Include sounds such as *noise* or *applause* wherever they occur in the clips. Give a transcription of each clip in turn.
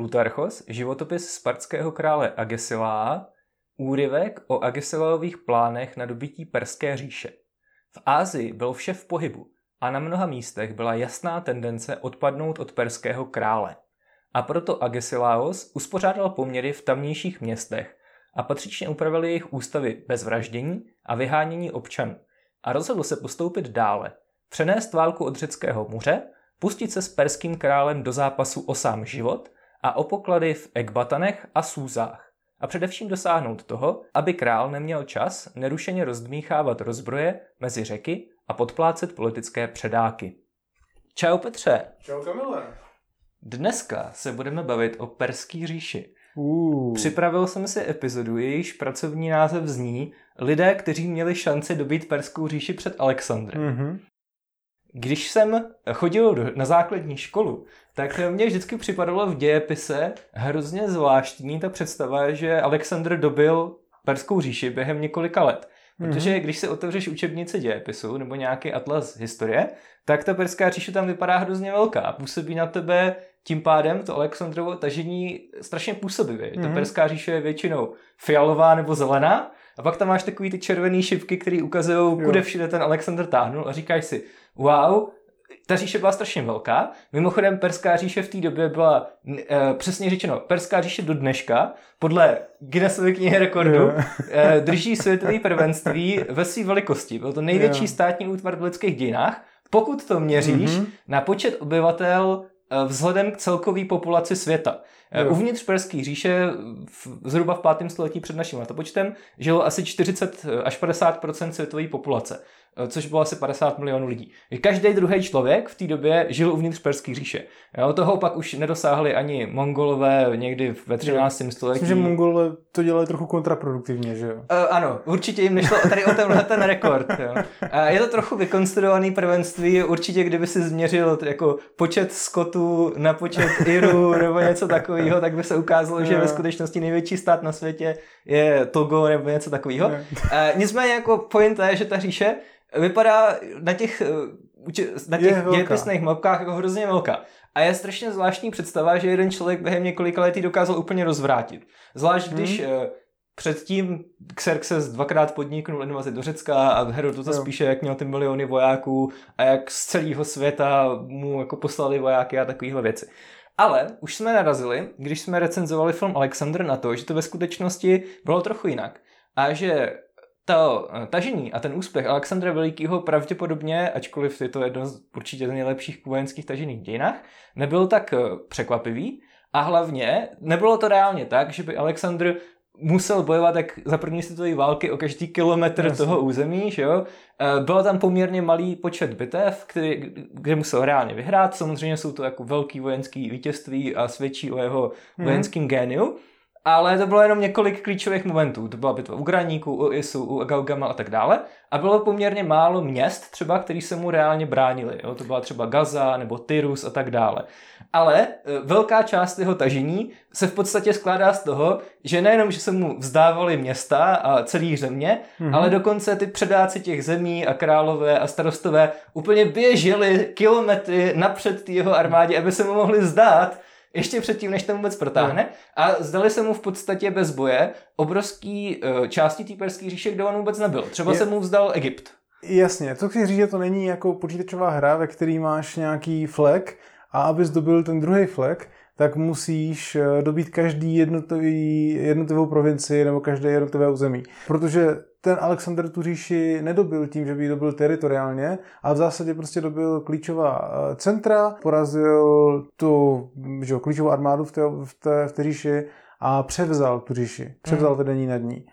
Plutarchos, životopis spartského krále Agesilaa, úryvek o Agesilaových plánech na dobytí Perské říše. V Ázii byl vše v pohybu a na mnoha místech byla jasná tendence odpadnout od perského krále. A proto Agesilaos uspořádal poměry v tamnějších městech a patřičně upravil jejich ústavy bez vraždění a vyhánění občanů. A rozhodl se postoupit dále, přenést válku od řeckého moře, pustit se s perským králem do zápasu o sám život a o poklady v Ekbatanech a Súzách. A především dosáhnout toho, aby král neměl čas nerušeně rozdmíchávat rozbroje mezi řeky a podplácet politické předáky. Čau Petře. Čau Kamile. Dneska se budeme bavit o Perský říši. Uh. Připravil jsem si epizodu, jejíž pracovní název zní Lidé, kteří měli šanci dobít Perskou říši před Alexandrem. Mm-hmm. Když jsem chodil do, na základní školu, tak mně vždycky připadalo v dějepise hrozně zvláštní ta představa, že Alexandr dobil Perskou říši během několika let. Protože Mhm. když si otevřeš učebnici dějepisu nebo nějaký atlas historie, tak ta Perská říše tam vypadá hrozně velká a působí na tebe tím pádem to Alexandrovo tažení strašně působivě. Ta Mhm. Perská říše je většinou fialová nebo zelená a pak tam máš takový ty červený šipky, které ukazují, Jo. kude všude ten Alexandr táhnul a říkáš si, wow, ta říše byla strašně velká. Mimochodem, Perská říše v té době byla, e, přesně řečeno, Perská říše do dneška, podle Guinnessovy knihy rekordů, Jo. e, drží světové prvenství ve své velikosti. Byl to největší Jo. státní útvar v lidských dějinách. Pokud to měříš Mhm. na počet obyvatel e, vzhledem k celkové populaci světa. E, Jo. Uvnitř Perské říše v, zhruba v 5. století před naším letopočtem žilo asi 40 až 50% světové populace, e, což bylo asi 50 milionů lidí. Každý druhý člověk v té době žil uvnitř Perské říše. Jo, toho pak už nedosáhli ani Mongolové někdy ve 13. století. Myslím, že Mongolové to dělali trochu kontraproduktivně, že jo? Uh, ano, určitě jim nešlo tady o tenhle ten rekord. Jo. Uh, je to trochu vykonstruovaný prvenství, určitě kdyby si změřil jako počet skotů na počet Irů nebo něco takového, tak by se ukázalo, že ve skutečnosti největší stát na světě je Togo nebo něco takového. Jo. Uh, nicméně jako point je, že ta říše vypadá na těch, uči- na těch dějepisných mapkách jako hrozně velká. A je strašně zvláštní představa, že jeden člověk během několika let dokázal úplně rozvrátit. Zvlášť když Hmm. uh, předtím Xerxes dvakrát podniknul invazi do Řecka a Herodot to spíše, jak měl ty miliony vojáků a jak z celého světa mu jako poslali vojáky a takovéhle věci. Ale už jsme narazili, když jsme recenzovali film Alexander na to, že to ve skutečnosti bylo trochu jinak. A že to eh, tažení a ten úspěch Alexandra Velikého pravděpodobně, ačkoliv je to jedno z určitě z nejlepších vojenských tažení v dějinách, nebyl tak eh, překvapivý a hlavně nebylo to reálně tak, že by Alexandr musel bojovat jak za první světové války o každý kilometr Jasně. toho území, že jo. Eh, Byl tam poměrně malý počet bitev, který, kde musel reálně vyhrát. Samozřejmě jsou to jako velký vojenský vítězství a svědčí o jeho Mhm. vojenským géniu. Ale to bylo jenom několik klíčových momentů. To byla bitva u Graníku, u Isu, u Gaugama a tak dále. A bylo poměrně málo měst třeba, který se mu reálně bránili. Jo? To byla třeba Gaza nebo Tyrus a tak dále. Ale e, velká část jeho tažení se v podstatě skládá z toho, že nejenom, že se mu vzdávali města a celý země, Mhm. ale dokonce ty předáci těch zemí a králové a starostové úplně běželi kilometry napřed té jeho armádě, aby se mu mohli zdát, ještě předtím, než ten vůbec protáhne. A zdali se mu v podstatě bez boje obrovský uh, části té perské říše, kde on vůbec nebyl. Třeba Je- se mu vzdal Egypt. Jasně, to chci říct, že to není jako počítačová hra, ve který máš nějaký flag a abys dobil ten druhý flag, tak musíš eh, dobít každý jednotlivý, jednotlivou provincii nebo každé jednotlivé území. Protože ten Alexander tu říši nedobil tím, že by ji dobil teritoriálně, a v zásadě prostě dobil klíčová eh, centra, porazil tu že jo, klíčovou armádu v té, v té, v té říši a převzal tu říši. Převzal vedení nad ní.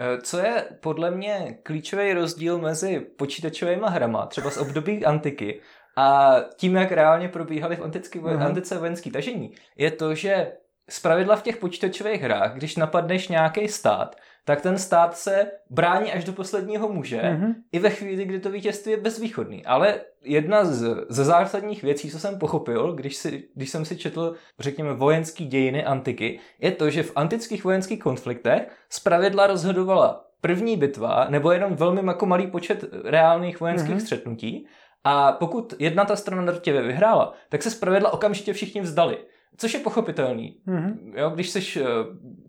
Eh, Co je podle mě klíčový rozdíl mezi počítačovými hrama, třeba z období *laughs* antiky, a tím, jak reálně probíhaly v antický, Mhm. antice vojenský tažení, je to, že zpravidla v těch počítačových hrách, když napadneš nějaký stát, tak ten stát se brání až do posledního muže, Mhm. i ve chvíli, kdy to vítězství je bezvýchodný. Ale jedna z, ze zásadních věcí, co jsem pochopil, když, si, když jsem si četl, řekněme, vojenský dějiny antiky, je to, že v antických vojenských konfliktech zpravidla rozhodovala první bitva, nebo jenom velmi jako malý počet reálných vojenských Mhm. mm-hmm. střetnutí. A pokud jedna ta strana drtivě vyhrála, tak se zpravidla okamžitě všichni vzdali. Což je pochopitelný. Mhm. Jo, když jsi uh,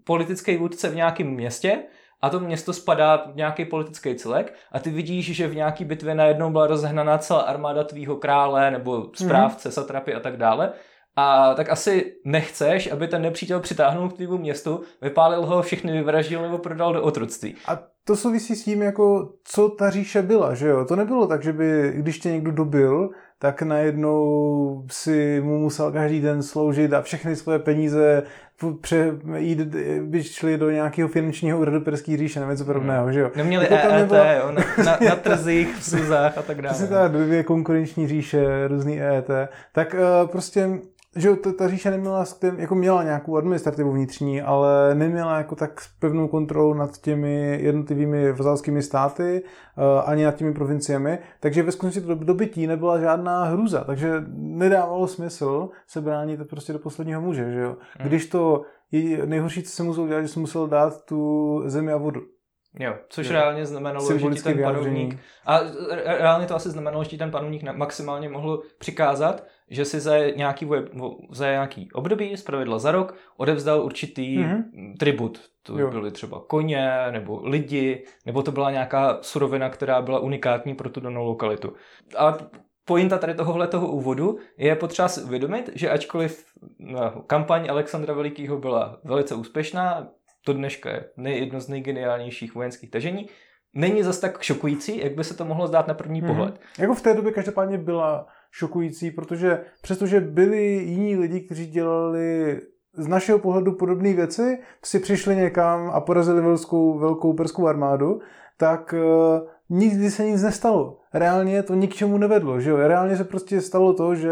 politický vůdce v nějakém městě a to město spadá v nějaký politický celek a ty vidíš, že v nějaký bitvě najednou byla rozehnaná celá armáda tvýho krále nebo správce, satrapy a tak dále, a tak asi nechceš, aby ten nepřítel přitáhnul k tvému městu, vypálil ho, všechny vyvraždil nebo prodal do otroctví. A to souvisí s tím, jako co ta říše byla, že jo? To nebylo tak, že by, když tě někdo dobil, tak najednou si mu musel každý den sloužit a všechny svoje peníze pře, jít, by šli do nějakého finančního úřadu Perský říše nebo něco podobného, že jo? Neměli EET, jo, na, na, na trzích, v sluzách a tak *laughs* dále. Přesně tak, dvě konkurenční říše, různý EET. Tak uh, prostě, že ta, ta říše neměla, jako měla nějakou administrativu vnitřní, ale neměla jako tak pevnou kontrolu nad těmi jednotlivými vazalskými státy, uh, ani nad těmi provinciemi, takže ve skutečnosti to dobytí nebyla žádná hruza, takže nedávalo smysl se bránit prostě do posledního muže, že jo. Když to je nejhorší, co se musel udělat, že se musel dát tu zemi a vodu. Jo, což Jo. reálně znamenalo, že ti ten vyjádření. panovník, a re- reálně to asi znamenalo, že ti ten panovník maximálně mohl přikázat, že si za nějaký, voje, za nějaký období, zpravidla za rok, odevzdal určitý Mhm. mm-hmm. tribut. To Jo. byly třeba koně, nebo lidi, nebo to byla nějaká surovina, která byla unikátní pro tu danou lokalitu. A pointa tady tohohle toho úvodu je potřeba si uvědomit, že ačkoliv no, kampaň Alexandra Velikého byla velice úspěšná, to dneška je jedno z nejgeniálnějších vojenských tažení, není zas tak šokující, jak by se to mohlo zdát na první Mhm. pohled. Jako v té době každopádně byla šokující, protože přestože byli jiní lidi, kteří dělali z našeho pohledu podobné věci, si přišli někam a porazili velkou, velkou perskou armádu, tak uh, nikdy se nic nestalo. Reálně to ni k čemu nevedlo, že jo? Reálně se prostě stalo to, že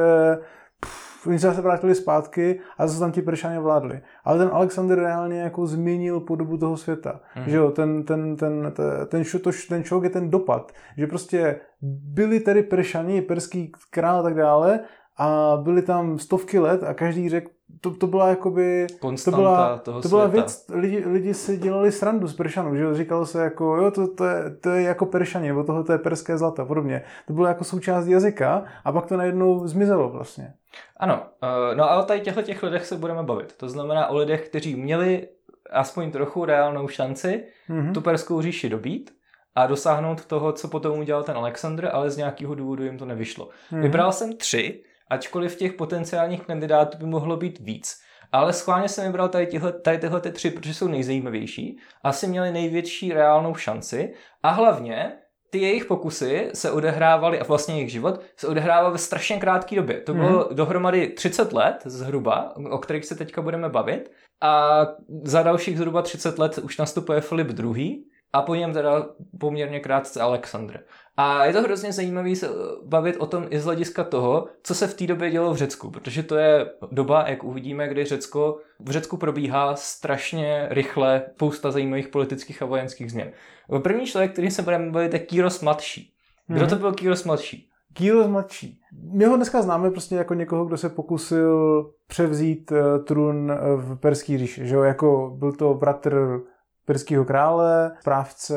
oni se zase vrátili zpátky a zase tam ti Peršaně vládli. Ale ten Alexander reálně jako změnil podobu toho světa. Mm. Že jo, ten, ten, ten, ten, ten, šo- to, ten šok je ten dopad. Že prostě byli tady Peršani, perský král a tak dále a byli tam stovky let a každý řekl, to, to byla jakoby, to Konstanta byla, toho to byla světa. věc, lidi, lidi si dělali srandu z Peršanů, že říkalo se jako, jo, to, to, je, to je jako Peršani, nebo tohle to je perské zlato a podobně. To bylo jako součást jazyka a pak to najednou zmizelo vlastně. Ano, eh, no ale tady těchto těch lidech se budeme bavit. To znamená o lidech, kteří měli aspoň trochu reálnou šanci Mhm. tu perskou říši dobít a dosáhnout toho, co potom udělal ten Alexandr, ale z nějakého důvodu jim to nevyšlo. Mhm. Vybral jsem tři, ačkoliv těch potenciálních kandidátů by mohlo být víc. Ale schválně jsem vybral tady, tyhle, tady tyhle ty tři, protože jsou nejzajímavější. Asi měli největší reálnou šanci a hlavně ty jejich pokusy se odehrávaly, a vlastně jejich život, se odehrával ve strašně krátké době. To bylo dohromady 30 let zhruba, o kterých se teďka budeme bavit. A za dalších zhruba 30 let už nastupuje Filip II. a po něm teda poměrně krátce Alexandr. A je to hrozně zajímavé se bavit o tom i z hlediska toho, co se v té době dělo v Řecku, protože to je doba, jak uvidíme, kdy Řecko, v Řecku probíhá strašně rychle spousta zajímavých politických a vojenských změn. První člověk, který se budeme bavit, je Kýros mladší. Kdo to byl Kýros mladší? Kýros mladší. My ho dneska známe prostě jako někoho, kdo se pokusil převzít uh, trůn v Perský říši. Že jo? Jako byl to bratr perského krále, správce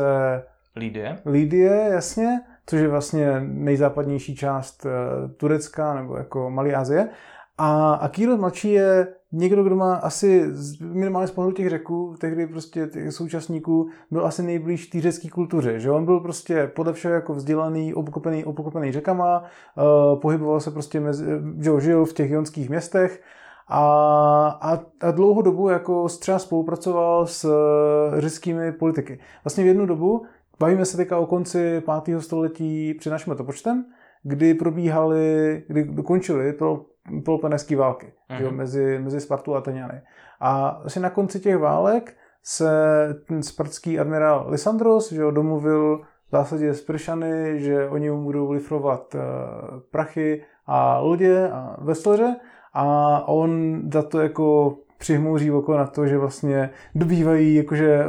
Lídie. Lydie, jasně, což je vlastně nejzápadnější část uh, Turecka nebo jako Malé Asie. A, a Kýros mladší je někdo, kdo má asi minimálně z pohledu těch řeků, tehdy prostě těch současníků, byl asi nejblíž té řecké kultuře, že on byl prostě podle všeho jako vzdělaný, obklopený, obklopený řekama, uh, pohyboval se prostě mezi, že žil v těch jonských městech a, a, a dlouhou dobu jako třeba spolupracoval s uh, řeckými politiky. Vlastně v jednu dobu, bavíme se teďka o konci 5. století před naším letopočtem, kdy probíhaly, kdy dokončily pro peloponéské války mm-hmm. jo, Mhm. mezi, mezi Spartou a Ateniany. A asi na konci těch válek se ten spartský admirál Lysandros že jo, domluvil v zásadě s Peršany, že oni mu budou lifrovat uh, prachy a lodě a vesleře a on za to jako přihmouří oko na to, že vlastně dobývají jakože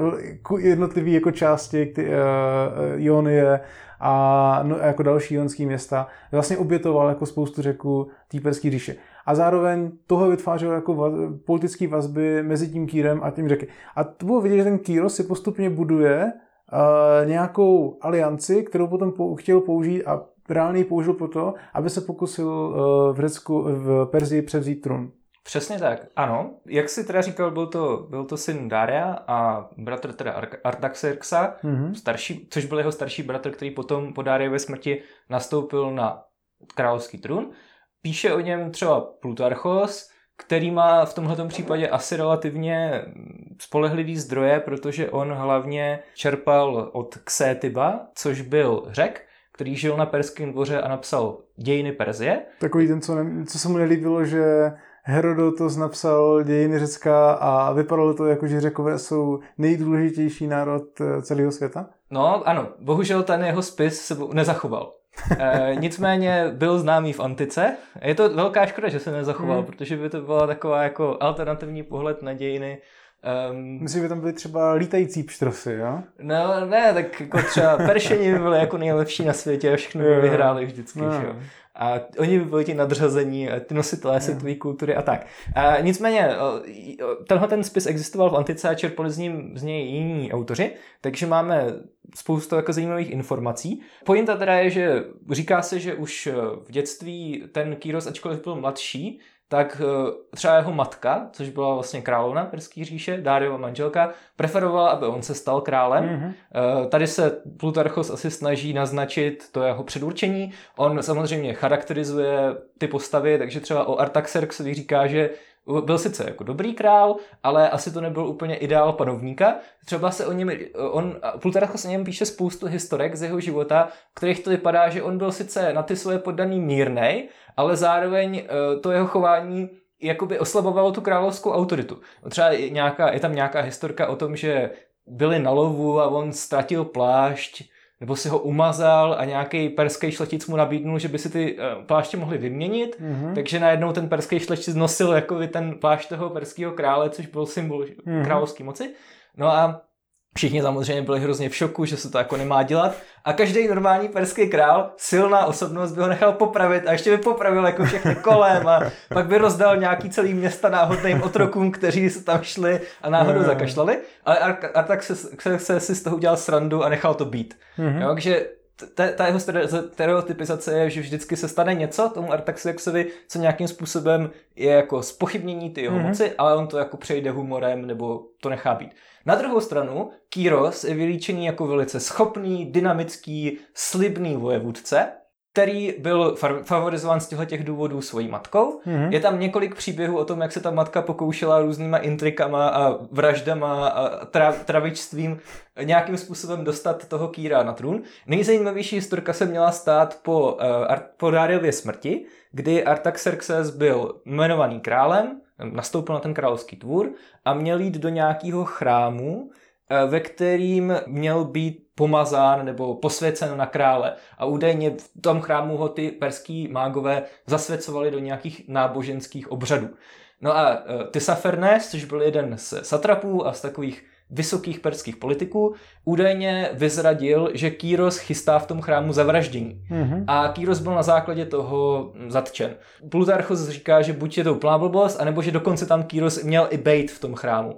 jednotlivé jako části ty, uh, Ionie a no, jako další jonský města. Vlastně obětoval jako spoustu řeků té perské říše. A zároveň toho vytvářel jako vaz, politické vazby mezi tím Kýrem a tím řeky. A to bylo vidět, že ten Kýros si postupně buduje uh, nějakou alianci, kterou potom pou, chtěl použít a reálně ji použil proto, aby se pokusil uh, v Řecku, v Perzii převzít trůn. Přesně tak, ano. Jak jsi teda říkal, byl to, byl to syn Daria a bratr teda Artaxerxa, mm-hmm. starší, což byl jeho starší bratr, který potom po Dariově smrti nastoupil na královský trůn. Píše o něm třeba Plutarchos, který má v tomhle případě asi relativně spolehlivý zdroje, protože on hlavně čerpal od Xétyba, což byl řek, který žil na perském dvoře a napsal dějiny Perzie. Takový ten, co, ne, co se mu nelíbilo, že Herodotos napsal dějiny Řecka a vypadalo to jako, že Řekové jsou nejdůležitější národ eh, celého světa? No ano, bohužel ten jeho spis se nezachoval. *laughs* e, nicméně byl známý v antice. Je to velká škoda, že se nezachoval, hmm. protože by to byla taková jako alternativní pohled na dějiny Um, Myslím, že tam byly třeba lítající pštrosy, jo? No ne, tak jako třeba *laughs* Peršeni by byli jako nejlepší na světě a všechno by vyhráli vždycky, no. jo? A oni by byli ti nadřazení, ty nositelé světové kultury a tak. A nicméně, tenhle ten spis existoval v antice a čerpali z, ním, z něj jiní autoři, takže máme spoustu jako zajímavých informací. Pointa teda je, že říká se, že už v dětství ten Kýros, ačkoliv byl mladší, tak eh, třeba jeho matka, což byla vlastně královna Perský říše, Dáriova manželka, preferovala, aby on se stal králem. Mm-hmm. Tady se Plutarchos asi snaží naznačit to jeho předurčení. On samozřejmě charakterizuje ty postavy, takže třeba o Artaxerxovi říká, že byl sice jako dobrý král, ale asi to nebyl úplně ideál panovníka. Třeba se o něm, on, Plutarchos o něm píše spoustu historek z jeho života, kterých to vypadá, že on byl sice na ty svoje poddaný mírnej, ale zároveň eh, to jeho chování jakoby oslabovalo tu královskou autoritu. Třeba je, nějaká, je tam nějaká historka o tom, že byli na lovu a on ztratil plášť, nebo si ho umazal a nějaký perský šlechtic mu nabídnul, že by si ty eh, pláště mohli vyměnit, mm-hmm. takže najednou ten perský šlechtic nosil jako ten plášť toho perského krále, což byl symbol mm-hmm. královské moci. No a Všichni samozřejmě byli hrozně v šoku, že se to jako nemá dělat. A každý normální perský král, silná osobnost, by ho nechal popravit a ještě by popravil jako všechny kolem a pak by rozdal nějaký celý města náhodným otrokům, kteří se tam šli a náhodou zakašlali. Ale a, a tak se, se, se si z toho udělal srandu a nechal to být. Mm-hmm. Jo, takže ta, ta jeho stereotypizace je, že vždycky se stane něco tomu Artaxerxovi, co nějakým způsobem je jako spochybnění ty jeho mm-hmm. moci, ale on to jako přejde humorem nebo to nechá být. Na druhou stranu, Kýros je vylíčený jako velice schopný, dynamický, slibný vojevůdce, který byl favorizován z těchto těch důvodů svojí matkou. Mm-hmm. Je tam několik příběhů o tom, jak se ta matka pokoušela různýma intrikama a vraždama a tra- travičstvím nějakým způsobem dostat toho Kýra na trůn. Nejzajímavější historka se měla stát po, uh, po Dáriově smrti, kdy Artaxerxes byl jmenovaný králem, nastoupil na ten královský dvůr a měl jít do nějakého chrámu, eh, ve kterým měl být pomazán nebo posvěcen na krále. A údajně v tom chrámu ho ty perský mágové zasvěcovali do nějakých náboženských obřadů. No a eh, Tysafernes, což byl jeden z satrapů a z takových vysokých perských politiků, údajně vyzradil, že Kýros chystá v tom chrámu zavraždění. Mm-hmm. A Kýros byl na základě toho zatčen. Plutarchos říká, že buď je to úplná blbost, anebo že dokonce tam Kýros měl i bejt v tom chrámu.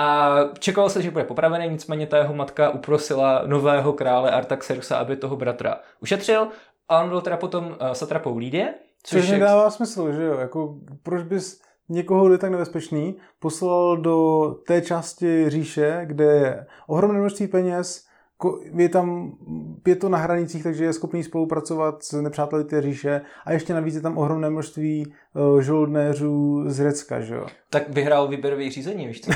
A čekalo se, že bude popravený, nicméně ta jeho matka uprosila nového krále Artaxerxa, aby toho bratra ušetřil. A on byl teda potom uh, satrapou Lídie. Což, což nedává smysl, že jo? Jako, proč bys někoho, kdo je tak nebezpečný, poslal do té části říše, kde je ohromné množství peněz, je tam, je to na hranicích, takže je schopný spolupracovat s nepřáteli té říše a ještě navíc je tam ohromné množství uh, žoldnéřů z Řecka, že jo? Tak vyhrál výběrový řízení, víš co?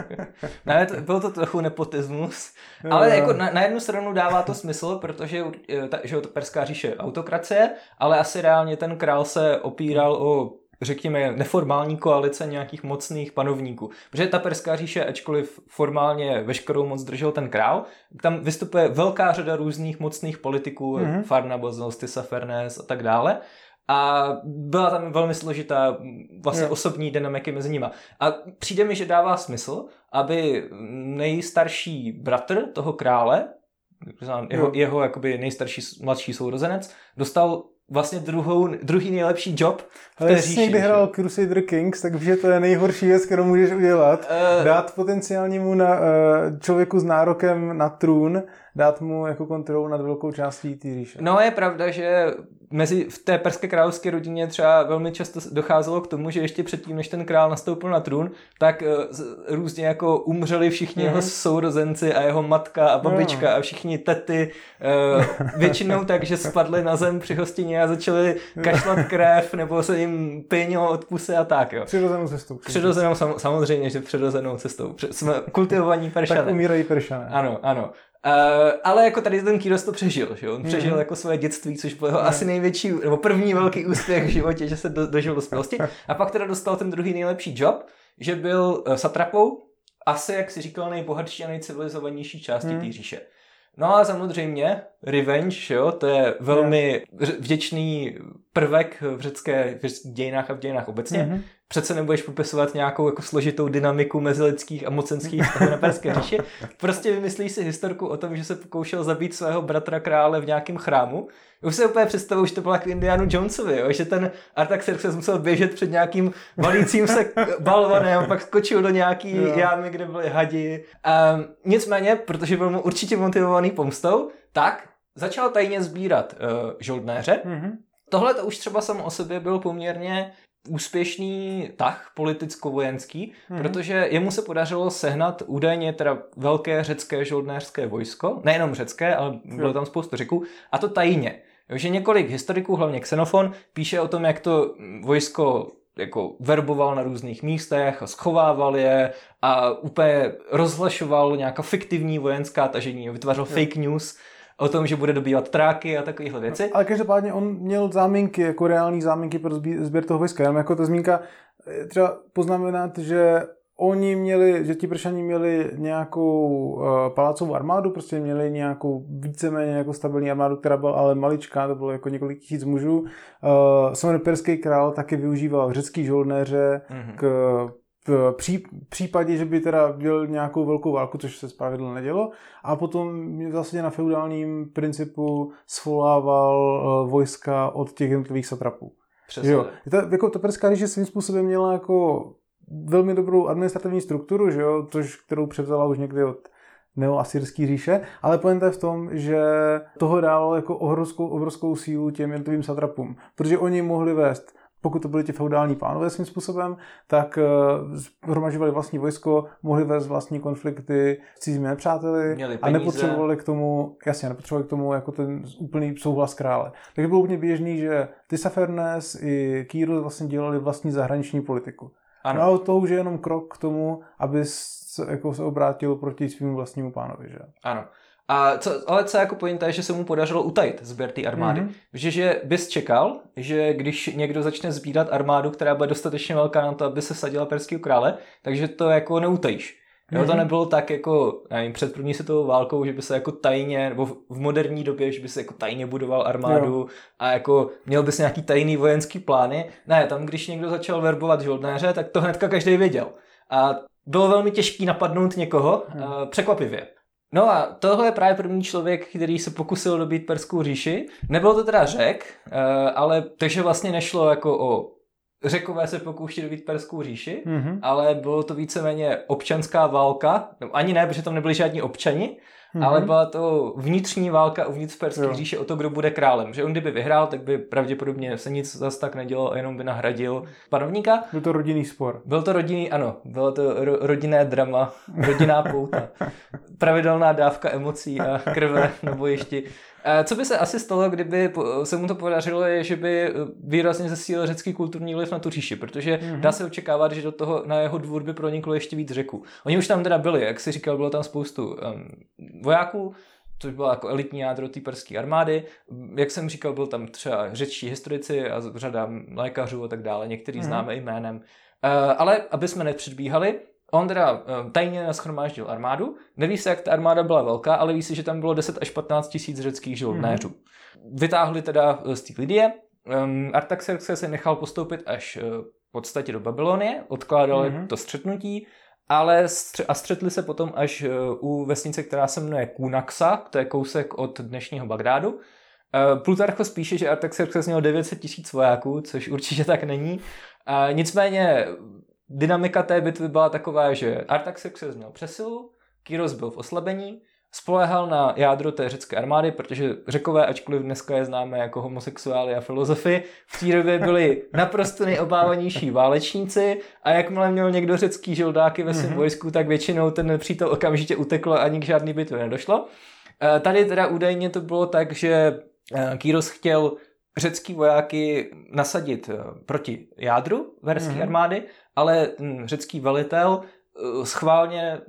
*laughs* ne, to, byl to trochu nepotismus, ale jako na, na, jednu stranu dává to smysl, protože eh, ta, že to perská říše autokracie, ale asi reálně ten král se opíral o řekněme, neformální koalice nějakých mocných panovníků. Protože ta perská říše, ačkoliv formálně veškerou moc držel ten král, tam vystupuje velká řada různých mocných politiků, mm-hmm. Farnabos, Tisafernes a tak dále. A byla tam velmi složitá vlastně yeah. osobní dynamiky mezi nimi. A přijde mi, že dává smysl, aby nejstarší bratr toho krále, jeho, jeho jakoby nejstarší, mladší sourozenec, dostal vlastně druhou, druhý nejlepší job v té říši. někdy hrál Crusader Kings, takže to je nejhorší věc, kterou můžeš udělat. Uh, dát potenciálnímu na, uh, člověku s nárokem na trůn, dát mu jako kontrolu nad velkou částí té říše. No je pravda, že mezi, v té perské královské rodině třeba velmi často docházelo k tomu, že ještě předtím, než ten král nastoupil na trůn, tak uh, různě jako umřeli všichni mm. jeho mhm. sourozenci a jeho matka a babička mm. a všichni tety. Uh, většinou tak, že spadli na zem při hostině a začali kašlat krev nebo se jim pěnilo od pusy a tak. Jo. Přirozenou cestou. Přirozenou sam, samozřejmě, že přirozenou cestou. Jsme kultivovaní peršané. Tak umírají peršané. Ano, ano. Uh, ale jako tady ten Kyros to přežil, že on přežil mm. jako své dětství, což byl jeho mm. asi největší, nebo první velký úspěch v životě, že se do, dožil dospělosti. A pak teda dostal ten druhý nejlepší job, že byl uh, satrapou, asi, jak si říkal, nejbohatší a nejcivilizovanější části mm. té říše. No a samozřejmě revenge, jo, to je velmi vděčný prvek v řecké, v řeckých dějinách a v dějinách obecně. Mm-hmm. Přece nebudeš popisovat nějakou jako složitou dynamiku mezilidských a mocenských vztahů na Perské *laughs* říši. Prostě vymyslí si historku o tom, že se pokoušel zabít svého bratra krále v nějakém chrámu. Už se úplně představuji, že to bylo jako Indianu Jonesovi, jo? že ten Artaxerxes musel běžet před nějakým valícím se *laughs* balvanem, pak skočil do nějaký jo. jámy, kde byly hadi. Um, nicméně, protože byl mu určitě motivovaný pomstou, tak začal tajně sbírat uh, žoldnéře. Mm-hmm. Tohle to už třeba samo o sobě byl poměrně úspěšný tah politicko-vojenský, mm-hmm. protože jemu se podařilo sehnat údajně teda velké řecké žoldnéřské vojsko, nejenom řecké, ale bylo tam spoustu řeků, a to tajně. že několik historiků, hlavně Xenofon, píše o tom, jak to vojsko jako verboval na různých místech a schovával je a úplně rozhlašoval nějaká fiktivní vojenská tažení, vytvářel fake news, o tom, že bude dobývat tráky a takovéhle věci. Ale každopádně on měl záminky, jako reální záminky pro sběr toho vojska. Jenom jako ta zmínka, eh, třeba poznamenat, že oni měli, že ti pršani měli nějakou uh, palácovou armádu, prostě měli nějakou víceméně jako stabilní armádu, která byla ale maličká, to bylo jako několik tisíc mužů. Uh, Samozřejmě perský král taky využíval řecký žoldnéře mm-hmm. k v pří, případě, že by teda byl nějakou velkou válku, což se zpravidla nedělo, a potom vlastně na feudálním principu svolával uh, vojska od těch jednotlivých satrapů. Přesně. Jo. To, jako to perská říše svým způsobem měla jako velmi dobrou administrativní strukturu, že jo, což, kterou převzala už někdy od neoasyrský říše, ale pointa je v tom, že toho dávalo jako obrovskou, obrovskou sílu těm jednotlivým satrapům, protože oni mohli vést pokud to byli ti feudální pánové svým způsobem, tak uh, hromažovali vlastní vojsko, mohli vést vlastní konflikty s cizími nepřáteli a nepotřebovali k tomu, jasně, nepotřebovali k tomu jako ten úplný souhlas krále. Takže bylo úplně běžný, že Tisafernes i Kýrus vlastně dělali vlastní zahraniční politiku. Ano. No a to už je jenom krok k tomu, aby se, jako se obrátil proti svým vlastnímu pánovi. Že? Ano. A co, ale co jako pointa je, že se mu podařilo utajit sběr té armády. Mm-hmm. Že, že bys čekal, že když někdo začne sbírat armádu, která bude dostatečně velká na to, aby se sadila perského krále, takže to jako neutajíš. Jo, to mhm. nebylo tak jako, nevím, před první světovou válkou, že by se jako tajně, nebo v moderní době, že by se jako tajně budoval armádu jo. a jako měl bys nějaký tajný vojenský plány. Ne, tam když někdo začal verbovat žoldnéře, tak to hnedka každý věděl. A bylo velmi těžké napadnout někoho, hmm. uh, překvapivě. No a tohle je právě první člověk, který se pokusil dobít Perskou říši. Nebylo to teda řek, uh, ale takže vlastně nešlo jako o Řekové se pokouší dobít Perskou říši, mm-hmm. ale bylo to víceméně občanská válka, no, ani ne, protože tam nebyli žádní občani, mm-hmm. ale byla to vnitřní válka uvnitř Perské říše o to, kdo bude králem. Že on kdyby vyhrál, tak by pravděpodobně se nic zas tak nedělo a jenom by nahradil panovníka. Byl to rodinný spor. Byl to rodinný, ano, bylo to ro- rodinné drama, rodinná pouta. *laughs* Pravidelná dávka emocí a krve na bojišti. Co by se asi stalo, kdyby se mu to podařilo, je, že by výrazně zesílil řecký kulturní vliv na tu říši, protože mm-hmm. dá se očekávat, že do toho na jeho dvůr by proniklo ještě víc řeků. Oni už tam teda byli, jak si říkal, bylo tam spoustu um, vojáků, což byla jako elitní jádro té perské armády. Jak jsem říkal, byl tam třeba řečtí historici a řada lékařů a tak dále, některý mm-hmm. známe jménem. Uh, ale aby jsme nepředbíhali, On teda uh, tajně naschromáždil armádu. Neví se, jak ta armáda byla velká, ale ví se, že tam bylo 10 až 15 tisíc řeckých žoldnéřů. Mm-hmm. Vytáhli teda eh, z té Lidie. Um, Artaxerxes se nechal postoupit až uh, v podstatě do Babylonie, odkládali mm-hmm. to střetnutí, ale stř- a střetli se potom až uh, u vesnice, která se jmenuje Kunaxa, to je kousek od dnešního Bagrádu. Uh, Plutarchos píše, že Artaxerxes měl 900 tisíc vojáků, což určitě tak není. Uh, nicméně dynamika té bitvy byla taková, že Artaxerxes měl přesilu, Kyros byl v oslabení Spolehal na jádro té řecké armády, protože řekové, ačkoliv dneska je známe jako homosexuály a filozofy, v té době byli naprosto nejobávanější válečníci a jakmile měl někdo řecký žoldáky ve svém mm-hmm. vojsku, tak většinou ten přítel okamžitě utekl a ani k žádný bitvě nedošlo. Eh, tady teda údajně to bylo tak, že eh, Kýros chtěl řecký vojáky nasadit eh, proti jádru verské mm-hmm. armády, ale řecký velitel schválně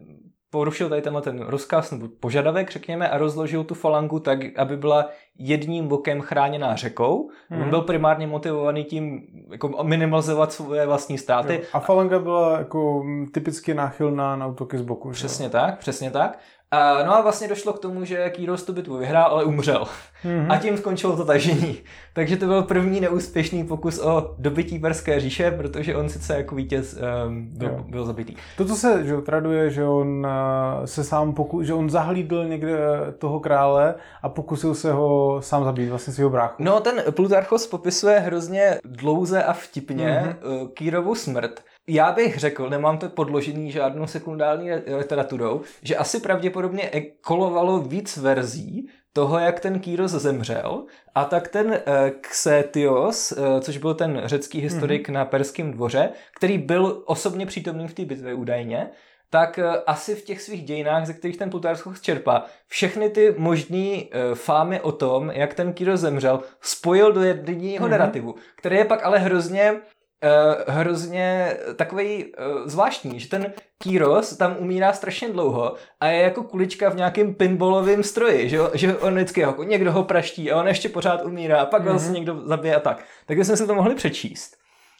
porušil tady tenhle ten rozkaz nebo požadavek, řekněme, a rozložil tu falangu tak, aby byla jedním bokem chráněná řekou. Hmm. On byl primárně motivovaný tím jako minimalizovat své vlastní ztráty. Jo. A falanga byla jako typicky náchylná na útoky z boku. Přesně že? tak, přesně tak. A, no a vlastně došlo k tomu, že Kýros tu bitvu vyhrál, ale umřel. Mm-hmm. A tím skončilo to tažení. Takže to byl první neúspěšný pokus o dobytí Perské říše, protože on sice jako vítěz um, byl, byl zabitý. To, co se že, traduje, že on uh, se sám poku- že on zahlídl někde toho krále a pokusil se ho sám zabít, vlastně svého bráchu. No, ten Plutarchos popisuje hrozně dlouze a vtipně mm-hmm. Kýrovu smrt já bych řekl, nemám to podložený žádnou sekundární literaturou, že asi pravděpodobně e- kolovalo víc verzí toho, jak ten Kýros zemřel a tak ten uh, Xetios, uh, což byl ten řecký historik mm-hmm. na perském dvoře, který byl osobně přítomný v té bitvě údajně, tak uh, asi v těch svých dějinách, ze kterých ten Plutarchos čerpá, všechny ty možné uh, fámy o tom, jak ten Kýros zemřel, spojil do jedného mm-hmm. narrativu, který je pak ale hrozně uh, hrozně takový uh, zvláštní, že ten Kýros tam umírá strašně dlouho a je jako kulička v nějakém pinballovém stroji, že, že on vždycky jako někdo ho praští a on ještě pořád umírá a pak mm-hmm. se někdo zabije a tak. Tak jsme si to mohli přečíst.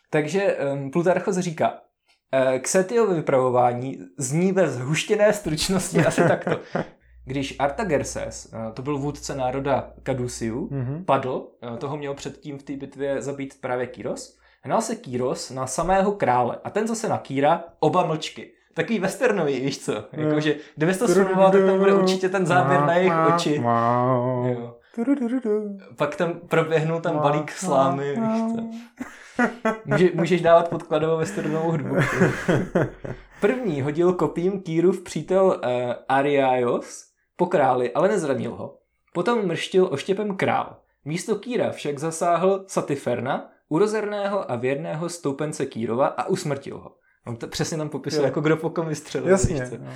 Takže um, Plutarchos říká, uh, Xetiovo vypravování zní ve zhuštěné stručnosti *laughs* asi takto. Když Artagerses, to byl vůdce národa Cadusiu, mm-hmm. padl, toho měl předtím v té bitvě zabít právě Kyros, Hnal se Kýros na samého krále a ten zase na Kýra oba mlčky. Takový westernový, víš co? Jakože, kdybys to sformoval, tak tam bude určitě ten záběr na jejich oči. Jo. Pak tam proběhnul tam balík slámy, víš co? Může, můžeš dávat podkladovou westernovou hudbu. První hodil kopím Kýrův přítel uh, Ariaios po králi, ale nezranil ho. Potom mrštil oštěpem král. Místo Kýra však zasáhl Satiferna, urozerného a věrného stoupence Kýrova a usmrtil ho. On to přesně tam popisuje, jako kdo pokom vystřelil. Jasně. No.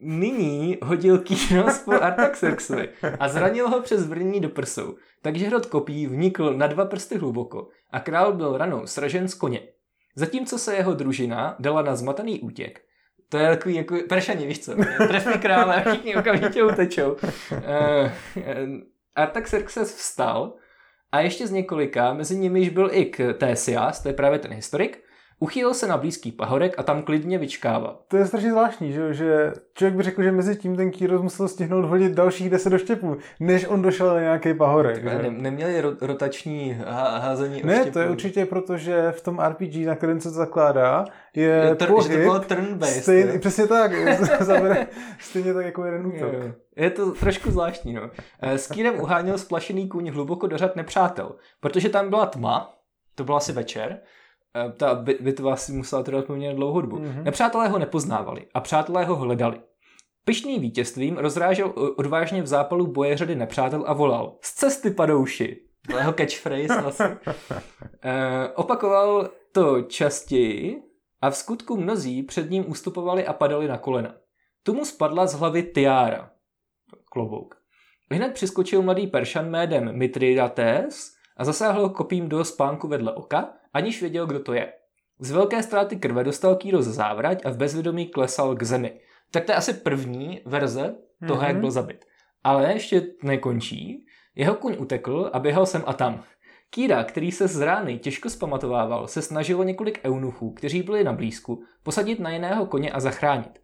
Nyní hodil Kýros po Artaxerxovi a zranil ho přes vrní do prsou, takže hrot kopí vnikl na dva prsty hluboko a král byl ranou sražen z koně. Zatímco se jeho družina dala na zmatený útěk, to je takový jako pršaní, víš co? Trefí krále a všichni okamžitě utečou. Uh, Artaxerxes vstal a ještě z několika, mezi nimiž byl i Tésias, to je právě ten historik, uchýlil se na blízký pahorek a tam klidně vyčkával. To je strašně zvláštní, že, že člověk by řekl, že mezi tím ten Kýros musel stihnout hodit dalších deset do štěpů, než on došel na nějaký pahorek. Ne, neměli ro- rotační há- házení Ne, to je určitě proto, že v tom RPG, na kterém se to zakládá, je, tr- pohyb, že to bylo turn-based. Stejn, přesně tak, *laughs* *laughs* stejně tak jako jeden útok. Je, je to trošku zvláštní, no. Eh, s Kýrem uháněl splašený kůň hluboko do řad nepřátel, protože tam byla tma, to bylo asi večer, ta bitva si musela trvat poměrně dlouhou dobu. Mm-hmm. Nepřátelé ho nepoznávali a přátelé ho hledali. Pyšný vítězstvím rozrážel odvážně v zápalu boje řady nepřátel a volal z cesty padouši. To jeho catchphrase vlastně. *laughs* e, opakoval to častěji a v skutku mnozí před ním ustupovali a padali na kolena. Tu mu spadla z hlavy tiára, klobouk. Hned přiskočil mladý peršan médem Mitridates a zasáhl kopím do spánku vedle oka, aniž věděl, kdo to je. Z velké ztráty krve dostal Kýro z závrať a v bezvědomí klesal k zemi. Tak to je asi první verze toho, mm-hmm. jak byl zabit. Ale ještě nekončí. Jeho kuň utekl a běhal sem a tam. Kýra, který se z rány těžko zpamatovával, se snažilo několik eunuchů, kteří byli na blízku, posadit na jiného koně a zachránit.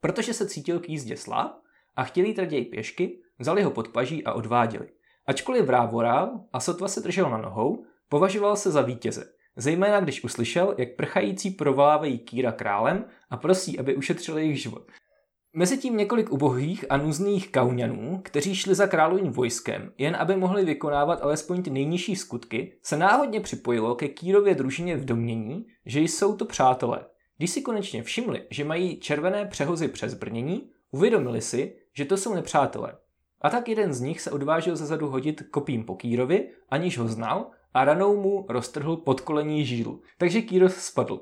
Protože se cítil k jízdě slá a chtěli jít raději pěšky, vzali ho pod paží a odváděli. Ačkoliv vrávorál a sotva se držel na nohou, považoval se za vítěze. Zejména když uslyšel, jak prchající provolávají Kýra králem a prosí, aby ušetřil jejich život. Mezitím několik ubohých a nuzných kauňanů, kteří šli za královým vojskem, jen aby mohli vykonávat alespoň ty nejnižší skutky, se náhodně připojilo ke Kýrově družině v domění, že jsou to přátelé. Když si konečně všimli, že mají červené přehozy přes brnění, uvědomili si, že to jsou nepřátelé. A tak jeden z nich se odvážil zezadu hodit kopím po Kýrovi, aniž ho znal, a ranou mu roztrhl podkolení žílu. Takže Kýros spadl.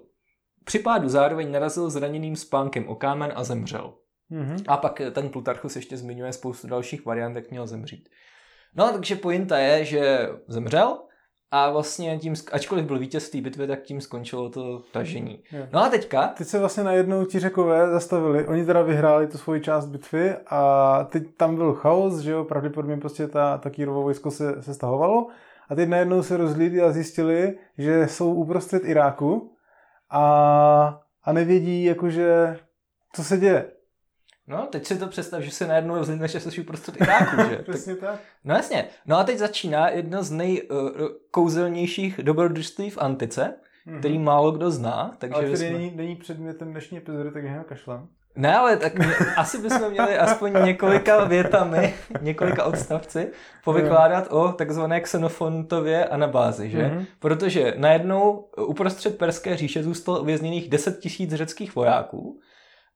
Při pádu zároveň narazil zraněným spánkem o kámen a zemřel. Mm-hmm. A pak ten Plutarchus ještě zmiňuje spoustu dalších variant, jak měl zemřít. No, takže pointa je, že zemřel a vlastně tím, ačkoliv byl vítěz v té bitvě, tak tím skončilo to tažení. No a teďka... Teď se vlastně najednou ti řekové zastavili. Oni teda vyhráli tu svoji část bitvy a teď tam byl chaos, že jo, pravděpodobně prostě ta, ta Kýrovo vojsko se, se stahovalo a teď najednou se rozlídli a zjistili, že jsou uprostřed Iráku a, a nevědí, jakože, co se děje. No, teď si to představ, že se najednou rozlídneš, že jsi uprostřed Iráku, že? *laughs* Přesně tak. No jasně. No a teď začíná jedno z nejkouzelnějších uh, dobrodružství v antice, mm-hmm. který málo kdo zná. Takže Ale který jsme... není, není předmětem dnešní epizody, tak já kašlem. Ne, ale tak asi bychom měli aspoň několika větami, několika odstavci povykládat o takzvané xenofontově anabázi, že? Mm-hmm. Protože najednou uprostřed Perské říše zůstalo uvězněných 10 tisíc řeckých vojáků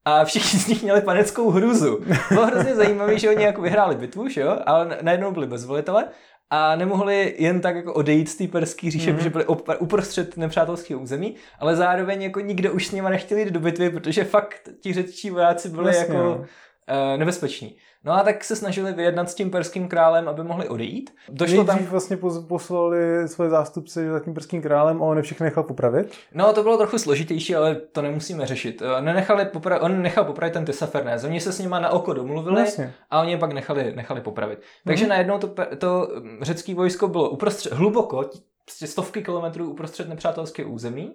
a všichni z nich měli paneckou hruzu. Bylo hrozně zajímavé, že oni jako vyhráli bitvu, že jo, ale najednou byli bez volitele a nemohli jen tak jako odejít z té perské říše, mm-hmm. protože byli op- uprostřed nepřátelského území, ale zároveň jako nikdo už s nimi nechtěl jít do bitvy, protože fakt ti řečtí vojáci byli Jasně, jako uh, nebezpeční. No a tak se snažili vyjednat s tím perským králem, aby mohli odejít. Došlo tam... vlastně poslali svoje zástupce za tím perským králem a on je všechny nechal popravit? No to bylo trochu složitější, ale to nemusíme řešit. Eh, nenechali popra... On nechal popravit ten Tisafernés. Oni se s nima na oko domluvili vlastně. a oni je pak nechali, nechali popravit. Takže mm-hmm. najednou to, to řecké vojsko bylo uprostřed, hluboko, prostě stovky kilometrů uprostřed nepřátelského území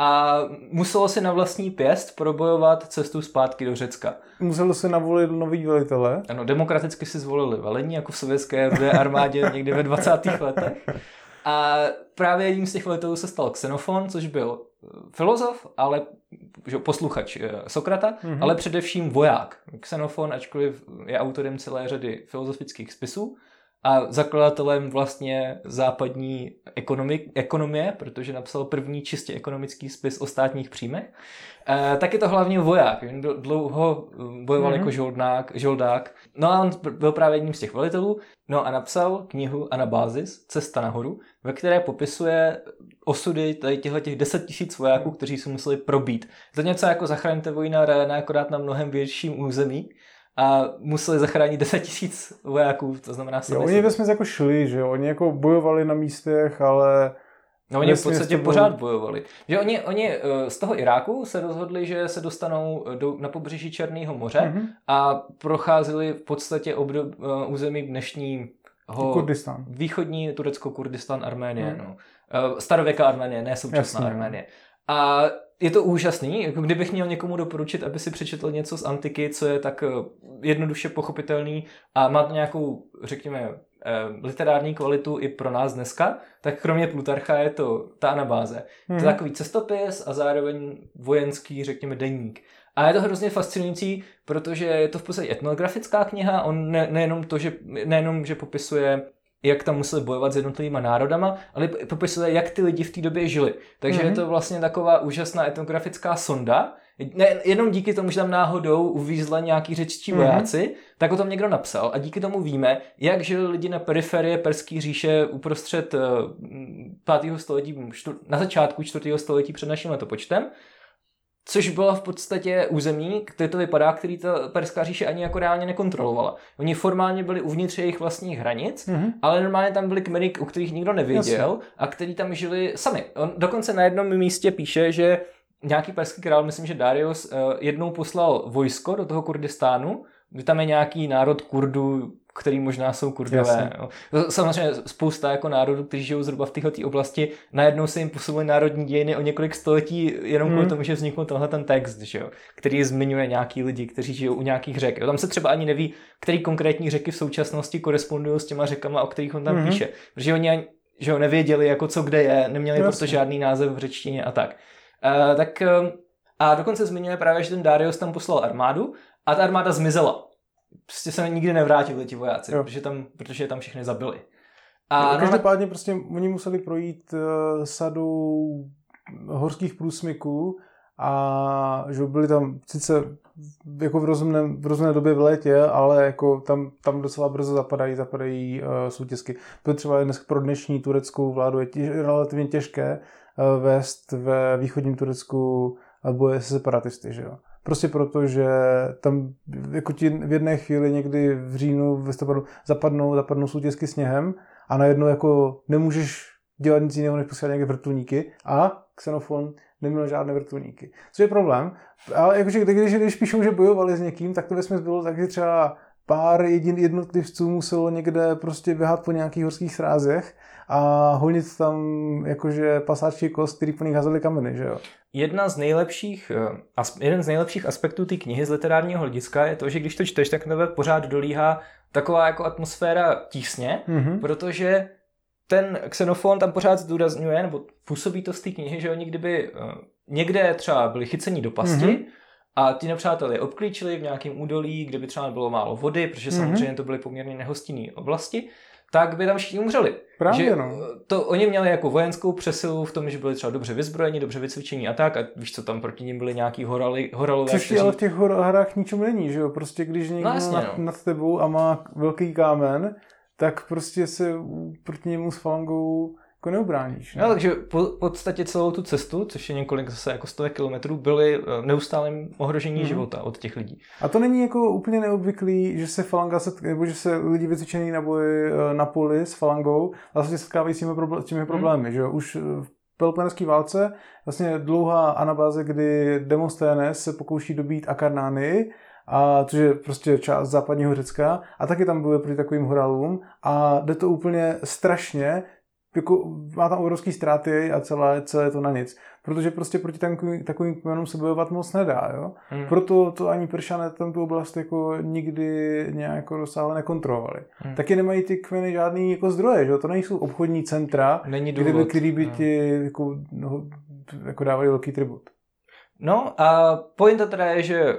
a muselo si na vlastní pěst probojovat cestu zpátky do Řecka. Muselo se navolit nový velitele? Ano, demokraticky si zvolili velení, jako v sovětské rudé armádě *laughs* někdy ve 20. letech. A právě jedním z těch velitelů se stal Xenofon, což byl eh, filozof, ale že, posluchač eh, Sokrata, mm-hmm. ale především voják. Xenofon, ačkoliv je autorem celé řady filozofických spisů, a zakladatelem vlastně západní ekonomik, ekonomie, protože napsal první čistě ekonomický spis o státních příjmech, e, tak je to hlavně voják. On dlouho eh, bojoval mm-hmm. jako žoldnák, žoldák. No a on byl právě jedním z těch velitelů. No a napsal knihu Anabázis, Cesta nahoru, ve které popisuje osudy tady těchto těch 10 tisíc vojáků, kteří se museli probít. To něco jako zachraňte vojna Rena, akorát na mnohem větším území a museli zachránit *laughs* 10 tisíc vojáků, to znamená... Jo, oni vesměs jako šli, že jo, oni jako bojovali na místech, ale... No oni v podstatě to... pořád bojovali. Že oni, oni eh, z toho Iráku se rozhodli, že se dostanou do, na pobřeží Černého moře mm-hmm. a procházeli v podstatě obdob, uh, území dnešní Kurdistan. Východní Turecko, Kurdistan, Arménie. Mm. No. Starověká Arménie, ne současná Jasně. Arménie. A je to úžasný, jako kdybych měl někomu doporučit, aby si přečetl něco z antiky, co je tak eh, jednoduše pochopitelný a má nějakou, řekněme, eh, literární kvalitu i pro nás dneska, tak kromě Plutarcha je to ta anabáze. Hmm. To je mhm. takový cestopis a zároveň vojenský, řekněme, deník. A je to hrozně fascinující, protože je to v podstatě etnografická kniha, on ne, nejenom to, že, nejenom, že popisuje jak tam museli bojovat s jednotlivými národama, ale popisuje, jak ty lidi v té době žili. Takže mm-hmm. je mhm. to vlastně taková úžasná etnografická sonda. Ne, jenom díky tomu, že tam náhodou uvízla nějaký řečtí mm-hmm. vojáci, tak o tom někdo napsal a díky tomu víme, jak žili lidi na periferie Perské říše uprostřed 5. Eh, století, na začátku 4. století před naším letopočtem což bylo v podstatě území, které to vypadá, který ta Perská říše ani jako reálně nekontrolovala. Oni formálně byli uvnitř jejich vlastních hranic, mm-hmm. ale normálně tam byli kmeny, o kterých nikdo nevěděl Jasně. a kteří tam žili sami. On dokonce na jednom místě píše, že nějaký perský král, myslím, že Darius, eh, jednou poslal vojsko do toho Kurdistánu, kdy tam je nějaký národ Kurdů, který možná jsou kurdové. Jo. Samozřejmě spousta jako národů, kteří žijou zhruba v této oblasti, najednou se jim posunuly národní dějiny o několik století jenom hmm. kvůli tomu, že vznikl tenhle ten text, že jo, který zmiňuje nějaký lidi, kteří žijou u nějakých řek. Jo. Tam se třeba ani neví, který konkrétní řeky v současnosti korespondují s těma řekama, o kterých on tam hmm. píše. Protože oni ani, že ho nevěděli, jako co kde je, neměli Jasně. proto žádný název v řečtině a tak. Uh, tak uh, a dokonce zmiňuje právě, že ten Darius tam poslal armádu a ta armáda zmizela prostě se nikdy nevrátili ti vojáci, protože, tam, protože je tam všechny zabili. A no, každopádně prostě oni museli projít uh, sadu horských průsmyků a že byli tam sice jako v rozumném, v rozumné době v létě, ale jako tam, tam docela brzo zapadají, zapadají uh, soutězky. To třeba dnes pro dnešní tureckou vládu je těž, relativně těžké uh, vést ve východním Turecku boje se separatisty, že jo. Prostě proto, že tam jako ti v jedné chvíli někdy v říjnu, v listopadu zapadnou, zapadnou soutězky sněhem a najednou jako nemůžeš dělat nic jiného, než posílat nějaké vrtulníky a Xenofon neměl žádné vrtulníky. Co je problém, ale jakože když, když píšou, že bojovali s někým, tak to ve bylo tak, že třeba pár jedin, jednotlivců muselo někde prostě běhat po nějakých horských srázech a honit tam jakože pasáčky kost, který po nich kameny, že jo. Jedna z nejlepších, eh, jeden z nejlepších aspektů té knihy z literárního hlediska je to, že když to čteš, tak nebe pořád dolíhá taková jako atmosféra tísně, mm-hmm. protože ten xenofon tam pořád zdůrazňuje, nebo působí to z té knihy, že oni kdyby uh, někde třeba byli chycení do pasti mm-hmm. A ti nepřátelé je obklíčili v nějakém údolí, kde by třeba bylo málo vody, protože mm-hmm. samozřejmě to byly poměrně nehostinné oblasti, tak by tam všichni umřeli. Právě, že no. To oni měli jako vojenskou přesilu v tom, že byli třeba dobře vyzbrojeni, dobře vycvičení a tak. A víš co, tam proti ním byli nějaký horali, horalové. Což kteří... ale v těch horách ničemu není, že jo? Prostě když někdo no, jasně, nad, no. nad tebou a má velký kámen, tak prostě se proti němu s falangou jako neubráníš. Ne? No, takže po, podstatě celou tu cestu, což je několik zase jako stovek kilometrů, byly v eh, neustálém ohrožení mm-hmm. života od těch lidí. A to není jako úplně neobvyklý, že se falanga, set, nebo že se lidi vycvičení na boji eh, na poli s falangou vlastně setkávají s těmi, probl- s těmi mhm. problémy. Mm. Že Už v Peloponeské válce vlastně dlouhá anabáze, kdy Demosthenes se pokouší dobít Akarnány, a což je prostě část západního Řecka a taky tam bojuje proti takovým horálům a jde to úplně strašně, jako má tam obrovský ztráty a celé, celé to na nic. Protože prostě proti takovým, takovým kmenům se bojovat moc nedá. Jo? Hmm. Proto to ani Peršané tam tu oblast jako nikdy nějak jako rozsáhle nekontrolovali. Hmm. Taky nemají ty kmeny žádný jako zdroje, že? to nejsou obchodní centra, Není důvod. Kdyby, který by hmm. ti jako, no, jako dávali velký tribut. No a pointa teda je, že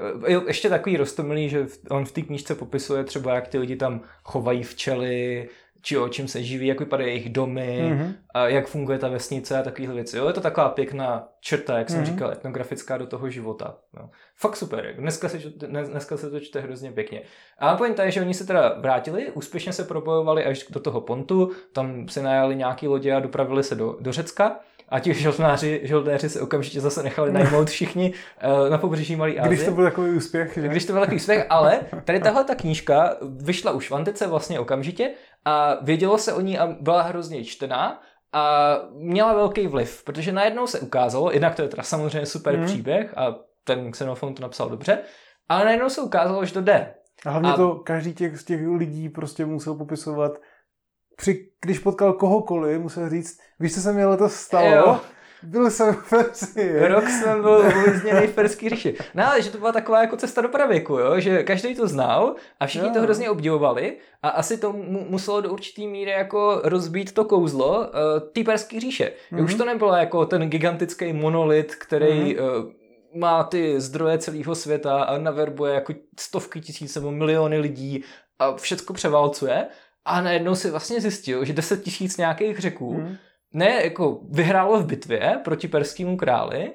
ještě takový roztomilý, že on v té knížce popisuje třeba, jak ty lidi tam chovají včely, či o čím se živí, jak vypadají jejich domy, mm-hmm. a jak funguje ta vesnice a takovéhle věci. Jo, je to taková pěkná črta, jak jsem mm-hmm. říkal, etnografická do toho života. Jo. Fakt super, dneska se, dneska se to čte hrozně pěkně. A pointa je, že oni se teda vrátili, úspěšně se probojovali až do toho pontu, tam se najali nějaký lodě a dopravili se do, do Řecka a ti žoldnáři, žoldnéři se okamžitě zase nechali najmout všichni uh, na pobřeží Malý Asie. Když to byl takový úspěch. Že? Když to byl takový úspěch, ale tady tahle ta knížka vyšla už v Antice vlastně okamžitě a vědělo se o ní a byla hrozně čtená a měla velký vliv, protože najednou se ukázalo, jednak to je teda samozřejmě super hmm. příběh a ten Xenofon to napsal dobře, ale najednou se ukázalo, že to jde. A hlavně a... to každý těch, z těch lidí prostě musel popisovat při, když potkal kohokoliv, musel říct, víš, co se mi letos stalo? Jo. Byl jsem v Persii. Rok jsem byl uvězněný v Perský říši. No ale že to byla taková jako cesta do pravěku, jo? že každý to znal a všichni jo. to hrozně obdivovali a asi to mu, muselo do určitý míry jako rozbít to kouzlo uh, té Perský říše. Mm-hmm. Už to nebylo jako ten gigantický monolit, který mm-hmm. uh, má ty zdroje celého světa a naverbuje jako stovky tisíc nebo miliony lidí a všechno převálcuje, a najednou si vlastně zjistil, že 10 tisíc nějakých řeků hmm. ne jako vyhrálo v bitvě proti perskému králi,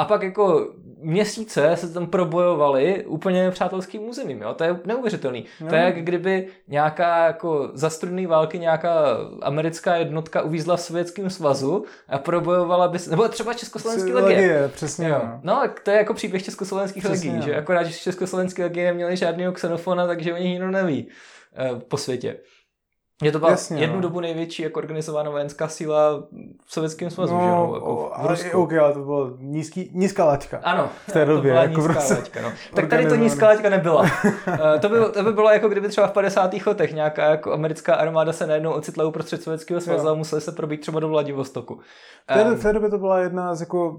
a pak jako měsíce se tam probojovali úplně přátelským územím, jo? To je neuvěřitelný. No. To je jak kdyby nějaká jako zastrunný války nějaká americká jednotka uvízla v Sovětském svazu a probojovala by nebo třeba Československý legie. legie. přesně. Jo. No, to je jako příběh československých legií, že akorát, že československé legie neměli žádného xenofona, takže oni nikdo neví eh, po světě. Je to byla Jasně, jednu no. dobu největší jako organizovaná vojenská síla v Sovětském svazu, no, že jo? Jako v Rusku. Okay, ale to bylo nízký, nízká laťka. Ano, v té době. To byla jako nízká laťka, no. Tak tady to nízká laťka nebyla. *laughs* Eh, to, by, to by bylo jako kdyby třeba v 50. letech nějaká jako americká armáda se najednou ocitla uprostřed Sovětského svazu a museli se probít třeba do Vladivostoku. V té, v té době to byla jedna z jako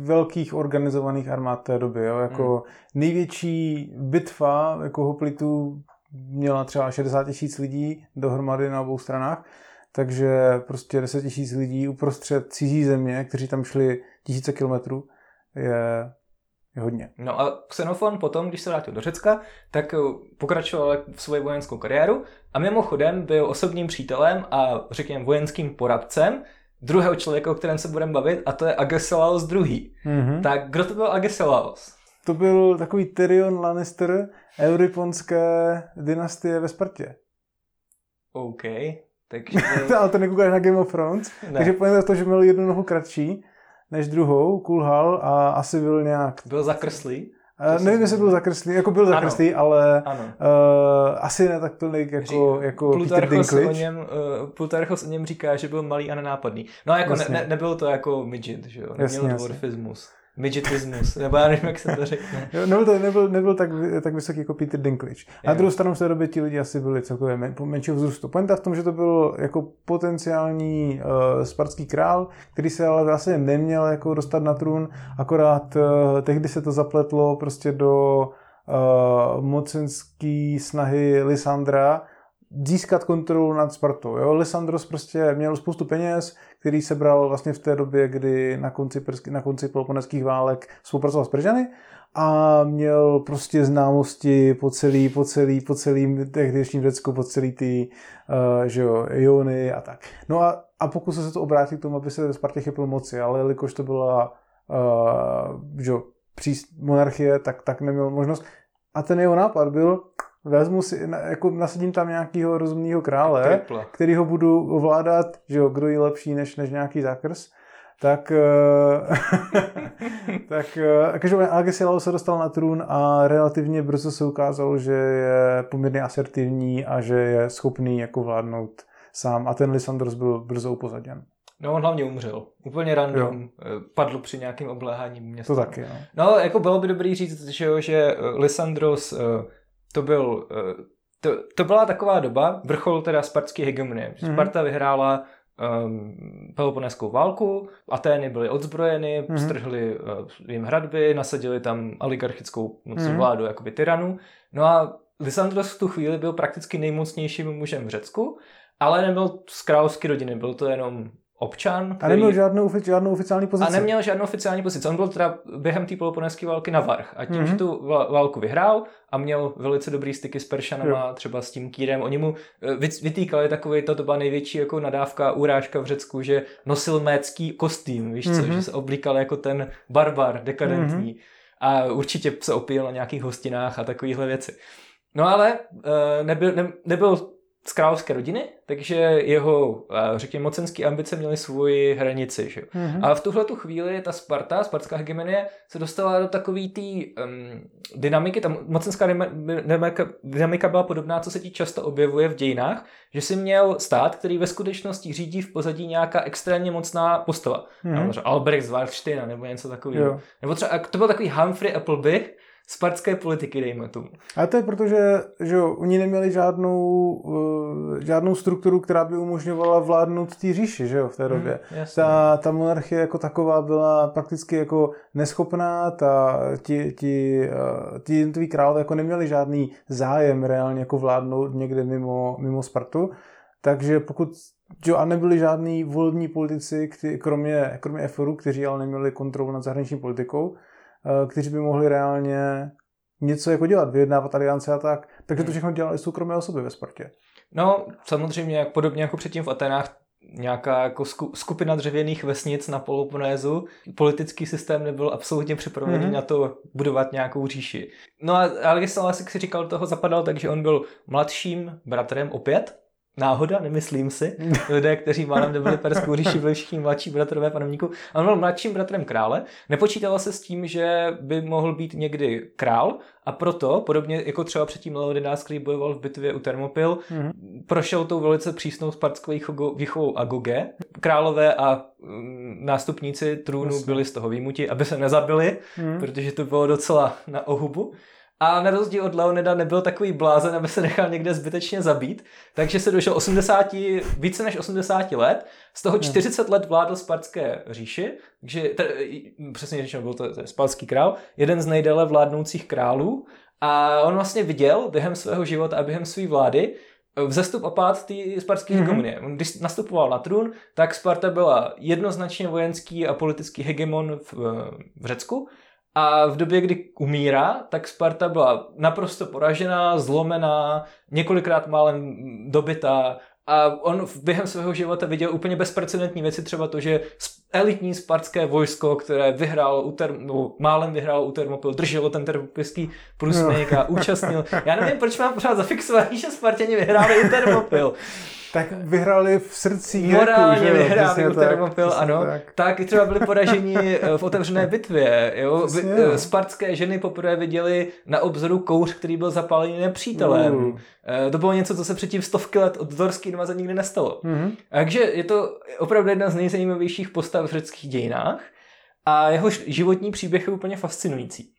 velkých organizovaných armád té doby, jo? Jako hmm. největší bitva jako hoplitů měla třeba 60 tisíc lidí dohromady na obou stranách, takže prostě 10 tisíc lidí uprostřed cizí země, kteří tam šli tisíce kilometrů, je, je hodně. No a Xenofon potom, když se vrátil do Řecka, tak pokračoval v svoji vojenskou kariéru a mimochodem byl osobním přítelem a řekněme vojenským poradcem druhého člověka, o kterém se budeme bavit, a to je Agesilaos II. Mm-hmm. Tak kdo to byl Agesilaos? To byl takový Tyrion Lannister euriponské dynastie ve Spartě. OK. Takže... *laughs* Ale to nekoukáš na Game of Thrones. Ne. Takže pojďme to, že měl jednu nohu kratší než druhou, kulhal a asi byl nějak... Byl zakrslý? Uh, nevím, jestli byl zakreslý, jako byl zakreslý, ale ano. Uh, asi ne tak tolik jako, Řík, jako Peter Dinklage. O něm, uh, Plutarchos o něm říká, že byl malý a nenápadný. No jako ne, ne, nebyl to jako midget, že jo? Neměl dwarfismus. Midgetismus, nebo já nevím, jak se to řekne. *laughs* Jo, nebyl, to, nebyl, nebyl tak, tak vysoký jako Peter Dinklage. Na druhou stranu v té době ti lidi asi byli celkově men, menšího vzrůstu. Pointa v tom, že to byl jako potenciální uh, spartský král, který se ale vlastně neměl jako dostat na trůn, akorát uh, tehdy se to zapletlo prostě do uh, mocenský snahy Lysandra, získat kontrolu nad Spartou. Jo? Lysandros prostě měl spoustu peněz, který se bral vlastně v té době, kdy na konci, na konci peloponeských válek spolupracoval s Peržany a měl prostě známosti po celý, po celý, po celým tehdejším Řecku, po celý ty uh, že jo, Iony a tak. No a, a pokusil se to obrátit k tomu, aby se Spartě chypl moci, ale jelikož to byla uh, že jo, monarchie, tak, tak neměl možnost. A ten jeho nápad byl, vezmu si, jako nasadím tam nějakého rozumného krále, který ho budu ovládat, že jo, kdo je lepší než, než nějaký zákrs, tak, eh, *laughs* tak eh, každopádně Agesilaus se dostal na trůn a relativně brzo se ukázalo, že je poměrně asertivní a že je schopný jako vládnout sám a ten Lysandros byl brzo upozaděn. No on hlavně umřel. Úplně random. Jo. Eh, padl při nějakém obléhání města. To taky, no. No, jako bylo by dobrý říct, že, jo, že Lysandros to byl, eh, to, to byla taková doba, vrchol teda spartské hegemonie. Mm-hmm. Sparta vyhrála um, Peloponeskou válku, Atény byly odzbrojeny, mm-hmm. strhli uh, jim hradby, nasadili tam oligarchickou mocí mm-hmm. vládu, jakoby tyranu. No a Lysandros v tu chvíli byl prakticky nejmocnějším mužem v Řecku, ale nebyl z královské rodiny, byl to jenom občan. Který... A neměl žádnou, žádnou oficiální pozici. A neměl žádnou oficiální pozici. On byl teda během té peloponské války na Varch. A tím, mm-hmm. že tu válku vyhrál a měl velice dobrý styky s Peršanama, jo. třeba s tím Kýrem, oni mu eh, vytýkali takový, to, byla největší jako nadávka, urážka v Řecku, že nosil mécký kostým, víš mm-hmm. co, mhm. že se oblíkal jako ten barbar, dekadentní. Mm-hmm. A určitě se opil na nějakých hostinách a takovéhle věci. No ale uh, nebyl, ne, nebyl z královské rodiny, takže jeho, řekněme, mocenské ambice měly svoji hranici. Že? Mm-hmm. A v tuhle tu chvíli ta Sparta, spartská hegemonie, se dostala do takové té um, dynamiky, ta mocenská dynamika, dynamika byla podobná, co se ti často objevuje v dějinách, že si měl stát, který ve skutečnosti řídí v pozadí nějaká extrémně mocná postava. Mm-hmm. Albrecht z Warsteina nebo něco takového. Nebo třeba, to byl takový Humphrey Appleby, spartské politiky, dejme tomu. A to je proto, že, že jo, oni neměli žádnou, uh, žádnou strukturu, která by umožňovala vládnout té říši, že jo, v té hmm, době. Hmm, ta, ta monarchie jako taková byla prakticky jako neschopná, ta, ti, ti, uh, ti jednotliví králové jako neměli žádný zájem reálně jako vládnout někde mimo, mimo Spartu. Takže pokud Jo, a nebyli žádní volební politici, kromě, kromě Eforu, kteří ale neměli kontrolu nad zahraniční politikou, Eh, kteří by mohli reálně něco jako dělat, vyjednávat aliance a tak. Takže to hmm. všechno dělali soukromé osoby ve sportě. No, samozřejmě, jak podobně jako předtím v Atenách, nějaká jako skupina dřevěných vesnic na Peloponézu. Politický systém nebyl absolutně připravený mm-hmm. na to budovat nějakou říši. No a Alexandr, jak si říkal, toho zapadal, takže on byl mladším bratrem opět náhoda, nemyslím si. *laughs* Lidé, kteří málem nebyli perskou říši, byli všichni mladší bratrové panovníku. On byl mladším bratrem krále. Nepočítalo se s tím, že by mohl být někdy král a proto, podobně jako třeba předtím Leonidas, který bojoval v bitvě u Thermopyl, mm-hmm. prošel tou velice přísnou spartskou výchovou Agoge. Králové a mm, nástupníci trůnu Jasně. byli z toho výjimuti, aby se nezabili, mm-hmm. protože to bylo docela na ohubu. A na rozdíl od Leonida nebyl takový blázen, aby se nechal někde zbytečně zabít, takže se došel 80, více než 80 let, z toho 40 let vládl Spartské říši, takže t- přesně řečeno byl to, to Spartský král, jeden z nejdéle vládnoucích králů. A on vlastně viděl během svého života a během své vlády vzestup a pád té spartské mm-hmm. hegemonie. Když nastupoval na trůn, tak Sparta byla jednoznačně vojenský a politický hegemon v, v Řecku a v době, kdy umírá, tak Sparta byla naprosto poražená, zlomená, několikrát málem dobitá a on během svého života viděl úplně bezprecedentní věci, třeba to, že elitní spartské vojsko, které vyhrálo u term, no, málem vyhrálo u Termopil, drželo ten termopilský průsmyk a účastnil. Já nevím, proč mám pořád zafixovaný, že Spartěni vyhráli u Termopil. *laughs* Tak vyhráli v srdcích Morálně jako, vyhráli u Termopil, ano. Tak. tak třeba byli poraženi eh, v otevřené bitvě. Jo? Přesně, jo. Spartské ženy poprvé viděli na obzoru kouř, který byl zapálený nepřítelem. Uh. To bylo něco, co se předtím stovky let od Dorské invaze nikdy nestalo. Uh-huh. Takže je to opravdu jedna z nejzajímavějších postav v řeckých dějinách a jeho životní příběh je úplně fascinující.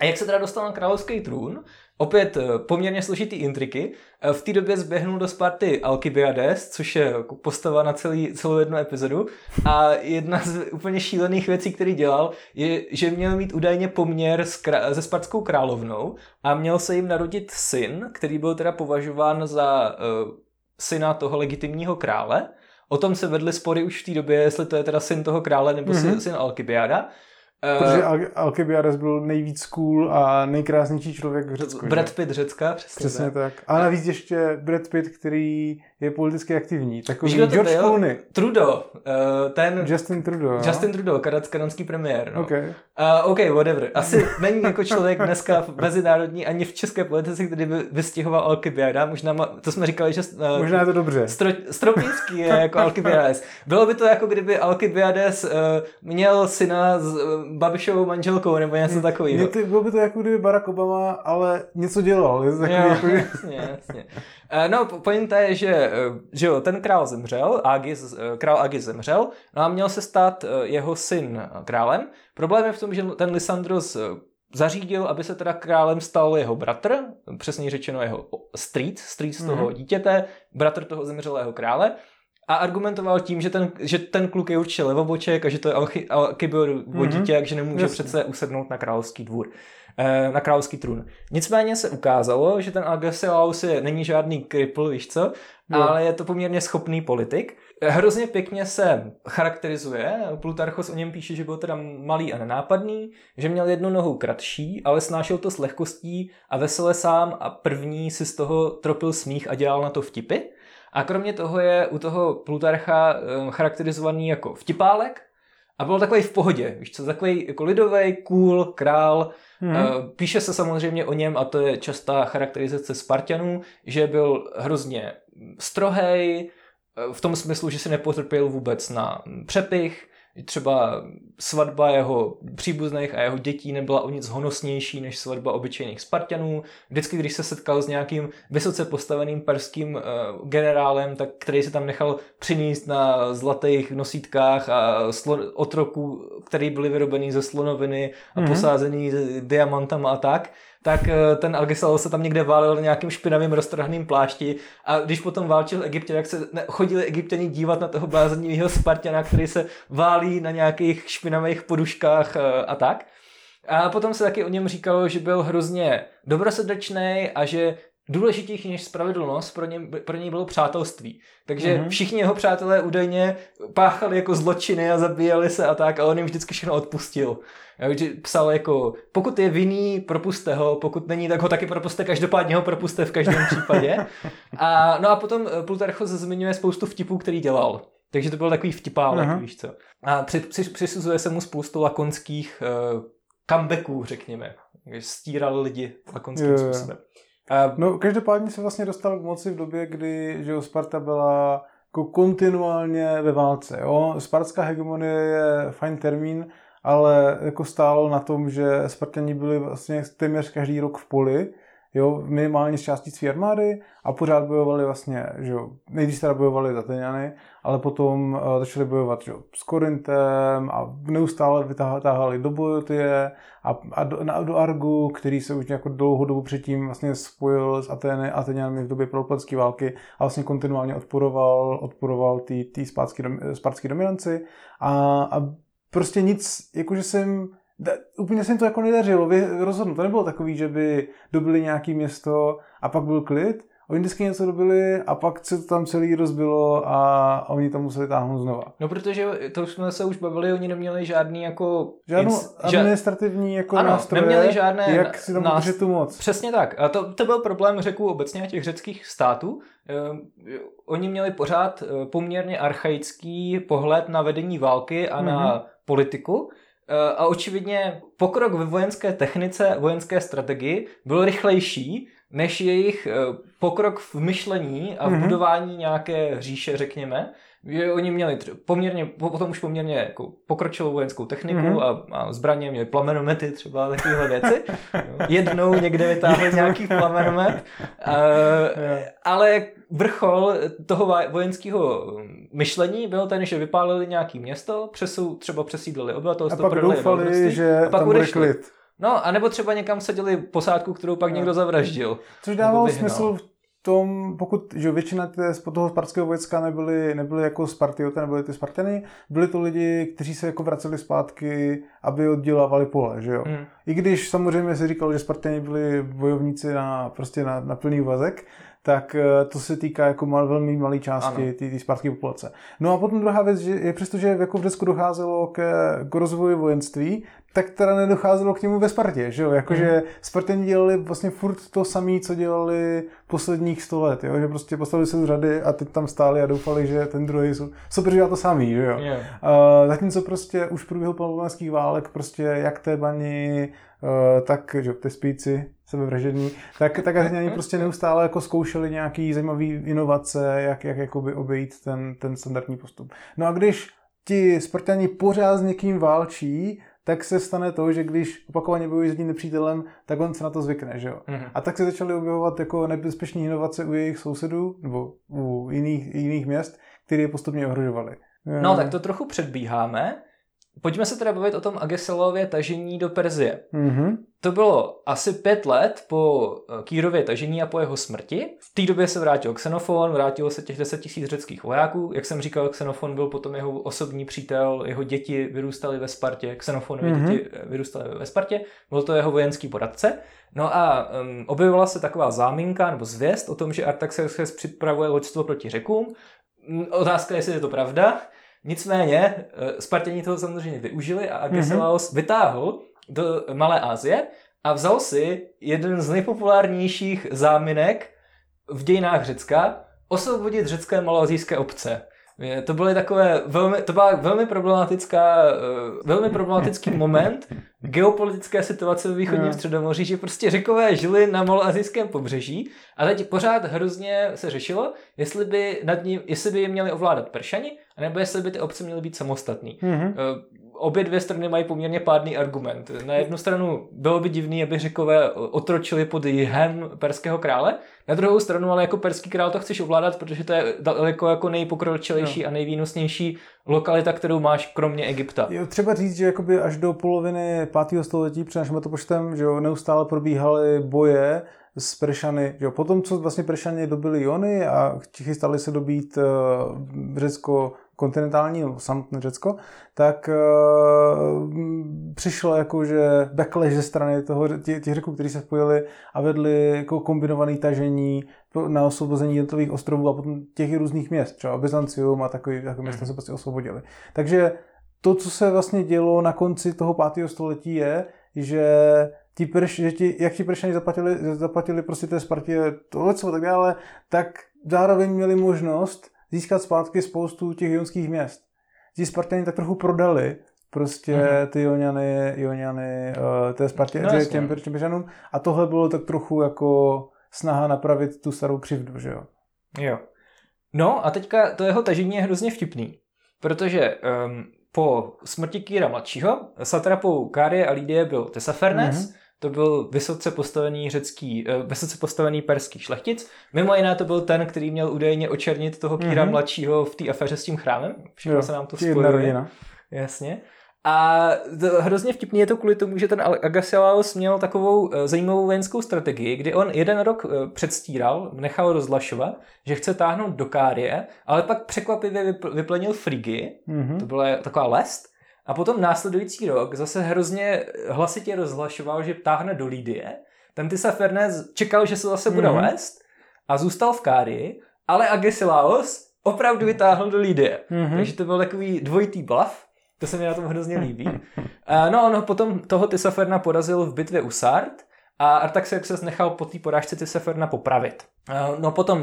A jak se teda dostal na královský trůn? Opět eh, poměrně složitý intriky. Eh, v té době zběhnul do Sparty Alcibiades, což je jako postava na celý, celou jednu epizodu. A jedna z úplně šílených věcí, který dělal, je, že měl mít údajně poměr s krá- se spartskou královnou a měl se jim narodit syn, který byl teda považován za uh, syna toho legitimního krále. O tom se vedly spory už v té době, jestli to je teda syn toho krále nebo mm-hmm. syn Alcibiada. Protože Al- Alcibiades byl nejvíc cool a nejkrásnější člověk v Řecku. Brad Pitt Řecka, přesně, přesně tak. tak. A navíc ještě Brad Pitt, který je politicky aktivní. Takový Víš, George? Clooney. Trudeau. Uh, ten... Justin Trudeau. Justin Trudeau, kanad, kanadský premiér. No. Okay. Uh, OK, whatever. Asi není jako člověk dneska v mezinárodní ani v české politice, který by vystihoval Alcibiada. Možná, ma, to jsme říkali, že... Uh, Možná je to dobře. Stro, Stropnický je jako Alcibiades. Bylo by to jako kdyby Alcibiades uh, měl syna s uh, Babišovou manželkou nebo něco takového. Bylo by to jako kdyby Barack Obama, ale něco dělal. Je to takový, jo, jako... jasně, jasně. Uh, no, pointa je, že Eh, že jo, ten král zemřel, Agis, eh, král Agis zemřel, no a měl se stát eh, jeho syn králem. Problém je v tom, že ten Lysandros zařídil, aby se teda králem stal jeho bratr, přesně řečeno jeho street, street z toho mm-hmm. dítěte, bratr toho zemřelého krále, a argumentoval tím, že ten, že ten kluk je určitě levoboček a že to je Alkybiorovo mm-hmm. dítě, takže nemůže Jasně. přece usednout na královský dvůr. Eh, na královský trůn. Nicméně se ukázalo, že ten Agesilaus je, není žádný kripl, víš co, no. ale je to poměrně schopný politik. Hrozně pěkně se charakterizuje, Plutarchos o něm píše, že byl teda malý a nenápadný, že měl jednu nohu kratší, ale snášel to s lehkostí a vesele sám a první si z toho tropil smích a dělal na to vtipy. A kromě toho je u toho Plutarcha eh, charakterizovaný jako vtipálek, a byl takový v pohodě, víš co, takový jako lidový, cool, král. Hmm. Píše se samozřejmě o něm, a to je častá charakterizace Spartanů, že byl hrozně strohej, eh, v tom smyslu, že si nepotrpěl vůbec na přepich, třeba svatba jeho příbuzných a jeho dětí nebyla o nic honosnější než svatba obyčejných Spartanů. Vždycky, když se setkal s nějakým vysoce postaveným perským uh, generálem, tak který se tam nechal přinést na zlatých nosítkách a slo- otroků, který byly vyrobený ze slonoviny a mm-hmm. posázený diamantama a tak, tak eh, ten Algesal se tam někde válil na nějakým špinavým roztrhaným plášti a když potom válčil Egyptě, tak se chodili egyptěni dívat na toho bláznivého Spartana, který se válí na nějakých špinavých poduškách eh, a tak. A potom se taky o něm říkalo, že byl hrozně dobrosrdečný a že důležitější než spravedlnost pro, ně, pro něj bylo přátelství. Takže mm-hmm. všichni jeho přátelé údajně páchali jako zločiny a zabíjeli se a tak, a on jim vždycky všechno odpustil. Psal jako, pokud je vinný, propuste ho, pokud není, tak ho taky propuste, každopádně ho propuste v každém případě. A, no a potom eh, Plutarchos zmiňuje spoustu vtipů, který dělal. Takže to byl takový vtipálek, uh-huh. víš co. A při, při, přisuzuje se mu spoustu lakonských uh, comebacků, řekněme. Stíral lidi lakonským yeah. způsobem. No, každopádně se vlastně dostal k moci v době, kdy že jo, Sparta byla jako kontinuálně ve válce. Jo? Spartská hegemonie je fajn termín, ale jako stálo na tom, že Spartani byli vlastně téměř každý rok v poli, jo, minimálně z částí své armády a pořád bojovali vlastně, že jo, nejdřív teda bojovali za Ateniany, ale potom uh, začali bojovat že s Korintem a neustále vytáhali do Bojotie a, a do, na, do Argu, který se už jako dlouhou dobu předtím vlastně spojil s Ateny, Ateniany v době peloponské války a vlastně kontinuálně odporoval, odporoval té spátské dominanci a, a prostě nic, jakože jsem, da, úplně se jim to jako nedařilo rozhodnout. To nebylo takový, že by dobili nějaký město a pak byl klid. Oni vždycky něco dobili a pak se to tam celý rozbilo a, oni to museli táhnout znova. No protože to už jsme se už bavili, oni neměli žádný jako... Žádnou ins- administrativní jako Ano, nástroje, neměli žádné jak si tam nás- tu moc. Přesně tak. A to, to byl problém řeků obecně těch řeckých států. Eh, oni měli pořád eh, poměrně archaický pohled na vedení války a na Mhm. politiku. Eh, A očividně pokrok ve vojenské technice, vojenské strategii byl rychlejší než jejich eh, pokrok v myšlení a v Mhm. budování nějaké říše, řekněme. Že oni měli poměrně, po- potom už poměrně jako pokročilou vojenskou techniku Mhm. a, a zbraně, měli plamenomety třeba, takovéhle věci. *laughs* Jednou někde vytáhli nějaký plamenomet, uh, *laughs* ale vrchol toho vojenského myšlení byl ten, že vypálili nějaký město, přesou, třeba přesídlili A obyvatelstvo, pak prodali doufali, že a pak tam bude klid. No, anebo třeba někam seděli posádku, kterou pak No. někdo zavraždil. Což dávalo smysl v tom, pokud že většina té, toho spartského vojska nebyli, nebyli jako Spartioty, nebyli ty Spartany, byli to lidi, kteří se jako vraceli zpátky, aby oddělávali pole, že jo. Hmm. I když samozřejmě se říkalo, že Spartani byli bojovníci na, prostě na, na plný úvazek, tak eh, to se týká jako mal, velmi malé části té spartské populace. No a potom druhá věc, že je přesto, že jako v Řecku docházelo ke, k rozvoji vojenství, tak teda nedocházelo k němu ve Spartě, že jo? Jakože Mhm. Spartani dělali vlastně furt to samé, co dělali posledních sto let, jo? Že prostě postavili se z řady a teď tam stáli a doufali, že ten druhý jsou, super, dělá to samý, že jo? Yeah. Uh, zatímco prostě už v průběhu válek prostě jak té bani, uh, tak že, ty spíci, sebevražední, tak, tak Ařeňani prostě neustále jako zkoušeli nějaký zajímavý inovace, jak, jak jakoby obejít ten, ten standardní postup. No a když ti Spartani pořád s někým válčí, tak se stane to, že když opakovaně bojují s jedním nepřítelem, tak on se na to zvykne, že jo. Mhm. A tak se začaly objevovat jako nebezpečné inovace u jejich sousedů nebo u jiných, jiných měst, které je postupně ohrožovaly. No, tak to trochu předbíháme. Pojďme se teda bavit o tom Agesilově tažení do Perzie. Mhm. To bylo asi pět let po eh, Kýrově tažení a po jeho smrti. V té době se vrátil Xenofon, vrátilo se těch 10 tisíc řeckých vojáků. Jak jsem říkal, Xenofon byl potom jeho osobní přítel, jeho děti vyrůstaly ve Spartě, Xenofonovy Mhm. mm-hmm. děti eh, vyrůstaly ve Spartě, byl to jeho vojenský poradce. No a um, objevila se taková záminka nebo zvěst o tom, že Artaxerxes připravuje loďstvo proti řekům. Otázka je, jestli je to pravda. Nicméně, eh, Spartěni toho samozřejmě využili a Agesilaos mm-hmm. vytáhl do Malé Asie a vzal si jeden z nejpopulárnějších záminek v dějinách Řecka osvobodit řecké maloazijské obce. To byly takové velmi, to byla velmi problematická, eh, velmi problematický *laughs* moment geopolitické situace v východním No. středomoří, že prostě řekové žili na maloazijském pobřeží a teď pořád hrozně se řešilo, jestli by, nad ním, jestli by je měli ovládat Peršani, anebo jestli by ty obce měly být samostatný. Mhm. Obě dvě strany mají poměrně pádný argument. Na jednu stranu bylo by divný, aby řekové otročili pod jihem perského krále, na druhou stranu ale jako perský král to chceš ovládat, protože to je daleko jako nejpokročilejší a nejvýnosnější lokalita, kterou máš kromě Egypta. Jo, třeba říct, že jakoby až do poloviny 5. století před naším letopočtem, že jo, neustále probíhaly boje s Peršany. Že jo. Potom, co vlastně Peršani dobili Jony a chystali se dobít uh, Řecko kontinentální, nebo samotné Řecko, tak uh, přišlo jakože backlash ze strany toho, těch, těch řeků, kteří se spojili a vedli jako kombinované tažení na osvobození jednotlivých ostrovů a potom těch různých měst, třeba Byzancium a takový, takový města se prostě osvobodili. Takže to, co se vlastně dělo na konci toho 5. století je, že ti perš, že ti, jak ti Peršani zaplatili, zaplatili prostě té Spartě tohle co tak dále, tak zároveň měli možnost získat zpátky spoustu těch jonských měst. Ti Spartani tak trochu prodali prostě mm-hmm. ty Joniany, Joniany uh, té Spartě, No no, těm, těm Peršanům a tohle bylo tak trochu jako snaha napravit tu starou křivdu, že jo. Jo. No a teďka to jeho tažení je hrozně vtipný, protože um, po smrti Kýra mladšího satrapou Kárie a Lídie byl Tesafernes, Mhm. mm-hmm. To byl vysoce postavený řecký, uh, vysoce postavený perský šlechtic. Mimo jiné to byl ten, který měl údajně očernit toho Kýra Mhm. mladšího v té aféře s tím chrámem. Všechno Jo, se nám to spojuje. Jasně. A to, hrozně vtipný je to kvůli tomu, že ten Agasilaos měl takovou eh, zajímavou vojenskou strategii, kdy on jeden rok eh, předstíral, nechal rozlašovat, že chce táhnout do Kárie, ale pak překvapivě vypl- vyplenil Frigy, Mhm. to byla taková lest, a potom následující rok zase hrozně hlasitě rozhlašoval, že táhne do Lídie. Ten Tysa Fernez čekal, že se zase bude Mhm. lést, a zůstal v Kárii, ale Agesilaos opravdu vytáhl do Lídie. Mhm. Takže to byl takový dvojitý bluff, to se mi na tom hrozně *laughs* líbí. No, on potom toho Tysaferna porazil v bitvě u Sard a Artaxerxes nechal po té porážce Tysaferna popravit. No potom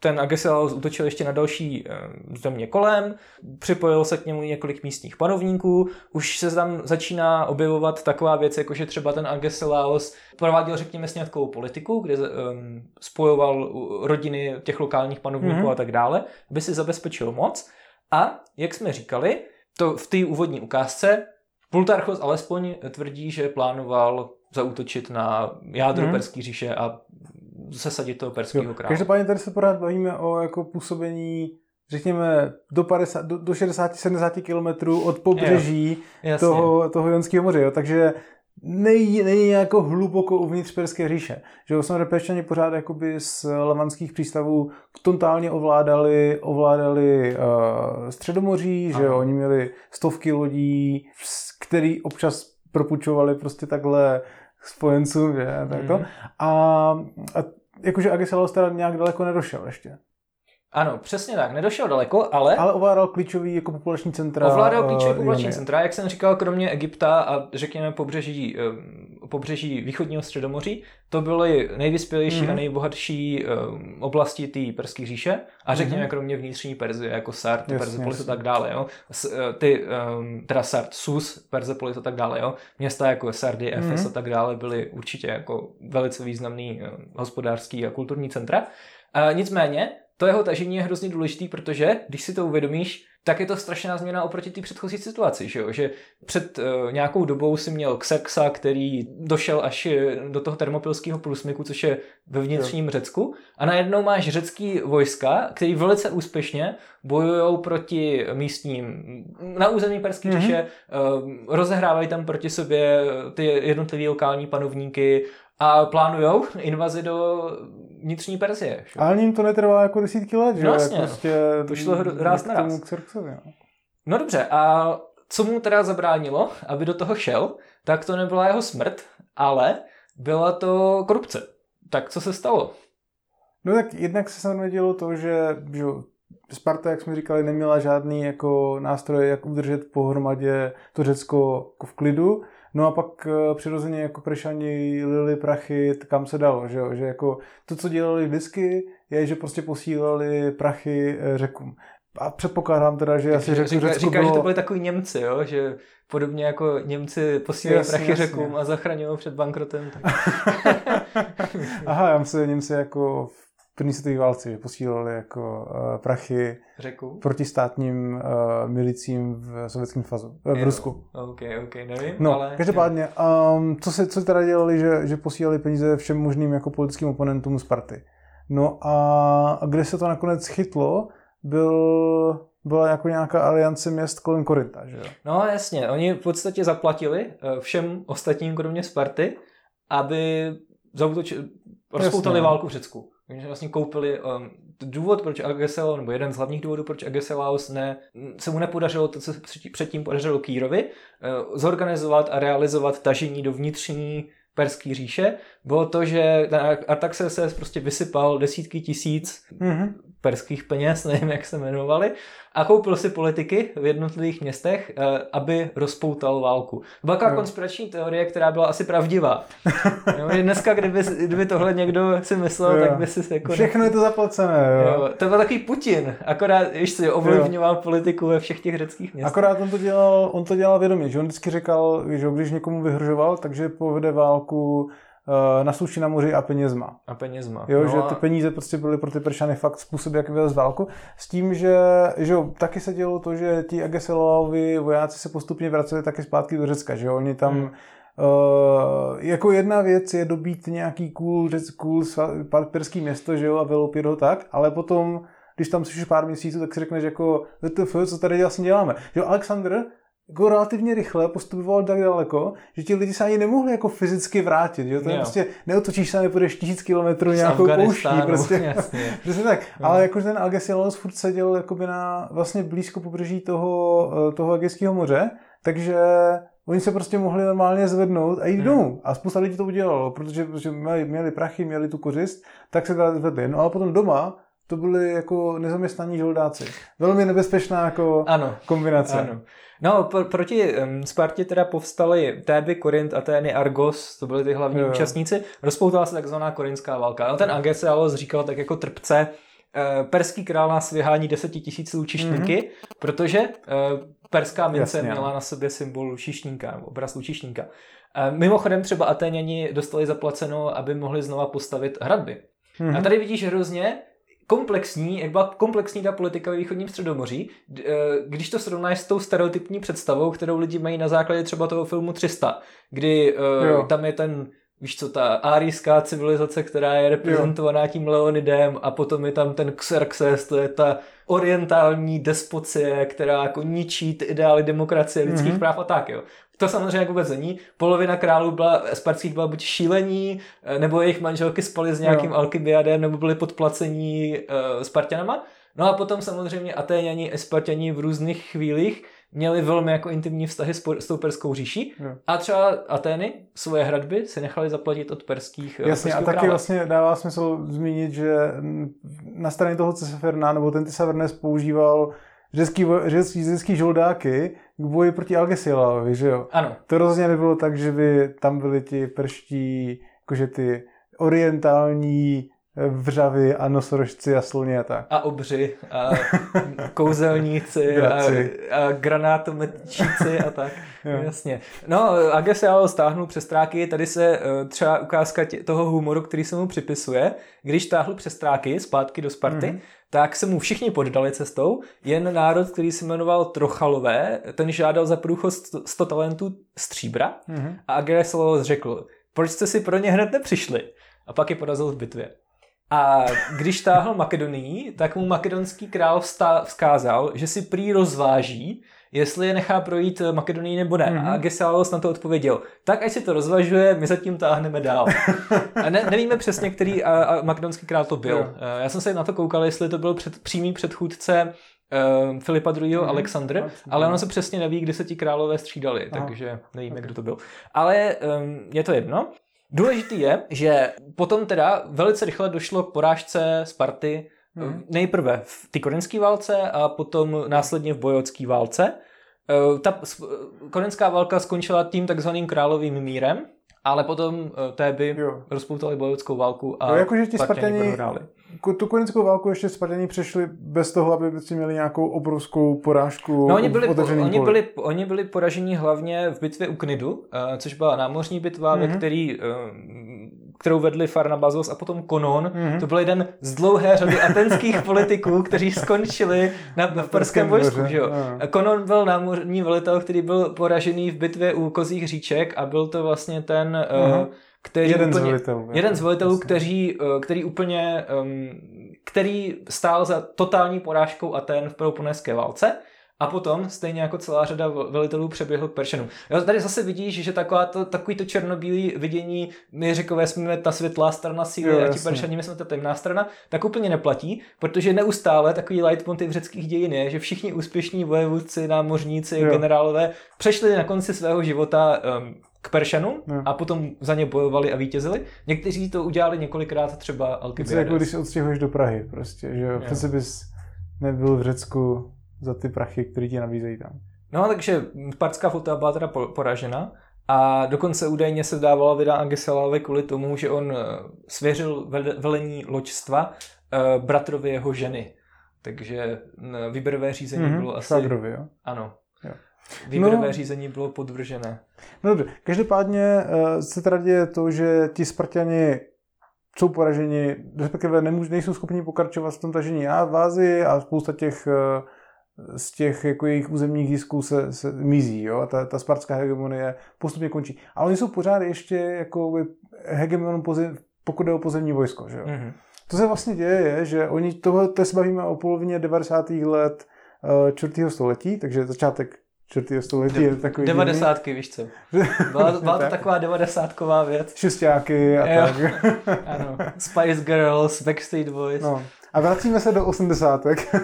ten Agesilaos útočil ještě na další eh, země kolem, připojil se k němu několik místních panovníků, už se tam začíná objevovat taková věc, jako že třeba ten Agesilaos prováděl, řekněme, sňatkovou politiku, kde um, spojoval rodiny těch lokálních panovníků Mhm. a tak dále, aby si zabezpečil moc. A, jak jsme říkali, to v té úvodní ukázce, Plutarchos alespoň tvrdí, že plánoval zaútočit na jádro Mhm. Perské říše a sesadit toho perského Jo. krále. Každopádně tady se pořád bavíme o jako působení řekněme, do, 50, do, do 60-70 kilometrů od pobřeží Jasně. toho, toho Jonského moře, jo. takže nej, není jako hluboko uvnitř Perské říše. Že jo, samozřejmě Peršťani pořád jakoby z levanských přístavů totálně ovládali, ovládali uh, Středomoří, že jo, oni měli stovky lodí, který občas propučovali prostě takhle spojencům, že, tak to. Mhm. A, a jakože Agesilaus teda nějak daleko nedošel ještě. Ano, přesně tak, nedošel daleko, ale, Ale ovládal klíčový jako populační centra. ovládal klíčové eh, populační centra, jak jsem říkal, kromě Egypta a řekněme pobřeží, eh, pobřeží východního středomoří, to byly nejvyspělejší Mhm. a nejbohatší eh, oblasti té Perské říše a řekněme Mhm. kromě vnitřní Perzie, jako Sard, Jasně, Persepolis a jasně. tak dále, jo. S, eh, ty, eh, teda Sard, Sus, Persepolis a tak dále, jo. Města jako Sardy, Efes Mhm. a tak dále byly určitě jako velice významný eh, hospodářský a kulturní centra. A nicméně, to jeho tažení je hrozně důležitý, protože když si to uvědomíš, tak je to strašná změna oproti té předchozí situaci, že, jo? že před uh, nějakou dobou si měl Xerxa, který došel až eh, do toho termopilského průsmyku, což je ve vnitřním Řecku, a najednou máš řecký vojska, který velice úspěšně bojují proti místním na území Perské Mhm. mm-hmm. říše, uh, rozehrávají tam proti sobě ty jednotlivé lokální panovníky a plánujou invazi do vnitřní Perzie. že? Ale ním to netrvá jako desítky let, že? No jo, jasně, prostě To šlo ráz na ráz. No. No dobře, a co mu teda zabránilo, aby do toho šel, tak to nebyla jeho smrt, ale byla to korupce. Tak co se stalo? No tak jednak se samozřejmě dělo to, že, že Sparta, jak jsme říkali, neměla žádný jako nástroj, jak udržet pohromadě to Řecko jako v klidu. No a pak eh, přirozeně jako Prešani lili prachy, kam se dalo, že jo? Že jako to, co dělali vždycky, je, že prostě posílali prachy eh, řekům. A předpokládám teda, že asi řekl, říká, říká bylo... že to byli takový Němci, jo? že podobně jako Němci posílají Jasně, prachy jasně. řekům a zachraňují před bankrotem. Tak... *laughs* *laughs* Aha, já myslím, že Němci jako v první světové válce, že posílali jako uh, prachy Řeku? protistátním uh, milicím v Sovětském svazu, eh, v Jo. Rusku. OK, OK, nevím, No, ale... každopádně, um, co, se, co teda dělali, že, že posílali peníze všem možným jako politickým oponentům Sparty. No a, a kde se to nakonec chytlo, byl, byla jako nějaká aliance měst kolem Korinta, že jo? No jasně, oni v podstatě zaplatili eh, všem ostatním, kromě Sparty, aby zautočili, rozpoutali Jasně. válku v Řecku. Takže vlastně koupili um, důvod, proč Agesilaus, nebo jeden z hlavních důvodů, proč Agesilaus ne, se mu nepodařilo to, co se předtím- podařilo Kýrovi, eh, zorganizovat a realizovat tažení do vnitřní perský říše, bylo to, že ten Artaxerxes prostě vysypal desítky tisíc Mhm. Perských peněz, *laughs* nevím, jak se jmenovali, a koupil si politiky v jednotlivých městech, eh, aby rozpoutal válku. Byla taková Jo. konspirační teorie, která byla asi pravdivá. *laughs* jo, dneska, kdyby, kdyby tohle někdo si myslel, Jo. tak by si jako... Všechno je to zaplacené, jo. Jo, to byl takový Putin, akorát, víš si, ovlivňoval politiku ve všech těch řeckých městech. Akorát on to dělal, on to dělal vědomě, že on vždycky říkal, že když někomu vyhrožoval, takže povede válku na suši, na moři a penězma. A penězma. Jo, no že a- ty peníze prostě byly pro ty Peršany fakt způsob, jak vyvést válku. S tím, že, že jo, taky se dělo to, že ti Agesilovi vojáci se postupně vraceli taky zpátky do Řecka, že jo, oni tam Hmm. Uh, jako jedna věc je dobít nějaký cool, řec, cool perský město, že jo, a vyloupit ho tak, ale potom, když tam jsi pár měsíců, tak si řekneš jako, WTF, co tady vlastně děláme. Jo, Alexandr jako relativně rychle postupoval tak daleko, že ti lidi se ani nemohli jako fyzicky vrátit, že jo? to je prostě, neotočíš se, nepůjdeš tisíc kilometrů nějakou pouští, prostě. *laughs* Přesně tak. No. Ale jakože ten Agesilaus furt seděl jakoby na vlastně blízko pobřeží toho, eh, toho Egejského moře, takže oni se prostě mohli normálně zvednout a jít hmm. domů. A spousta lidí to udělalo, protože, protože měli, měli prachy, měli tu kořist, tak se teda zvedli. No ale potom doma to byli jako nezaměstnaní žoldáci. Velmi nebezpečná jako ano, kombinace. Ano. No, pro, proti um, Spartě teda povstali Téby, Korint, Atény, Argos, to byly ty hlavní jo. účastníci. Rozpoutala se takzvaná korinská válka. No, ten Agesialos říkal tak jako trpce, uh, perský král nás vyhání deseti tisíc lučišníky, mm-hmm. protože uh, perská mince Jasně, měla na sobě symbol lučišníka, obraz lučišníka. Uh, mimochodem třeba Atéňani dostali zaplaceno, aby mohli znova postavit hradby. Mm-hmm. A tady vidíš hrozně, komplexní, jak byla komplexní ta politika ve východním středomoří, eh, když to srovnáš s tou stereotypní představou, kterou lidi mají na základě třeba toho filmu 300, kdy uh, jo. tam je ten víš co, ta árijská civilizace, která je reprezentovaná jo. tím Leonidem a potom je tam ten Xerxes, to je ta orientální despocie, která jako ničí ty ideály demokracie, lidských mm-hmm. práv a tak, jo. To samozřejmě jako vůbec není. Polovina králů byla, spartských byla buď šílení, eh, nebo jejich manželky spaly s nějakým jo. alkybiadem, nebo byly podplacení uh, Spartanama. No a potom samozřejmě Atéňani a Spartani v různých chvílích měli velmi jako intimní vztahy s, s tou perskou říší jo. a třeba Atény svoje hradby si nechali zaplatit od perských eh, Jasně a taky krále. vlastně dává smysl zmínit, že na straně toho Ceseferna nebo ten Tisavernes používal řecký, řecký, řecký žoldáky k boji proti Algesilovi, že jo? Ano. To rozhodně nebylo tak, že by tam byli ti prští, jakože ty orientální vřavy a nosorožci a sloně a tak. A obři a *laughs* kouzelníci a, a granátometčíci a tak. *laughs* Jo. Jasně. No, Agesial stáhnul přestráky, tady se uh, třeba ukázka tě, toho humoru, který se mu připisuje. Když táhl přestráky zpátky do Sparty, mm-hmm. tak se mu všichni poddali cestou, jen národ, který se jmenoval Trochalové, ten žádal za průchod 100 talentů stříbra mm-hmm. a Agesial řekl, proč jste si pro ně hned nepřišli? A pak je porazil v bitvě. A když táhl Makedonii, tak mu makedonský král vzkázal, že si prý rozváží, jestli je nechá projít Makedonii nebo ne. Mm-hmm. A Gesalos na to odpověděl, tak ať si to rozvažuje, my zatím táhneme dál. A ne, nevíme přesně, který a, a makedonský král to byl. Jo. Já jsem se na to koukal, jestli to byl před, přímý předchůdce uh, Filipa II. Mm-hmm. Alexandr, ale ono se přesně neví, kdy se ti králové střídali, Aha. takže nevíme, okay. kdo to byl. Ale um, je to jedno. Důležitý je, že potom teda velice rychle došlo k porážce Sparty hmm. nejprve v té korinské válce a potom následně v bojovské válce. Eh, ta korenská válka skončila tím takzvaným královým mírem, ale potom eh, Téby rozpoutali bojovskou válku a no, jakože ti Spartani prohráli tu korinskou válku ještě Spartani přešli bez toho, aby prostě měli nějakou obrovskou porážku no, oni byli, oni, byli, oni byli poraženi hlavně v bitvě u Knidu, eh, což byla námořní bitva, mm-hmm. ve mhm. který, eh, kterou vedli Farnabazos a potom Konon. Mm-hmm. To byl jeden z dlouhé řady atenských politiků, kteří skončili na, na perském vojsku. Že jo? Konon byl námořní velitel, který byl poražený v bitvě u Kozích říček a byl to vlastně ten... Mm-hmm který jeden úplně, z volitelů. Jeden z volitelů, kteří, eh, který úplně, který stál za totální porážkou Aten v Peloponéské válce a potom, stejně jako celá řada velitelů, přeběhl k Peršenu. Jo, tady zase vidíš, že taková to, takový to černobílý vidění, my řekové jsme ta světlá strana síly jo, a ti Peršani, my jsme ta temná strana, tak úplně neplatí, protože neustále takový leitmotiv řeckých dějin je, že všichni úspěšní vojevůdci, námořníci, jo. generálové přešli na konci svého života um, k Peršanu no. a potom za ně bojovali a vítězili. Někteří to udělali několikrát, třeba Alkybiades. To je jako když se odstěhuješ do Prahy prostě, že jo. Přece bys nebyl v Řecku za ty prachy, které ti nabízejí tam. No, takže partská flota byla teda poražena a dokonce údajně se dávala vydá Angeseláve kvůli tomu, že on eh, svěřil velení loďstva eh, bratrovi jeho ženy. Takže eh, výběrové řízení mm-hmm, bylo asi... Sadrovi, jo? Ano. Výběrové no, řízení bylo podvržené. No dobře, každopádně uh, se teda děje to, že ti Spartani jsou poraženi, respektive nemůž, nejsou schopni pokračovat v tom tažení a v Ázii a spousta těch uh, z těch jako jejich územních zisků se, se mizí, jo, a ta, ta spartská hegemonie postupně končí. Ale oni jsou pořád ještě jako hegemon, pokud jde o pozemní vojsko, že jo. Mm-hmm. To se vlastně děje, je, že oni, tohle, to se bavíme o polovině 90. let uh, čtvrtého století, takže začátek čtvrtého století je takový... Devadesátky, víš co. *laughs* Byla, byla to taková devadesátková věc. Šestáky a jo. tak. *laughs* ano. Spice Girls, Backstreet Boys. No. A vracíme se do osmdesátek.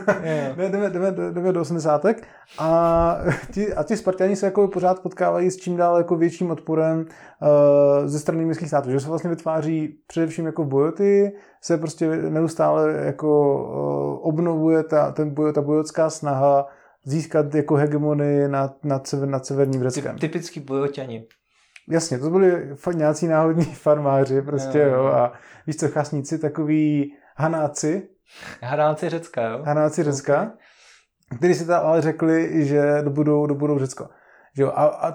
jdeme, *laughs* jdeme, jdeme, jdeme do osmdesátek a ti, a ti Spartani se jako pořád potkávají s čím dál jako větším odporem uh, ze strany městských států, že se vlastně vytváří především jako Bojoty, se prostě neustále jako uh, obnovuje ta, ten boj, ta bojotská snaha získat jako hegemonii nad, nad, sever, nad severním Řeckem. Typický bojoťani. Jasně, to byli nějací náhodní *laughs* farmáři prostě, jo, jo a víš co, chasníci, takový hanáci. Hanáci Řecka, jo? Hanáci Řecka, okay. kteří si tam ale řekli, že dobudou, dobudou Řecko. Že jo, a, a,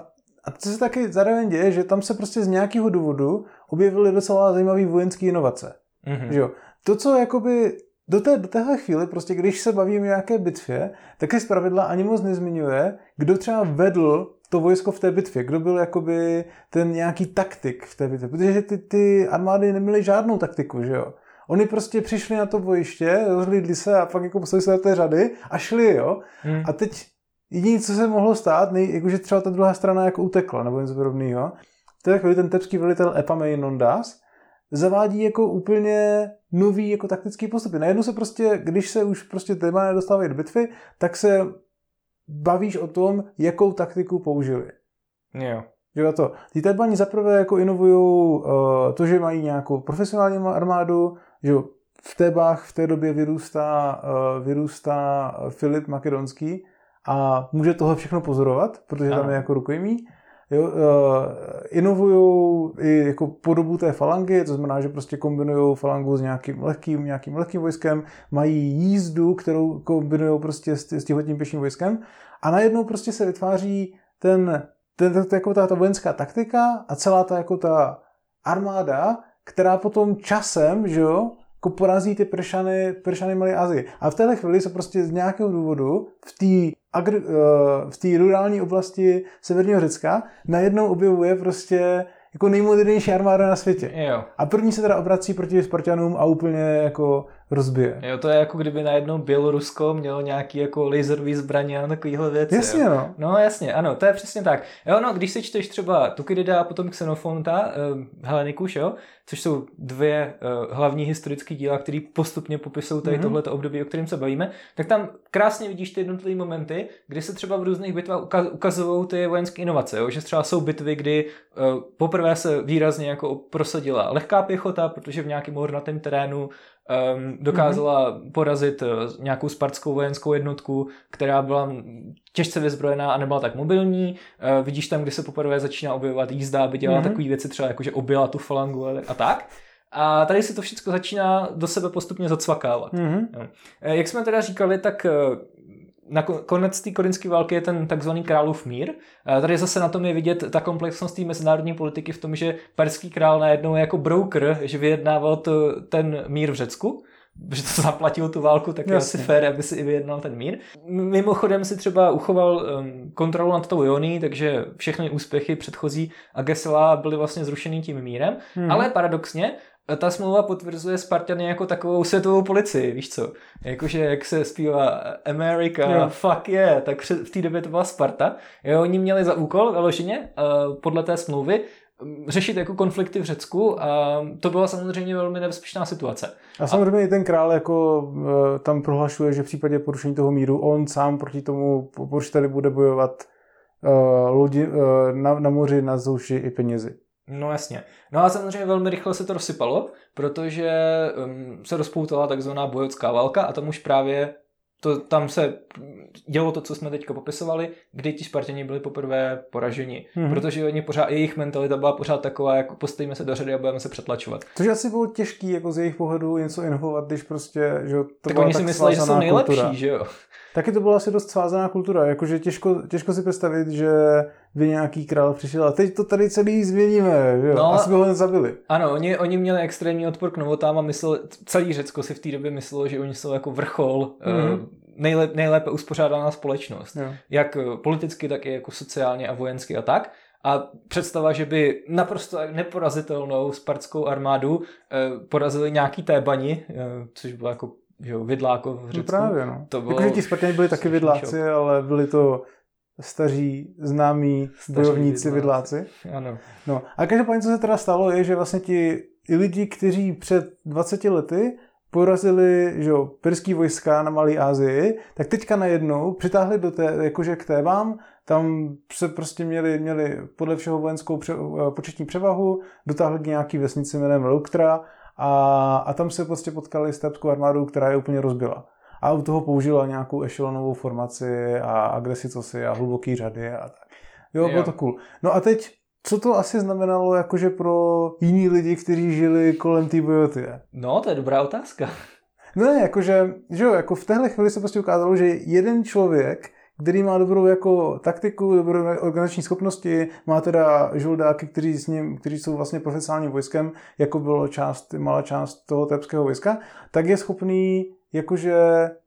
a co se taky zároveň děje, že tam se prostě z nějakého důvodu objevily docela zajímavé vojenské inovace. Mm-hmm. Že jo. To, co jakoby do, té, do téhle chvíli, prostě když se bavíme o nějaké bitvě, tak se zpravidla ani moc nezmiňuje, kdo třeba vedl to vojsko v té bitvě, kdo byl jakoby ten nějaký taktik v té bitvě, protože ty, ty armády neměly žádnou taktiku, že jo. Oni prostě přišli na to bojiště, rozhlídli se a pak jako poslali se do té řady a šli, jo. Hmm. A teď jediné, co se mohlo stát, nej, jakože třeba ta druhá strana jako utekla nebo něco podobného. To je ten tepský velitel Epaminondas zavádí jako úplně nový jako taktický postupy. Najednou se prostě, když se už prostě téma nedostávají do bitvy, tak se bavíš o tom, jakou taktiku použili. Jo. Jo, to. Ty Talibaní zaprvé jako inovují uh, to, že mají nějakou profesionální armádu, že v Tebách v té době vyrůstá, uh, vyrůstá Filip Makedonský a může toho všechno pozorovat, protože ano. tam je jako rukojmí. Jo, uh, inovují i jako podobu té falangy, to znamená, že prostě kombinují falangu s nějakým lehkým, nějakým lehkým vojskem, mají jízdu, kterou kombinují prostě s, s tím pěším vojskem a najednou prostě se vytváří ten, ten, ten, ten jako ta, ta vojenská taktika a celá ta jako ta armáda, která potom časem, že jo, jako porazí ty Peršany, Peršany Malé Azii. A v téhle chvíli se prostě z nějakého důvodu v té agri, uh, v té rurální oblasti severního Řecka najednou objevuje prostě jako nejmodernější armáda na světě. Jo. A první se teda obrací proti Spartanům a úplně jako rozbije. Jo, to je jako kdyby najednou Bělorusko mělo nějaký jako laserový zbraně a takovýhle věci. Jasně, jo. no. No jasně, ano, to je přesně tak. Jo, no, když si čteš třeba Tukidida a potom Xenofonta, uh, Helenikuš, jo, což jsou dvě uh, hlavní historické díla, které postupně popisují tady mm-hmm. tohleto období, o kterém se bavíme, tak tam krásně vidíš ty jednotlivé momenty, kdy se třeba v různých bitvách ukaz- ukazují ty vojenské inovace, jo? že třeba jsou bitvy, kdy uh, poprvé se výrazně jako prosadila lehká pěchota, protože v nějakém hornatém terénu um, dokázala mm-hmm. porazit uh, nějakou spartskou vojenskou jednotku, která byla těžce vyzbrojená a nebyla tak mobilní. Uh, vidíš tam, kde se poprvé začíná objevovat jízda, aby dělala mm-hmm. takové věci třeba jako, že objela tu falangu a, a tak. A tady se to všechno začíná do sebe postupně zacvakávat. Mm-hmm. Jak jsme teda říkali, tak na konec té korinské války je ten takzvaný králův mír. Tady zase na tom je vidět ta komplexnost té mezinárodní politiky v tom, že perský král najednou je jako broker, že vyjednával to, ten mír v Řecku že to *laughs* zaplatil tu válku, tak je asi fér, aby si i vyjednal ten mír. Mimochodem si třeba uchoval um, kontrolu nad tou Ioní, takže všechny úspěchy předchozí Agesela byly vlastně zrušeny tím mírem, hmm. ale paradoxně ta smlouva potvrzuje Spartany jako takovou světovou policii, víš co? Jakože jak se zpívá America, jo. fuck yeah, tak v té době to byla Sparta. Jo, oni měli za úkol, vyloženě, podle té smlouvy, řešit jako konflikty v Řecku a to byla samozřejmě velmi nebezpečná situace. A samozřejmě i ten král jako e, tam prohlašuje, že v případě porušení toho míru on sám proti tomu tady bude bojovat uh, lodi, uh, na, na moři, na zouši i penězi. No jasně. No a samozřejmě velmi rychle se to rozsypalo, protože um, se rozpoutala takzvaná bojotská válka a tam už právě to, tam se dělo to, co jsme teďka popisovali, kdy ti Spartěni byli poprvé poraženi. Mm-hmm. Protože oni pořád, jejich mentalita byla pořád taková, jako postavíme se do řady a budeme se přetlačovat. Což asi bylo těžký jako z jejich pohledu něco inovovat, když prostě, že to tak oni si mysleli, že jsou nejlepší, kultura. že jo? Taky to byla asi dost svázaná kultura, jakože těžko, těžko si představit, že by nějaký král přišel a teď to tady celý změníme, že jo? No, asi by ho zabili. Ano, oni, oni měli extrémní odpor k novotám a myslel, celý Řecko si v té době myslelo, že oni jsou jako vrchol, mm-hmm. uh, nejlep, nejlépe uspořádaná společnost. Jo. Jak eh, politicky, tak i jako sociálně a vojensky a tak. A představa, že by naprosto neporazitelnou spartskou armádu eh, porazili nějaký Tébani, eh, což bylo jako že jo, vidláko v no Řecku. No právě, no. To bylo Jakože ti Spartani byli taky vidláci, šok. ale byli to staří, známí staří bojovníci vidláci. vidláci. Ano. No. A každopádně, co se teda stalo, je, že vlastně ti i lidi, kteří před 20 lety porazili že jo, perský vojska na Malé Asii, tak teďka najednou přitáhli do té, jakože k Tébám, tam se prostě měli, měli podle všeho vojenskou pře, eh, početní převahu, dotáhli k nějaký vesnici jménem Luktra a, a tam se prostě potkali s tébskou armádou, která je úplně rozbila. A u toho použila nějakou ešelonovou formaci a agresicosy a hluboký řady a tak. Jo, bylo to cool. No a teď, co to asi znamenalo jakože pro jiní lidi, kteří žili kolem té Bojotie? No, to je dobrá otázka. No ne, jakože, že jo, jako v téhle chvíli se prostě ukázalo, že jeden člověk, který má dobrou jako taktiku, dobrou organizační schopnosti, má teda žoldáky, kteří, s ním, kteří jsou vlastně profesionálním vojskem, jako bylo část, malá část toho tepského vojska, tak je schopný jakože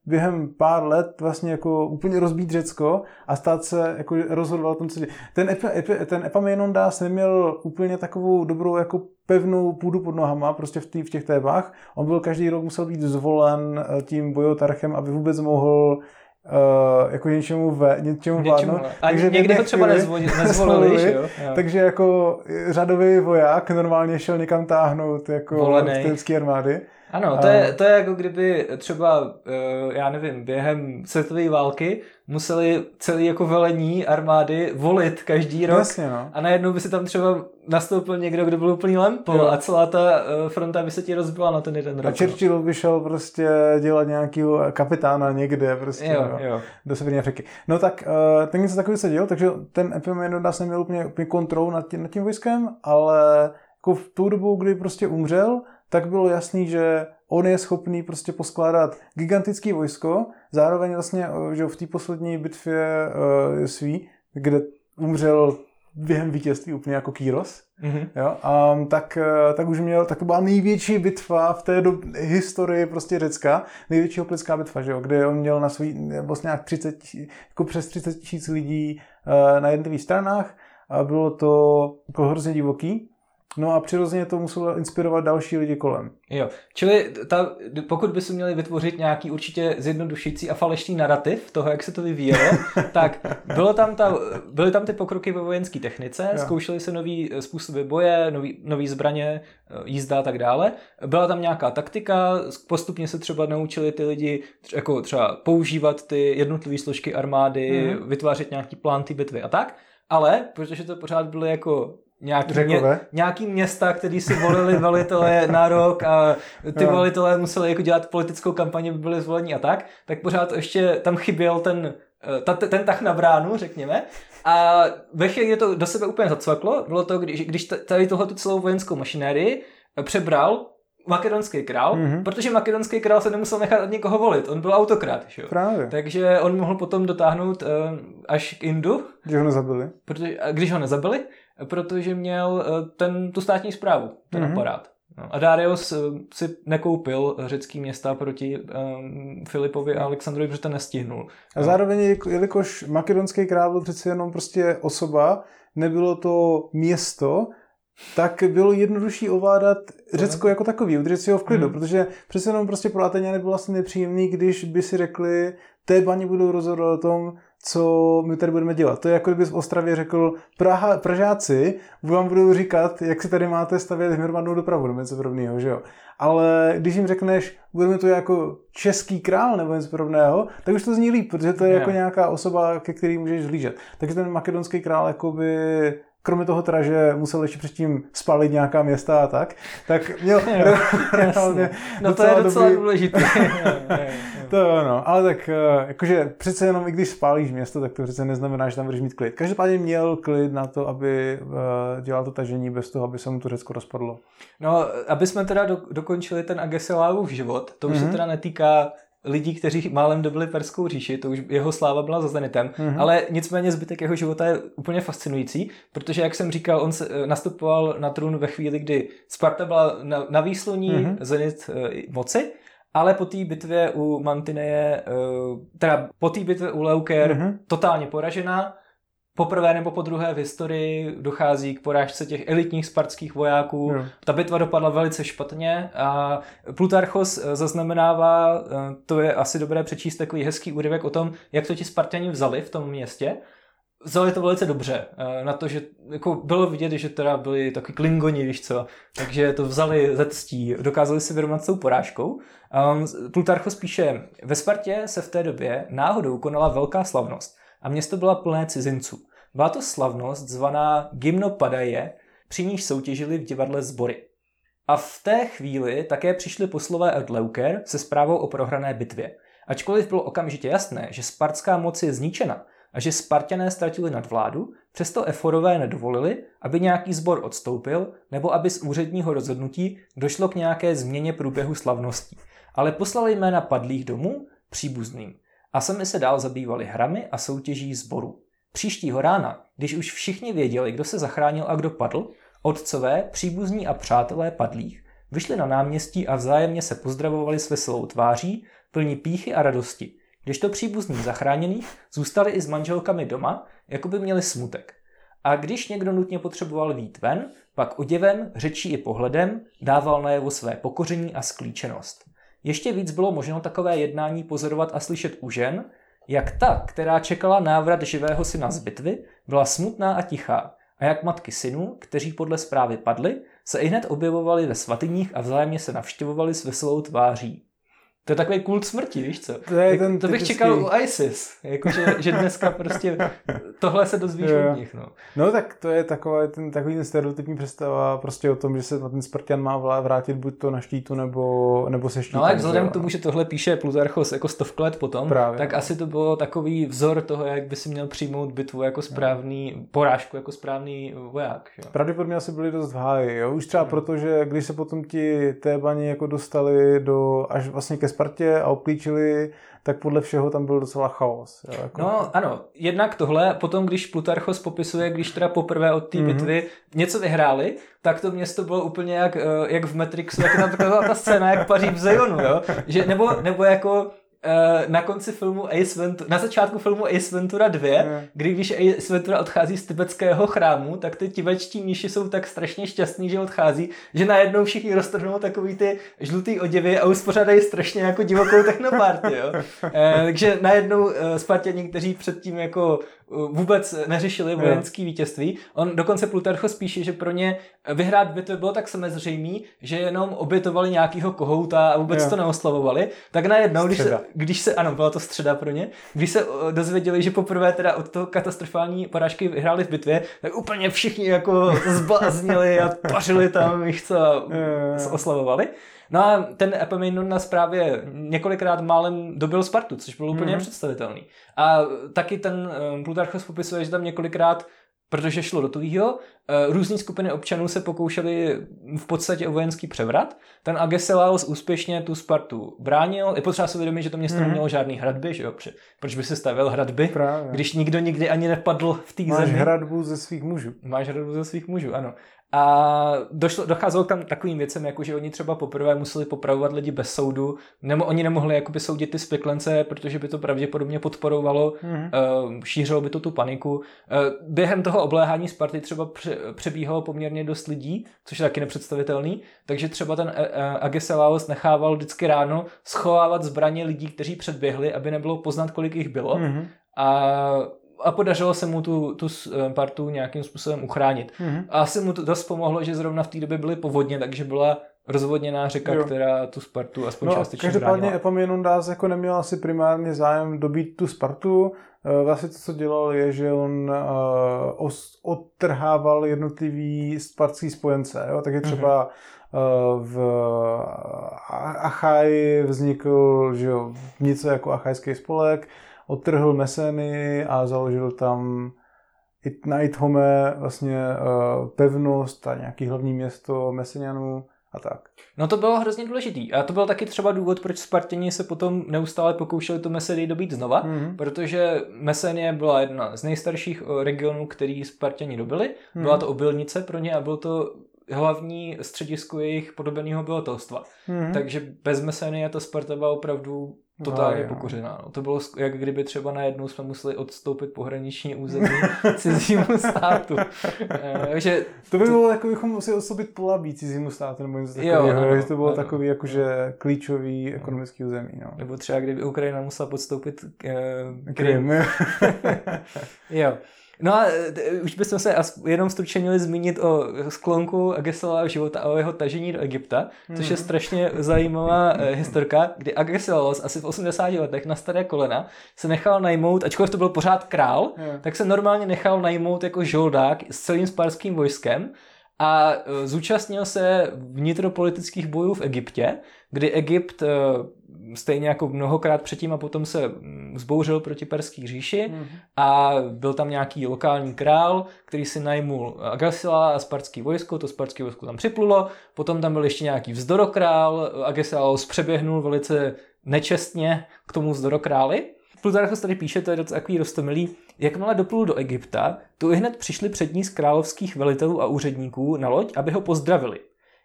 během pár let vlastně jako úplně rozbít Řecko a stát se, jako rozhodoval o tom, co Ten, Epe, Epe, ten Epaminondas neměl úplně takovou dobrou jako pevnou půdu pod nohama, prostě v, tý, v těch tébách. On byl každý rok musel být zvolen eh, tím bojotarchem, aby vůbec mohl Uh, jako něčemu ve, něčemu vládnout. A takže někdy ho třeba *laughs* nezvolili, že jo? jo? Takže jako řadový voják normálně šel někam táhnout jako z armády. Ano, to je, to je jako kdyby třeba, eh, já nevím, během světové války museli celý jako velení armády volit každý rok Jasně, no. a najednou by si tam třeba nastoupil někdo, kdo byl úplný lempl jo. a celá ta eh, fronta by se ti rozbila na ten jeden rok. A no. Churchill by šel prostě dělat nějakého kapitána někde prostě jo, jo, jo. do Severní Afriky. No tak uh, ten něco takový se děl, takže ten Epimenidas neměl úplně, úplně kontrolu nad tím, nad tím vojskem, ale jako v tu dobu, kdy prostě umřel, tak bylo jasný, že on je schopný prostě poskládat gigantický vojsko, zároveň vlastně eh, že v té poslední bitvě uh, svý, kde umřel během vítězství úplně jako Kýros, mm-hmm. jo, a, tak, eh, tak už měl, tak to byla největší bitva v té do, historii prostě Řecka, největší hoplická bitva, že jo, kde on měl na svůj, vlastně nějak 30, jako přes 30 tisíc lidí uh, na jednotlivých stranách a bylo to jako hrozně divoký. No a přirozeně to muselo inspirovat další lidi kolem. Jo, čili ta, pokud by se měli vytvořit nějaký určitě zjednodušující a falešný narrativ toho, jak se to vyvíjelo, *laughs* tak bylo tam ta, byly tam ty pokroky ve vojenské technice, jo. zkoušely se nový způsoby boje, nový, nový zbraně, jízda a tak dále. Byla tam nějaká taktika, postupně se třeba naučili ty lidi jako třeba používat ty jednotlivé složky armády, mm. vytvářet nějaký plán ty bitvy a tak. Ale, protože to pořád byly jako nějaký, mě, nějaký města, který si volili velitelé na rok a ty jo. volitelé museli jako dělat politickou kampaně, by byli zvolení a tak, tak pořád ještě tam chyběl ten, eh, ta, ten tah na bránu, řekněme. A ve chvíli, kdy to do sebe úplně zacvaklo, bylo to, když, když tady tohle celou vojenskou mašinérii přebral makedonský král, mm-hmm. protože makedonský král se nemusel nechat od někoho volit, on byl autokrat, že? Právě. Takže on mohl potom dotáhnout uh, až k Indu. Když ho nezabili. Protože, když ho nezabili, protože měl eh, ten, tu státní zprávu, ten mm-hmm. aparát. No. A Darius eh, si nekoupil řecký města proti um, Filipovi a Alexandrovi, protože to nestihnul. A zároveň, jelikož makedonský král byl přece jenom prostě osoba, nebylo to město, tak bylo jednodušší ovládat Řecko jako takový, udržet si ho v klidu, mm. protože přece jenom prostě pro Ateňany bylo vlastně nepříjemný, když by si řekli, té bani budou rozhodovat o tom, co my tady budeme dělat. To je jako kdyby v Ostravě řekl, Praha, Pražáci vám budou říkat, jak si tady máte stavět hromadnou dopravu, nebo něco podobného, že jo. Ale když jim řekneš, budeme to jako český král nebo něco podobného, tak už to zní líp, protože to je yeah. jako nějaká osoba, ke který můžeš zhlížet. Takže ten makedonský král jakoby kromě toho teda, že musel ještě předtím spalit nějaká města a tak, tak měl *laughs* jo, reálně No to je docela dobrý... důležité. *laughs* to jo, no, ale tak eh, jakože přece jenom i když spálíš město, tak to přece neznamená, že tam budeš mít klid. Každopádně měl klid na to, aby eh, dělal to tažení bez toho, aby se mu to Řecko rozpadlo. No, aby jsme teda do, dokončili ten Agesilávův život, to už mm-hmm. se mhm. teda netýká lidí, kteří málem dobili Perskou říši, to už jeho sláva byla za Zenitem, mm-hmm. ale nicméně zbytek jeho života je úplně fascinující, protože, jak jsem říkal, on se, eh, nastupoval na trůn ve chvíli, kdy Sparta byla na, na výsloní, mm-hmm. Zenit e, moci, ale po té bitvě u Mantineje, e, teda po té bitvě u Leuker, mm-hmm. totálně poražená, poprvé nebo po druhé v historii dochází k porážce těch elitních spartských vojáků. No. Ta bitva dopadla velice špatně a Plutarchos eh, zaznamenává, eh, to je asi dobré přečíst takový hezký úryvek o tom, jak to ti Spartani vzali v tom městě. vzali to velice dobře. eh, Na to, že jako bylo vidět, že teda byli taky klingoni, víš co. Takže to vzali ze ctí, dokázali si vyrovnat s tou porážkou. Um, Plutarchos píše, ve Spartě se v té době náhodou konala velká slavnost a město byla plné cizinců. Byla to slavnost zvaná Gymnopadaje, při níž soutěžili v divadle sbory. A v té chvíli také přišli poslové od Leuker se zprávou o prohrané bitvě. Ačkoliv bylo okamžitě jasné, že spartská moc je zničena a že Spartané ztratili nadvládu, přesto Eforové nedovolili, aby nějaký sbor odstoupil nebo aby z úředního rozhodnutí došlo k nějaké změně průběhu slavností. Ale poslali jména padlých domů příbuzným a sami se dál zabývali hrami a soutěží sborů. Příštího rána, když už všichni věděli, kdo se zachránil a kdo padl, otcové, příbuzní a přátelé padlých vyšli na náměstí a vzájemně se pozdravovali s veselou tváří, plní píchy a radosti, kdežto příbuzní zachráněných zůstali i s manželkami doma, jako by měli smutek. A když někdo nutně potřeboval výjít ven, pak oděvem, řečí i pohledem dával najevo své pokoření a sklíčenost. Ještě víc bylo možno takové jednání pozorovat a slyšet u žen, jak ta, která čekala návrat živého syna z bitvy, byla smutná a tichá, a jak matky synů, kteří podle zprávy padli, se i hned objevovali ve svatyních a vzájemně se navštěvovali s veselou tváří. To je takový kult smrti, víš co? To je ten to bych typický- čekal u ISIS. Jakože, že dneska prostě tohle se dozvíš Jo. od nich. No. No tak to je taková, ten, takový ten stereotypní představa prostě o tom, že se na ten Spartan má vrátit buď to na štítu nebo, nebo se štítem. No ale vzhledem že k tomu, že tohle píše Plutarchos jako stovk let potom, Právě. tak asi to bylo takový vzor toho, jak by si měl přijmout bitvu jako správný, porážku jako správný voják. Že? jo. Pravděpodobně asi byli dost v háji, jo? Už třeba proto, že když se potom ti Tébani jako dostali do, až vlastně ke Spartě a obklíčili, tak podle všeho tam byl docela chaos. Jo? Jako, No ano, jednak tohle, potom když Plutarchos popisuje, když teda poprvé od té Mhm. bitvy něco vyhráli, tak to město bylo úplně jak, eh, jak v Matrixu, jak tam taková ta scéna, jak paří v Zionu, jo? Že, nebo, nebo jako na konci filmu Ace Ventura, na začátku filmu Ace Ventura 2, Mhm. kdy když Ace Ventura odchází z tibetského chrámu, tak ty tibetští mniši jsou tak strašně šťastní, že odchází, že najednou všichni roztrhnou takový ty žlutý oděvy a uspořádají strašně jako divokou technoparty, jo. *laughs* Eh, takže najednou eh, Spartěni, kteří předtím jako eh, vůbec neřešili vojenské vítězství. On dokonce Plutarchos píše, že pro ně vyhrát bitvy bylo tak samozřejmý, že jenom obětovali nějakýho kohouta a vůbec Jo. to neoslavovali. Tak najednou, když se, když se, ano, byla to středa pro ně, když se dozvěděli, že poprvé teda od toho katastrofální porážky vyhráli v bitvě, tak úplně všichni jako zbláznili a pařili tam, víš co, *laughs* oslavovali. No a ten Epaminondas nás právě několikrát málem dobil Spartu, což bylo úplně Mhm. nepředstavitelný. A taky ten um, Plutarchos popisuje, že tam několikrát protože šlo do tuhýho, uh, různé skupiny občanů se pokoušeli v podstatě o vojenský převrat. Ten Agesilaos úspěšně tu Spartu bránil. Je potřeba si uvědomit, že to město Mhm. nemělo žádný hradby, že jo? Proč by si stavěl hradby, Právě. když nikdo nikdy ani nepadl v té Máš zemi? hradbu ze svých mužů. Máš hradu ze svých mužů, ano. A došlo, docházelo k tam takovým věcem, jako že oni třeba poprvé museli popravovat lidi bez soudu, nebo oni nemohli jakoby soudit ty spiklence, protože by to pravděpodobně podporovalo, Mhm. uh, šířilo by to tu paniku. Uh, během toho obléhání Sparty třeba pře- přebíhalo poměrně dost lidí, což je taky nepředstavitelný, takže třeba ten uh, Agesilaos nechával vždycky ráno schovávat zbraně lidí, kteří předběhli, aby nebylo poznat, kolik jich bylo Mhm. a, a podařilo se mu tu, tu eh, partu nějakým způsobem uchránit. Mhm. A asi mu to dost pomohlo, že zrovna v té době byly povodně, takže byla rozvodněná řeka, Jo. která tu Spartu aspoň No částečně každopádně. Epaminondas jako neměl asi primárně zájem dobít tu Spartu. Eh, Vlastně to, co dělal, je, že on uh, odtrhával jednotlivý spartský spojence. Jo? Takže třeba uh, v A- Achaj vznikl že jo, něco jako achajský spolek, odtrhl Meseny a založil tam i na Ithome vlastně uh, pevnost a nějaký hlavní město Mesenianů a tak. No to bylo hrozně důležitý. A to byl taky třeba důvod, proč Spartěni se potom neustále pokoušeli tu Mesedii dobít znova, Mhm. protože Mesenie byla jedna z nejstarších eh, regionů, který Spartěni dobili. Byla Mhm. to obilnice pro ně a byl to hlavní středisko jejich podobeného obyvatelstva. Mhm. Takže bez Mesenie ta Sparta byla opravdu totálně No, jo. pokořená. No. To bylo jak kdyby třeba najednou jsme museli odstoupit pohraniční území *laughs* cizímu státu. Eh, Takže To by bylo jako bychom museli osobit polabí cizímu státu nebo něco Jo, takového, ano, že to bylo ano. takový jakože klíčový ekonomický území. No. nebo třeba kdyby Ukrajina musela podstoupit eh, Krym. Krym. *laughs* Jo. No a e, už bychom se jenom stručně měli zmínit o sklonku Agesilaova života a o jeho tažení do Egypta, což je mhm. strašně zajímavá e, *laughs* historka, kdy Agesilaos asi v 80 letech na staré kolena se nechal najmout, ačkoliv to byl pořád král, tak se normálně nechal najmout jako žoldák s celým sparským vojskem a e, zúčastnil se vnitropolitických bojů v Egyptě, kdy Egypt stejně jako mnohokrát předtím a potom se mm, zbouřil proti Perský říši mm. a byl tam nějaký lokální král, který si najmul Agasila a spartský vojsko, to spartské vojsko tam připlulo, potom tam byl ještě nějaký vzdorokrál, Agesilaos přeběhnul velice nečestně k tomu vzdorokráli. Plutarchos tady píše, to je docela takový rostomilý, jakmile doplul do Egypta, tu i hned přišli přední z královských velitelů a úředníků na loď, aby ho pozdravili.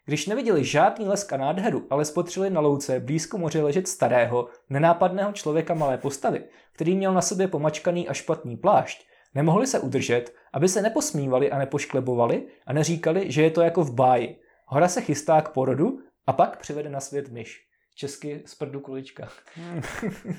Když neviděli žádný lesk a nádheru, ale spotřili na louce blízko moře ležet starého, nenápadného člověka malé postavy, který měl na sobě pomačkaný a špatný plášť, nemohli se udržet, aby se neposmívali a nepošklebovali a neříkali, že je to jako v báji. Hora se chystá k porodu a pak přivede na svět myš. Česky z prdu kulička.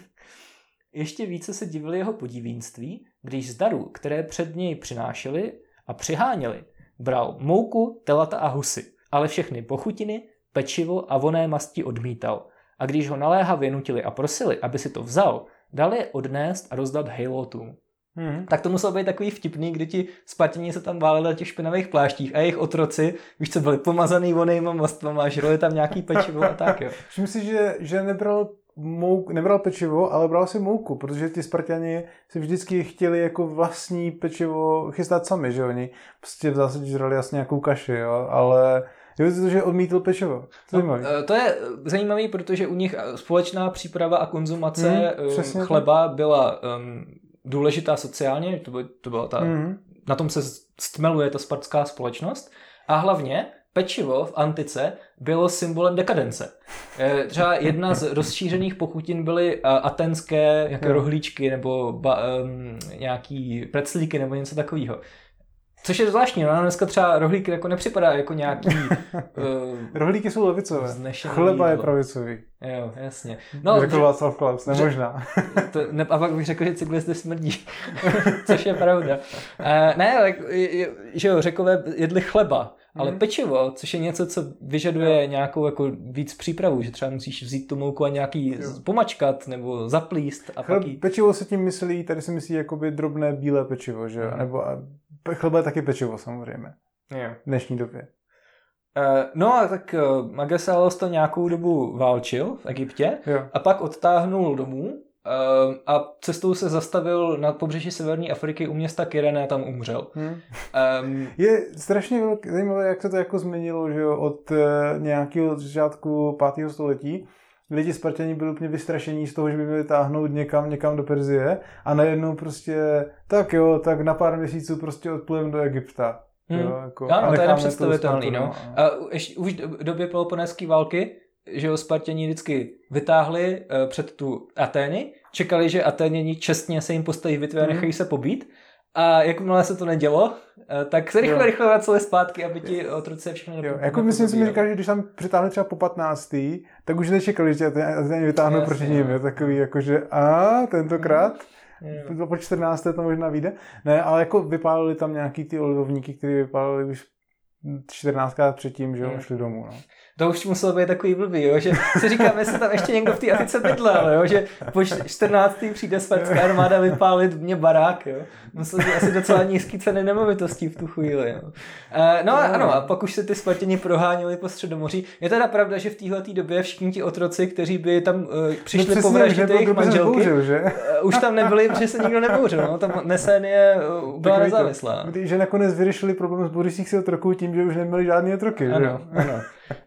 *laughs* Ještě více se divili jeho podivínství, když z darů, které před něj přinášeli a přiháněli, bral mouku, telata a husy ale všechny pochutiny, pečivo a voné masti odmítal. A když ho naléhavě nutili a prosili, aby si to vzal, dal je odnést a rozdat hejlotům. Hmm. Tak to muselo být takový vtipný, kdy ti Spartěni se tam váleli na těch špinavých pláštích a jejich otroci, víš co, byli pomazaný vonejma mastvama žrali tam nějaký pečivo a tak jo. *laughs* Myslím si, že, že nebral mouk, nebral pečivo, ale bral si mouku, protože ti Spartani si vždycky chtěli jako vlastní pečivo chystat sami, že oni prostě v zásadě žrali jasně nějakou kaši, jo, ale Jo, to, že odmítl pečivo. To, no, eh, to je zajímavý, protože u nich eh, společná příprava a konzumace hmm, chleba tak. byla um, důležitá sociálně, to, by, to byla ta, hmm. na tom se stmeluje ta spartská společnost a hlavně pečivo v antice bylo symbolem dekadence. Třeba jedna z rozšířených pochutin byly atenské jako rohlíčky nebo ba, um, nějaký preclíky nebo něco takového. Což je zvláštní, no dneska třeba rohlík jako nepřipadá jako nějaký... uh, *laughs* Rohlíky jsou levicové, chleba je pravicový. Jo, jasně. No, řekl Václav Klaus, nemožná. *laughs* to, ne, a pak bych řekl, že cyklisty smrdí, *laughs* což je pravda. Uh, ne, tak, že jo, řekové jedli chleba, ale hmm. pečivo, což je něco, co vyžaduje jo. nějakou jako víc přípravu, že třeba musíš vzít tu mouku a nějaký jo. pomačkat nebo zaplíst. A Chleb, pak jí... Pečivo se tím myslí, tady se myslí jakoby drobné bílé pečivo, že jo? Hmm. Nebo Chleba je taky pečivo samozřejmě. Jo. V dnešní době. Uh, no a tak uh, Magasalos to nějakou dobu válčil v Egyptě jo. a pak odtáhnul domů a cestou se zastavil na pobřeží Severní Afriky u města Kyrene a tam umřel. Hmm. Um, je strašně velký, zajímavé, jak se to jako změnilo že jo, od uh, nějakého začátku 5. století, lidi Spartěni byli úplně vystrašení z toho, že by měli táhnout někam, někam do Perzie a najednou prostě, tak jo, tak na pár měsíců prostě odplujeme do Egypta. Hmm. Jo, jako, ano, to je nepředstavitelný. No. A ještě už v době Peloponéské války, že jo, Spartěni vždycky vytáhli uh, před tu Atény, čekali, že Aténěni čestně se jim postaví bitvy a hmm. nechají se pobít a jakmile se to nedělo, eh, tak se rychle, jo. rychle vraceli zpátky, aby ti otroci všechno jo. Jako myslím si, že když tam přitáhli třeba po 15. tak už nečekali, že ten vytáhnou proti ním. Je takový jako, že a tentokrát jo. po 14. to možná vyjde. Ne, ale jako vypálili tam nějaký ty olivovníky, které vypálili už 14 předtím, že jo, šli domů. No to už muselo být takový blbý, jo, že si říkáme, jestli tam ještě někdo v té Atice bydlel, jo, že po 14. přijde spartská armáda vypálit mě barák, jo. Musel být asi docela nízký ceny nemovitostí v tu chvíli, jo. E, no a ano, a pak už se ty Spartěni proháněli po středomoří. Je teda pravda, že v téhle době všichni ti otroci, kteří by tam uh, přišli no povraždit jejich manželky, bouřil, že? Uh, už tam nebyli, protože se nikdo nebouřil, no, tam Nesénie uh, byla nezávislá. Že nakonec vyřešili problém s borisích si otroků tím, že už neměli žádný otroky, ano, že? ano.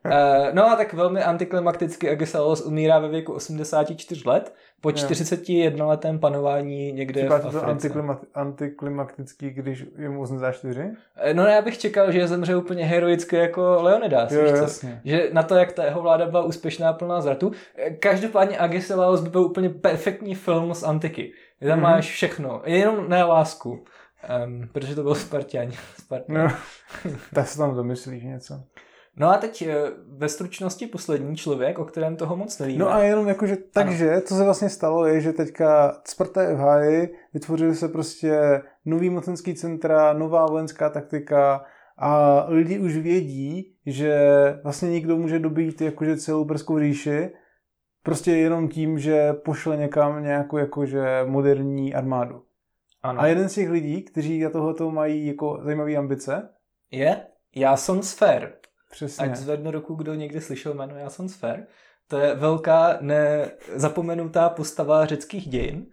Uh, no a tak velmi antiklimaticky Agisalos umírá ve věku 84 let po 41 letém panování někde Připadá v Africe. to antiklimat, antiklimatický, když je mu 84? Eh, no já bych čekal, že zemře úplně heroicky jako Leonidas. Jo, jasně. Že na to, jak ta jeho vláda byla úspěšná plná zratu. Eh, každopádně Agesilaos by byl úplně perfektní film z antiky. Tam mm-hmm. máš všechno, jenom ne lásku. Um, protože to byl Spartan. *laughs* Spartan. No, *laughs* tak se tam domyslíš něco. No a teď eh, ve stručnosti poslední člověk, o kterém toho moc nevíme. No a jenom jakože, takže, ano. co se vlastně stalo, je, že teďka Sparta je v háji, vytvořily se prostě nový mocenský centra, nová vojenská taktika a lidi už vědí, že vlastně někdo může dobít jakože celou Perskou říši, prostě jenom tím, že pošle někam nějakou jakože moderní armádu. Ano. A jeden z těch lidí, kteří na tohoto mají jako zajímavé ambice, je Jason Sfer. Přesně. Ať zvednu ruku, kdo někdy slyšel jméno Jason Sfer. To je velká nezapomenutá postava řeckých dějin.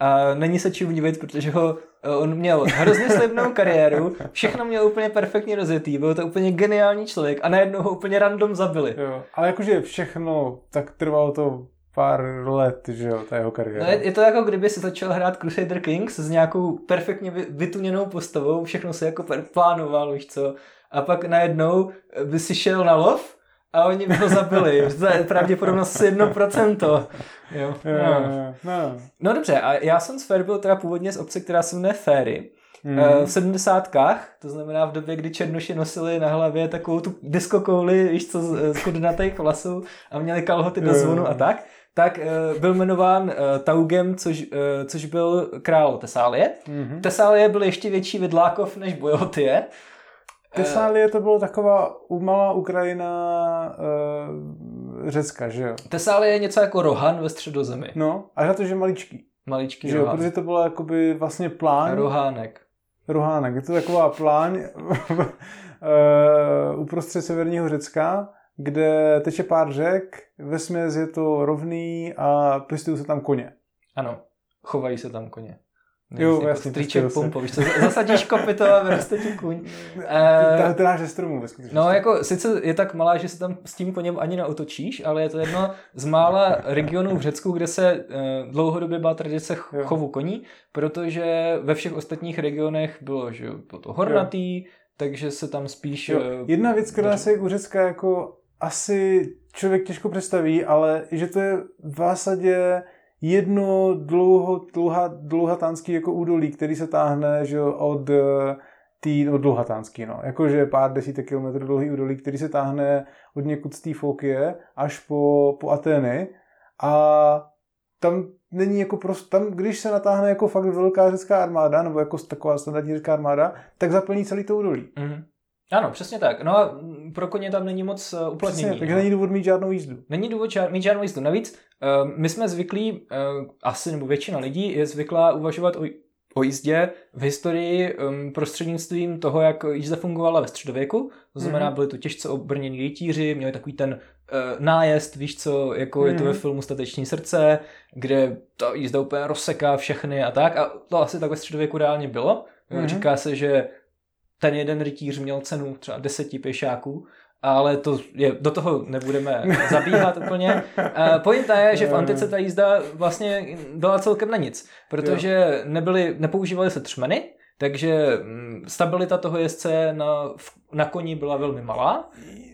A není se čím divit, protože ho, on měl hrozně slibnou kariéru, všechno měl úplně perfektně rozjetý, byl to úplně geniální člověk a najednou ho úplně random zabili. Jo, ale jakože všechno, tak trvalo to pár let, že jo, ta jeho kariéra. No je, je to jako kdyby si začal hrát Crusader Kings s nějakou perfektně vytuněnou postavou, všechno se jako plánoval, víš co, a pak najednou by si šel na lov a oni by ho zabili. *laughs* To je pravděpodobnost 1%. Jo. No. No. no dobře, a já jsem z Fair byl teda původně z obce, která se jmenuje Fairy. Mm. V sedmdesátkách, to znamená v době, kdy černoši nosili na hlavě takovou tu diskokouli, víš co, z kudnatých vlasů a měli kalhoty do zvonu a tak, tak byl jmenován Taugem, což, což byl král Tesálie. Mm-hmm. Tesálie byl ještě větší vidlákov než Bojotie. Tesálie to bylo taková malá Ukrajina uh, Řecka, že jo? Tesálie je něco jako Rohan ve středozemi. No, a na to, že maličký. Maličký že jo, protože to bylo jakoby vlastně plán. Rohánek. Rohánek, je to taková plán uh, *laughs* uprostřed severního Řecka, kde teče pár řek, ve je to rovný a pěstují se tam koně. Ano, chovají se tam koně. Jo, jako jasně. Stříček pumpo, víš co, zasadíš kopito a vyroste ti kuň. To ze stromu ve No jako, sice je tak malá, že se tam s tím koněm ani neotočíš, ale je to jedno z mála regionů v Řecku, kde se uh, dlouhodobě byla tradice chovu koní, protože ve všech ostatních regionech bylo, že bylo to hornatý, jo. takže se tam spíš... Jo. Uh, Jedna věc, která se u Řecka jako asi člověk těžko představí, ale že to je v zásadě jedno dlouho, dlouha, dlouhatánský jako údolí, který se táhne že od eh, tý, od dlouhatánský, no. Jakože pár desítek kilometrů dlouhý údolí, který se táhne od někud z té Fokie až po, po Atény a tam není jako prostě, tam, když se natáhne jako fakt velká řecká armáda, nebo jako taková standardní řecká armáda, tak zaplní celý to údolí. Mm-hmm. Ano, přesně tak. No a pro koně tam není moc uh, uplatnění. Přesně, takže no. není důvod mít žádnou jízdu. Není důvod žád, mít žádnou jízdu. Navíc uh, my jsme zvyklí, uh, asi nebo většina lidí je zvyklá uvažovat o, o jízdě v historii um, prostřednictvím toho, jak jízda fungovala ve středověku. To znamená, mm-hmm. byly to těžce obrnění rytíři, měli takový ten uh, nájezd, víš co, jako mm-hmm. je to ve mhm. filmu Stateční srdce, kde ta jízda úplně rozseká všechny a tak. A to asi tak ve středověku reálně bylo. Mm-hmm. Říká se, že ten jeden rytíř měl cenu třeba deseti pěšáků, ale to je, do toho nebudeme *laughs* zabíhat úplně. Uh, pointa je, že v antice ta jízda vlastně byla celkem na nic, protože nebyly, nepoužívaly se třmeny, takže mm, stabilita toho jezdce na, na koni byla velmi malá.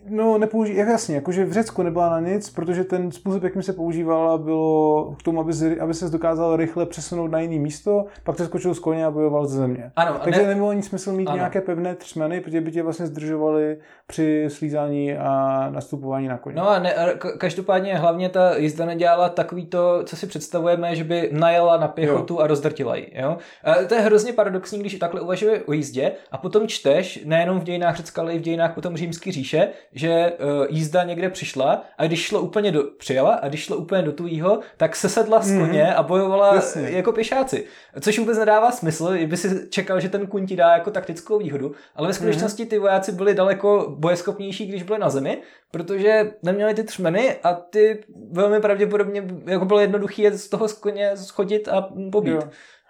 No, nepouží, jak jasně, jakože v Řecku nebyla na nic, protože ten způsob, jakým se používala, bylo k tomu, aby, aby se dokázal rychle přesunout na jiné místo, pak se skočil z koně a bojoval ze země. Ano, Takže ne... nebylo nic smysl mít ano. nějaké pevné třmeny, protože by tě vlastně zdržovali při slízání a nastupování na koně. No a ne, každopádně hlavně ta jízda nedělala takový to, co si představujeme, že by najela na pěchotu jo. a rozdrtila ji. Jo? A to je hrozně paradoxní, když takhle uvažuje o jízdě a potom čteš nejenom v dějinách I v dějinách potom římské říše, že uh, jízda někde přišla a když šlo úplně do, přijela a když šlo úplně do tujího, tak se sedla z koně mm-hmm. a bojovala Jasně. jako pěšáci. Což vůbec nedává smysl, by si čekal, že ten kuň ti dá jako taktickou výhodu, ale ve skutečnosti ty vojáci byli daleko bojeschopnější, když byli na zemi, protože neměli ty třmeny a ty velmi pravděpodobně jako bylo jednoduché z toho z koně schodit a pobít. Jo.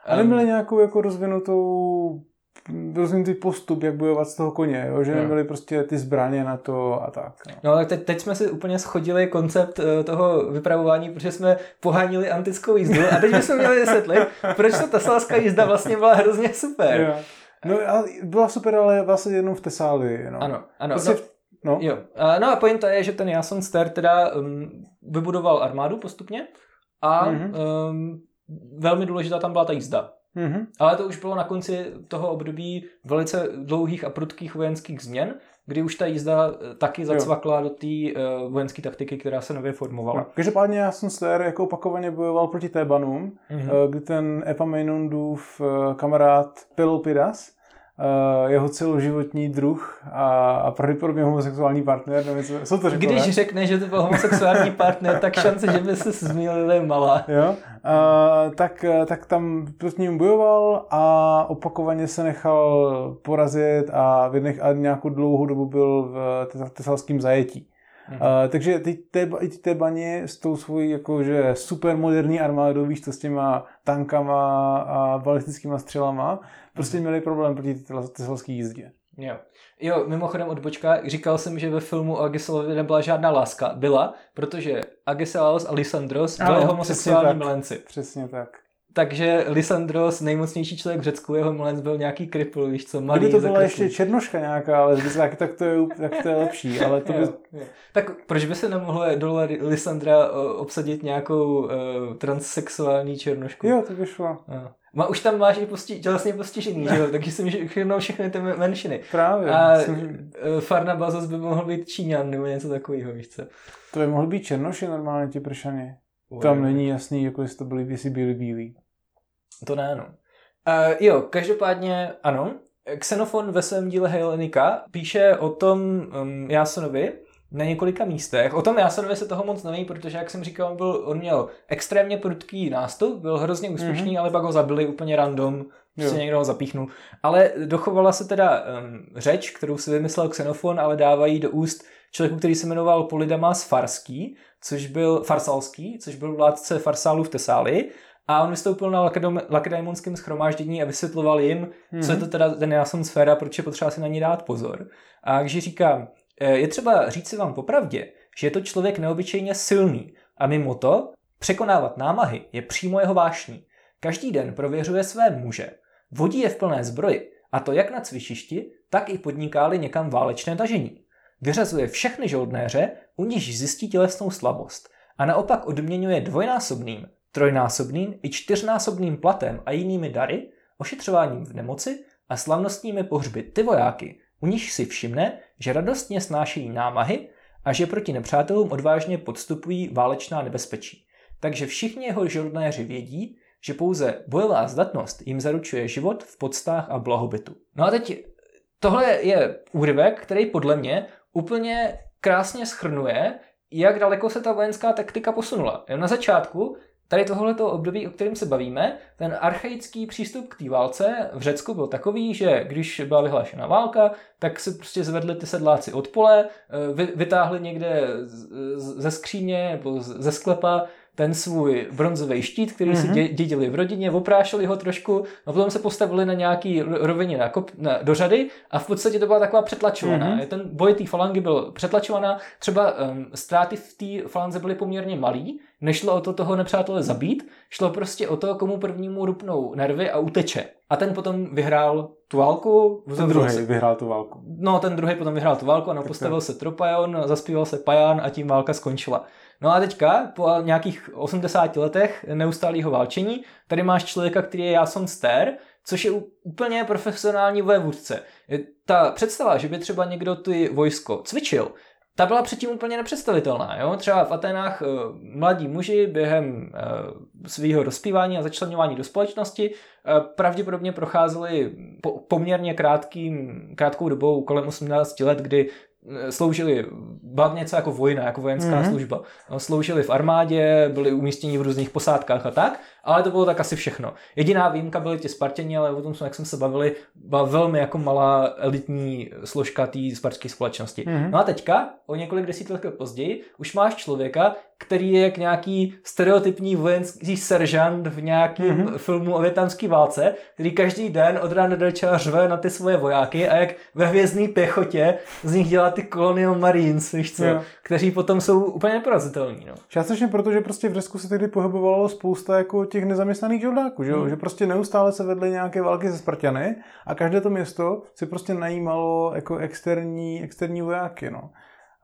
A neměli nějakou jako rozvinutou rozvinutý postup, jak bojovat z toho koně, jo? že neměli prostě ty zbraně na to a tak. No, no tak teď, teď jsme si úplně schodili koncept uh, toho vypravování, protože jsme pohánili antickou jízdu a teď bychom měli vysvětlit, proč ta tesálská jízda vlastně byla hrozně super. Jo. No a byla super, ale vlastně jenom v Tesálii. No. Ano, ano. Prostě no, no. Jo. No a pointa je, že ten Jason Ster teda um, vybudoval armádu postupně a mm-hmm. um, velmi důležitá tam byla ta jízda. Mm-hmm. Ale to už bylo na konci toho období velice dlouhých a prudkých vojenských změn. kdy už ta jízda eh, taky zacvakla do té uh, vojenské taktiky, která se nově formovala. No, každopádně já jsem Slayer jako opakovaně bojoval proti Tébanům, mm-hmm. kdy ten Epaminondův kamarád Pelopidas, jeho celoživotní druh a, a pravděpodobně homosexuální partner. Nevím, co, co to řekl, Když ne? řekne, že to byl homosexuální partner, tak *laughs* šance, že by se zmílil je malá. Jo? Uh, tak, tak tam proti ním bojoval a opakovaně se nechal porazit a, vynech, a nějakou dlouhou dobu byl v tesalském zajetí. Uh, takže ty, té, ty Tebani s tou svojí jakože super moderní armádou, víš to s těma tankama a balistickými střelama, prostě měli problém proti tesalské jízdě. Jo. jo, mimochodem odbočka, říkal jsem, že ve filmu o Agiselovi nebyla žádná láska. Byla, protože Agiselos a Lysandros byli homosexuální milenci. Přesně tak. Takže Lysandros, nejmocnější člověk v Řecku, jeho milenec byl nějaký kripl, víš co, malý. Kdyby to byla ještě černoška nějaká, ale tak, tak, to je, tak to je lepší, ale to *laughs* by... jo, jo. Tak proč by se nemohlo dole Lysandra obsadit nějakou uh, transsexuální černošku? Jo, to by šlo. Jo. Ma, už tam máš i posti, tělesně postižený, že jo? Takže jsem všechno všechny ty menšiny. Právě. A jsem... Eh, Farnabazos by mohl být Číňan nebo něco takového, víš co? To by mohl být Černoši normálně, ti pršany. Tam není jasný, jako jestli to byli, jestli byli bílí. To ne, no. Uh, jo, každopádně ano. Xenofon ve svém díle Helenika píše o tom um, Jásonovi, na několika místech. O tom Jásonovi se toho moc neví, protože, jak jsem říkal, on, byl, on měl extrémně prudký nástup, byl hrozně úspěšný, mm-hmm. ale pak ho zabili úplně random, prostě někdo ho zapíchnul. Ale dochovala se teda um, řeč, kterou si vymyslel Xenofon, ale dávají do úst člověku, který se jmenoval Polydamas Farský, což byl Farsalský, což byl vládce Farsálů v Tesálii. A on vystoupil na lakedaimonském schromáždění a vysvětloval jim, mm-hmm. co je to teda ten Jason sféra, proč je potřeba si na ní dát pozor. A takže říká, Eh, je třeba říct si vám popravdě, že je to člověk neobyčejně silný a mimo to překonávat námahy je přímo jeho vášní. Každý den prověřuje své muže, vodí je v plné zbroji, a to jak na cvičišti, tak i podnikáli někam válečné tažení. Vyřazuje všechny žoldnéře, u níž zjistí tělesnou slabost a naopak odměňuje dvojnásobným, trojnásobným i čtyřnásobným platem a jinými dary, ošetřováním v nemoci a slavnostními pohřby ty vojáky, u nich si všimne, že radostně snášejí námahy a že proti nepřátelům odvážně podstupují válečná nebezpečí. Takže všichni jeho žoldnéři vědí, že pouze bojová zdatnost jim zaručuje život v podstách a blahobytu. No a teď tohle je úryvek, který podle mě úplně krásně schrnuje, jak daleko se ta vojenská taktika posunula. Na začátku Tady tohleto období, o kterém se bavíme, ten archaický přístup k té válce v Řecku byl takový, že když byla vyhlášena válka, tak se prostě zvedli ty sedláci od pole, eh, vytáhli někde ze skříně nebo ze sklepa ten svůj bronzový štít, který mm-hmm. si mhm. dědili v rodině, oprášili ho trošku, a potom se postavili na nějaký rovině na kop, na, do řady a v podstatě to byla taková přetlačovaná. Mm-hmm. Ten boj té falangy byl přetlačovaná, třeba um, ztráty v té falanze byly poměrně malý, nešlo o to toho nepřátele zabít, šlo prostě o to, komu prvnímu rupnou nervy a uteče. A ten potom vyhrál tu válku. Ten druhý se... vyhrál tu válku. No, ten druhý potom vyhrál tu válku a postavil se Tropajon, zaspíval se Pajan a tím válka skončila. No a teďka, po nějakých 80 letech neustálého válčení, tady máš člověka, který je Jason Ster, což je úplně profesionální vévůdce. Ta představa, že by třeba někdo ty vojsko cvičil, ta byla předtím úplně nepředstavitelná. Jo? Třeba v Atenách uh, mladí muži během uh, svého dospívání a začlenování do společnosti uh, pravděpodobně procházeli po, poměrně krátkým, krátkou dobou, kolem 18 let, kdy sloužili, byla něco jako vojna, jako vojenská mm-hmm. služba. No, sloužili v armádě, byli umístěni v různých posádkách a tak, ale to bylo tak asi všechno. Jediná výjimka byly ti Spartěni, ale o tom, jak jsme se bavili, byla velmi jako malá elitní složka té spartské společnosti. Mm-hmm. No a teďka, o několik desítek let později, už máš člověka, který je jak nějaký stereotypní vojenský seržant v nějakém mm-hmm. filmu o větnamské válce, který každý den od rána do večera řve na ty svoje vojáky a jak ve hvězdné pěchotě z nich dělá ty Colonial Marines, víš co, yeah. kteří potom jsou úplně neporazitelní. No. Částečně proto, že prostě v Řecku se tehdy pohybovalo spousta jako těch nezaměstnaných žoldáků, že, mm. že prostě neustále se vedly nějaké války ze Spartany a každé to město si prostě najímalo jako externí, externí vojáky. No.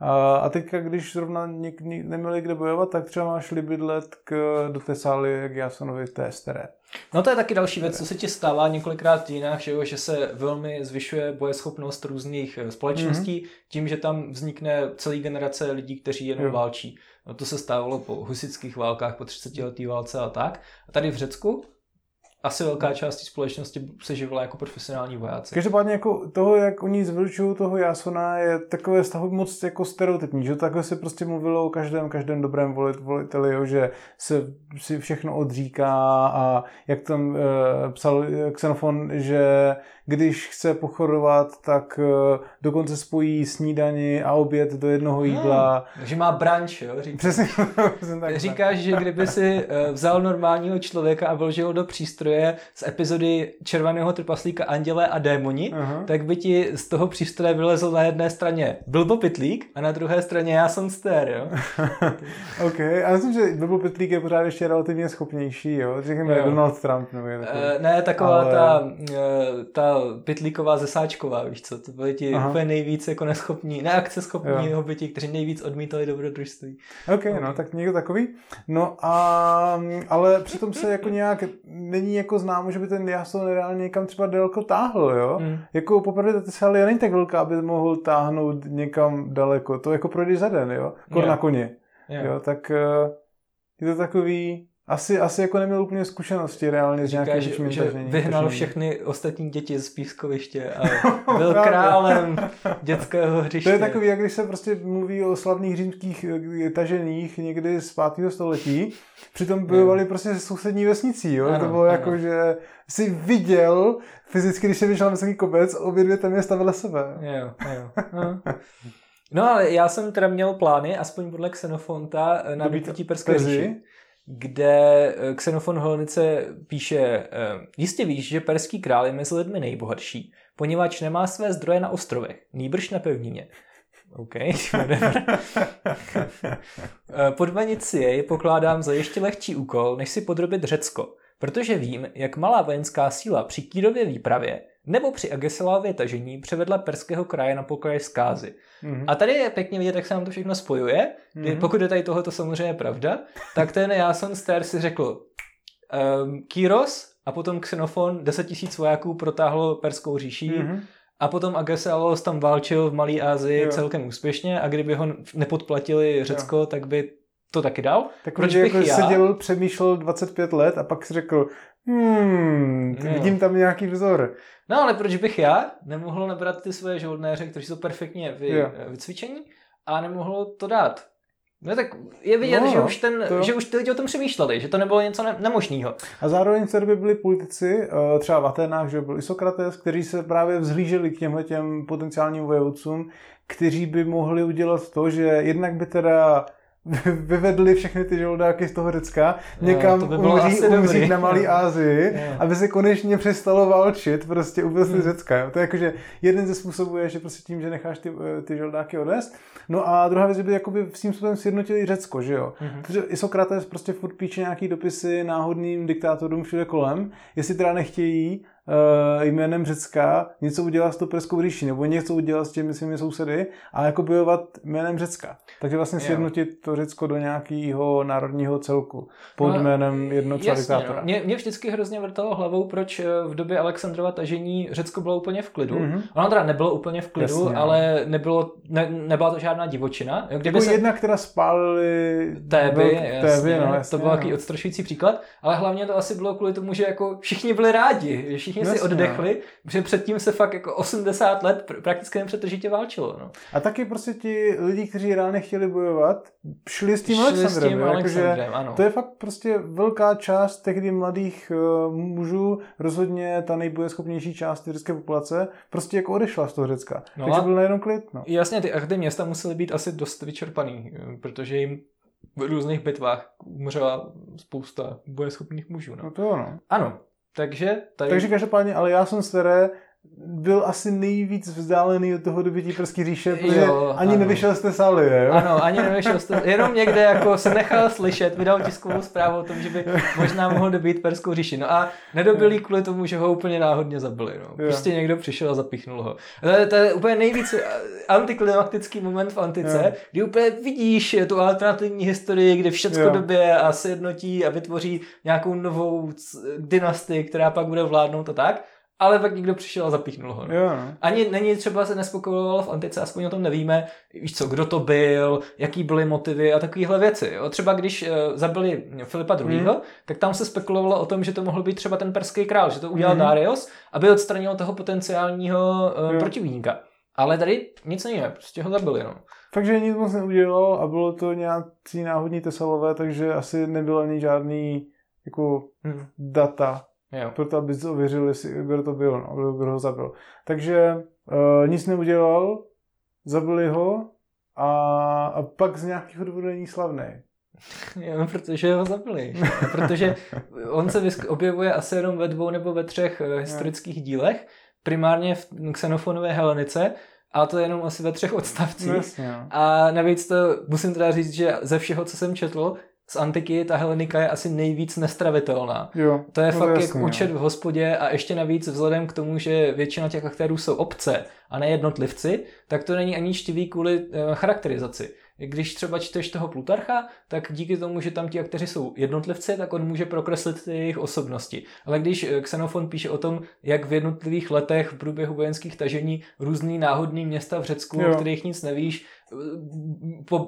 A, teďka, když zrovna něk, neměli kde bojovat, tak třeba máš bydlet k, do té sály k Jasonovi, té staré. No to je taky další věc, co se ti stává několikrát v dějinách, že, jo, že se velmi zvyšuje bojeschopnost různých eh, společností mm-hmm. tím, že tam vznikne celý generace lidí, kteří jenom jo. válčí. No to se stávalo po husických válkách, po 30 letý válce a tak. A tady v Řecku asi velká část společnosti se živila jako profesionální vojáci. Každopádně jako toho, jak oni zveličují toho Jasona, je takové stavu moc jako stereotypní, že takhle se prostě mluvilo o každém, každém dobrém volit, voliteli, jo, že se si všechno odříká a jak tam e, psal Xenofon, že když chce pochodovat, tak uh, dokonce spojí snídani a oběd do jednoho hmm. jídla. Hmm, že má branč, jo? Říká. Přesně, *laughs* tak. Říkáš, že kdyby si uh, vzal normálního člověka a vložil do přístroje z epizody Červeného trpaslíka Anděle a démoni, uh-huh. tak by ti z toho přístroje vylezl na jedné straně Bilbo Pitlík a na druhé straně já jsem Ster, jo? *laughs* OK, a myslím, že Bilbo Pitlík je pořád ještě relativně schopnější, jo? Řekněme Donald Trump. Nebo uh, ne, taková Ale... ta, uh, ta Pitlíková zesáčková, víš co, to byly ti Aha. úplně nejvíc jako neschopní, neakceschopní jo. hobiti, kteří nejvíc odmítali dobrodružství. OK, okay. no tak někdo takový. No a, ale přitom se jako nějak není jako známo, že by ten Jason reálně někam třeba daleko táhl, jo? Hmm. Jako poprvé ta sála není tak velká, aby mohl táhnout někam daleko. To jako projde za den, jo? Kor yeah. na koně. Yeah. Jo, tak eh, je to takový asi, asi jako neměl úplně zkušenosti reálně s nějakým že, že vyhnal tažení. všechny ostatní děti z pískoviště a *laughs* byl králem dětského hřiště. To je takový, jak když se prostě mluví o slavných římských eh, taženích někdy z 5. století, přitom bojovali prostě se sousední vesnicí, jo? Ano, to bylo jako, ano. jako, že si viděl fyzicky, když se vyšel na vysoký kobec, obě dvě tam je stavila sebe. Jo, jo. No ale já jsem teda měl plány, aspoň podle Xenofonta, na dobytí Perské říši kde eh, Xenofon Holnice píše, eh, jistě víš, že perský král je mezi lidmi nejbohatší, poněvadž nemá své zdroje na ostrovech, nýbrž na pevnině. *laughs* OK, *laughs* eh, Podmanit si jej pokládám za ještě lehčí úkol, než si podrobit Řecko, protože vím, jak malá vojenská síla při Kýrově výpravě nebo při Agesilově tažení převedla perského kraje na pokraj zkázy. Mm-hmm. A tady je pěkně vidět, jak se nám to všechno spojuje. Mm-hmm. Pokud je tady tohoto samozřejmě pravda, *laughs* tak ten Jason Ster si řekl um, Kyros a potom Xenofon 10 tisíc vojáků protáhlo perskou říší mm-hmm. a potom Agesilaos tam válčil v Malé Asii jo. celkem úspěšně a kdyby ho nepodplatili Řecko, jo. tak by to taky dal. Tak Proč bych jako já... seděl, přemýšlel 25 let a pak si řekl, hmm, vidím tam nějaký vzor. No ale proč bych já nemohl nabrat ty svoje žoldnéře, kteří jsou perfektně vy, vycvičení a nemohl to dát? No tak je vidět, no, že, už ten, to... že už ty lidi o tom přemýšleli, že to nebylo něco ne- nemožného. A zároveň v té době byli politici, eh, třeba v Atenách, že byl i Sokrates, kteří se právě vzhlíželi k těmhle těm potenciálním vojevůdcům, kteří by mohli udělat to, že jednak by teda *laughs* vyvedli všechny ty žoldáky z toho Řecka někam no, by umří, umřít na Malý Ázii, no. aby se konečně přestalo válčit prostě úplně hmm. Řecka. Jo. To je jakože jeden ze způsobů je, že prostě tím, že necháš ty, eh, ty žoldáky odvést. No a druhá věc, že by jakoby s tím způsobem sjednotili Řecko, že jo. Mm-hmm. Protože i Sokrates prostě furt píše nějaký dopisy náhodným diktátorům všude kolem, jestli teda nechtějí jménem Řecka něco udělat s tou Perskou říší, nebo něco udělat s těmi svými sousedy a jako bojovat jménem Řecka. Takže vlastně sjednotit to Řecko do nějakého národního celku pod no, jménem jednoho diktátora. No. Mě, mě vždycky hrozně vrtalo hlavou, proč eh, v době Alexandrova tažení Řecko bylo úplně v klidu. Mm-hmm. Ono teda nebylo úplně v klidu, jasně, ale nebylo, ne, nebyla to žádná divočina. Kdyby jako se... jedna, která spálili Téby, jasně, no, jasně, to byl no. takový odstrašující příklad, ale hlavně to asi bylo kvůli tomu, že jako všichni byli rádi, že všichni Jasně, si oddechli, no. protože předtím se fakt jako 80 let prakticky nepřetržitě válčilo. No. A taky prostě ti lidi, kteří reálně chtěli bojovat, šli s tím šli Alexandrem. S tím Alexandrem ano. To je fakt prostě velká část tehdy mladých uh, mužů, rozhodně ta nejbojeschopnější část řecké populace, prostě jako odešla z toho Řecka. No Takže byl najednou klid. No. Jasně, ty, a ty města musely být asi dost vyčerpaný, eh, protože jim v různých bitvách umřela spousta bojeschopných mužů. No. no to ano. Ano, takže tady... Takže každopádně, ale já jsem staré byl asi nejvíc vzdálený od toho dobytí prský říše, protože Jo, ani ano. nevyšel z té sály, jo? Ano, ani nevyšel jste, jenom někde jako se nechal slyšet, vydal tiskovou zprávu o tom, že by možná mohl dobít Perskou říši. No a nedobil jí kvůli tomu, že ho úplně náhodně zabili. No. Prostě někdo přišel a zapichnul ho. To je, to je úplně nejvíc eh, antiklimatický moment v antice, Jo. kdy úplně vidíš tu alternativní historii, kde všecko Jo. době a se jednotí a vytvoří nějakou novou dynastii, která pak bude vládnout a tak. Ale pak někdo přišel a zapíchnul ho. No. Jo, no. Ani není třeba se nespokojoval v antice, aspoň o tom nevíme, víš co, kdo to byl, jaký byly motivy a takovéhle věci. Jo. Třeba když uh, zabili Filipa II., hmm. tak tam se spekulovalo o tom, že to mohl být třeba ten perský král, že to udělal hmm. Darius, aby odstranil toho potenciálního uh, Jo. protivníka. Ale tady nic není, prostě ho zabili. No. Takže nic moc neudělal a bylo to nějací náhodní tesalové, takže asi nebyl ani žádný jako Hmm. data Jo. pro to, aby se ověřili, jestli kdo to byl, no, kdo, kdo ho zabil. Takže uh, nic neudělal, zabili ho a, a pak z nějakého důvodu není slavný. *laughs* Jo, protože ho zabili. protože on se objevuje asi jenom ve dvou nebo ve třech eh, historických dílech, primárně v Xenofonové Helenice, a to jenom asi ve třech odstavcích. Jasně, no. A navíc to musím teda říct, že ze všeho, co jsem četl, z antiky ta Helenika je asi nejvíc nestravitelná. Jo, To je no fakt jasně, jak no. účet v hospodě a ještě navíc vzhledem k tomu, že většina těch aktérů jsou obce a ne jednotlivci, tak to není ani čtivý kvůli eh, charakterizaci. Když třeba čteš toho Plutarcha, tak díky tomu, že tam ti akteři jsou jednotlivci, tak on může prokreslit ty jejich osobnosti. Ale když eh, Xenofon píše o tom, jak v jednotlivých letech v průběhu vojenských tažení různý náhodný města v Řecku, Jo. o kterých nic nevíš,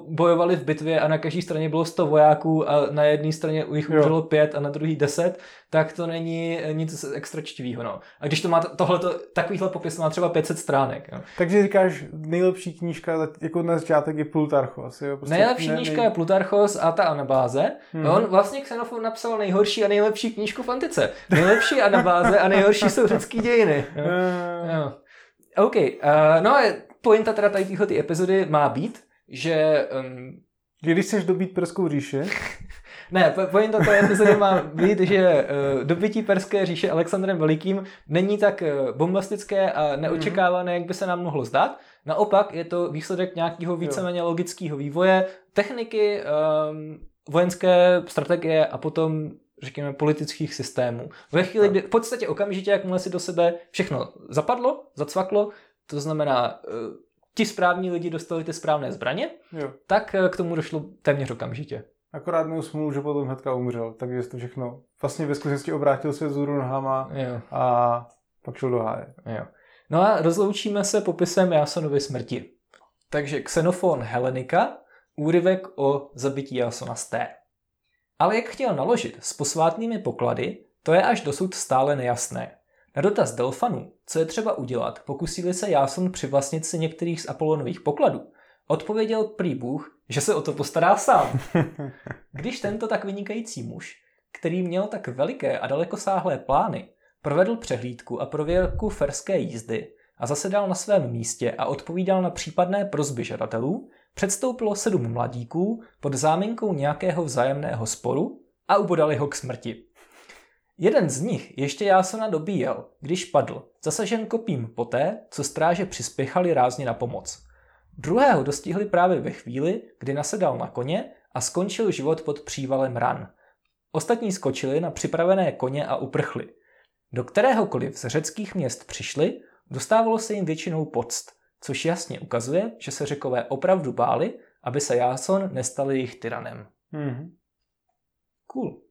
bojovali v bitvě a na každé straně bylo 100 vojáků a na jedné straně u nich umřelo 5 a na druhý 10, tak to není nic extra čtivýho. No. A když to má tohleto, takovýhle popis má třeba 500 stránek. Jo. Takže říkáš, nejlepší knížka jako na začátek je Plutarchos. Jo? Prostě Nejlepší ne- knížka nej- je Plutarchos a ta anabáze. Mhm. On vlastně Xenofon napsal nejhorší a nejlepší knížku v antice. Nejlepší anabáze a nejhorší *laughs* jsou řecký dějiny. Jo. Eh, Jo. OK, uh, no a pointa teda tady téhle epizody má být, že um, Když chceš dobít Perskou říši, *laughs* Ne, po- pointa té epizody má být, že uh, dobytí Perské říše Alexandrem Velikým není tak uh, bombastické a neočekávané, jak by se nám mohlo zdát. Naopak je to výsledek nějakého víceméně logického vývoje, techniky, um, vojenské strategie a potom řekněme, politických systémů. Ve chvíli, kdy v podstatě okamžitě, jakmile si do sebe všechno zapadlo, zacvaklo, to znamená, uh, ti správní lidi dostali ty správné zbraně, jo. tak uh, k tomu došlo téměř okamžitě. Akorát měl smůlu, že potom hnedka umřel, takže to všechno vlastně ve skutečnosti obrátil se vzhůru nohama Jo. a pak šel do háje. Jo. No a rozloučíme se popisem Jasonovy smrti. Takže Xenofon Helenika, úryvek o zabití Jasona z. Ale jak chtěl naložit s posvátnými poklady, to je až dosud stále nejasné. Na dotaz Delfanů, co je třeba udělat, pokusili se Jason přivlastnit si některých z Apolonových pokladů. Odpověděl prý Bůh, že se o to postará sám. *laughs* Když tento tak vynikající muž, který měl tak veliké a dalekosáhlé plány, provedl přehlídku a prověrku ferské jízdy a zasedal na svém místě a odpovídal na případné prozby žadatelů, předstoupilo sedm mladíků pod záminkou nějakého vzájemného sporu a ubodali ho k smrti. Jeden z nich ještě Jásona dobíjel, když padl, zasažen kopím poté, co stráže přispěchali rázně na pomoc. Druhého dostihli právě ve chvíli, kdy nasedal na koně a skončil život pod přívalem ran. Ostatní skočili na připravené koně a uprchli. Do kteréhokoliv z řeckých měst přišli, dostávalo se jim většinou poct, což jasně ukazuje, že se řekové opravdu báli, aby se Jáson nestal jejich tyranem. Mhm. Cool.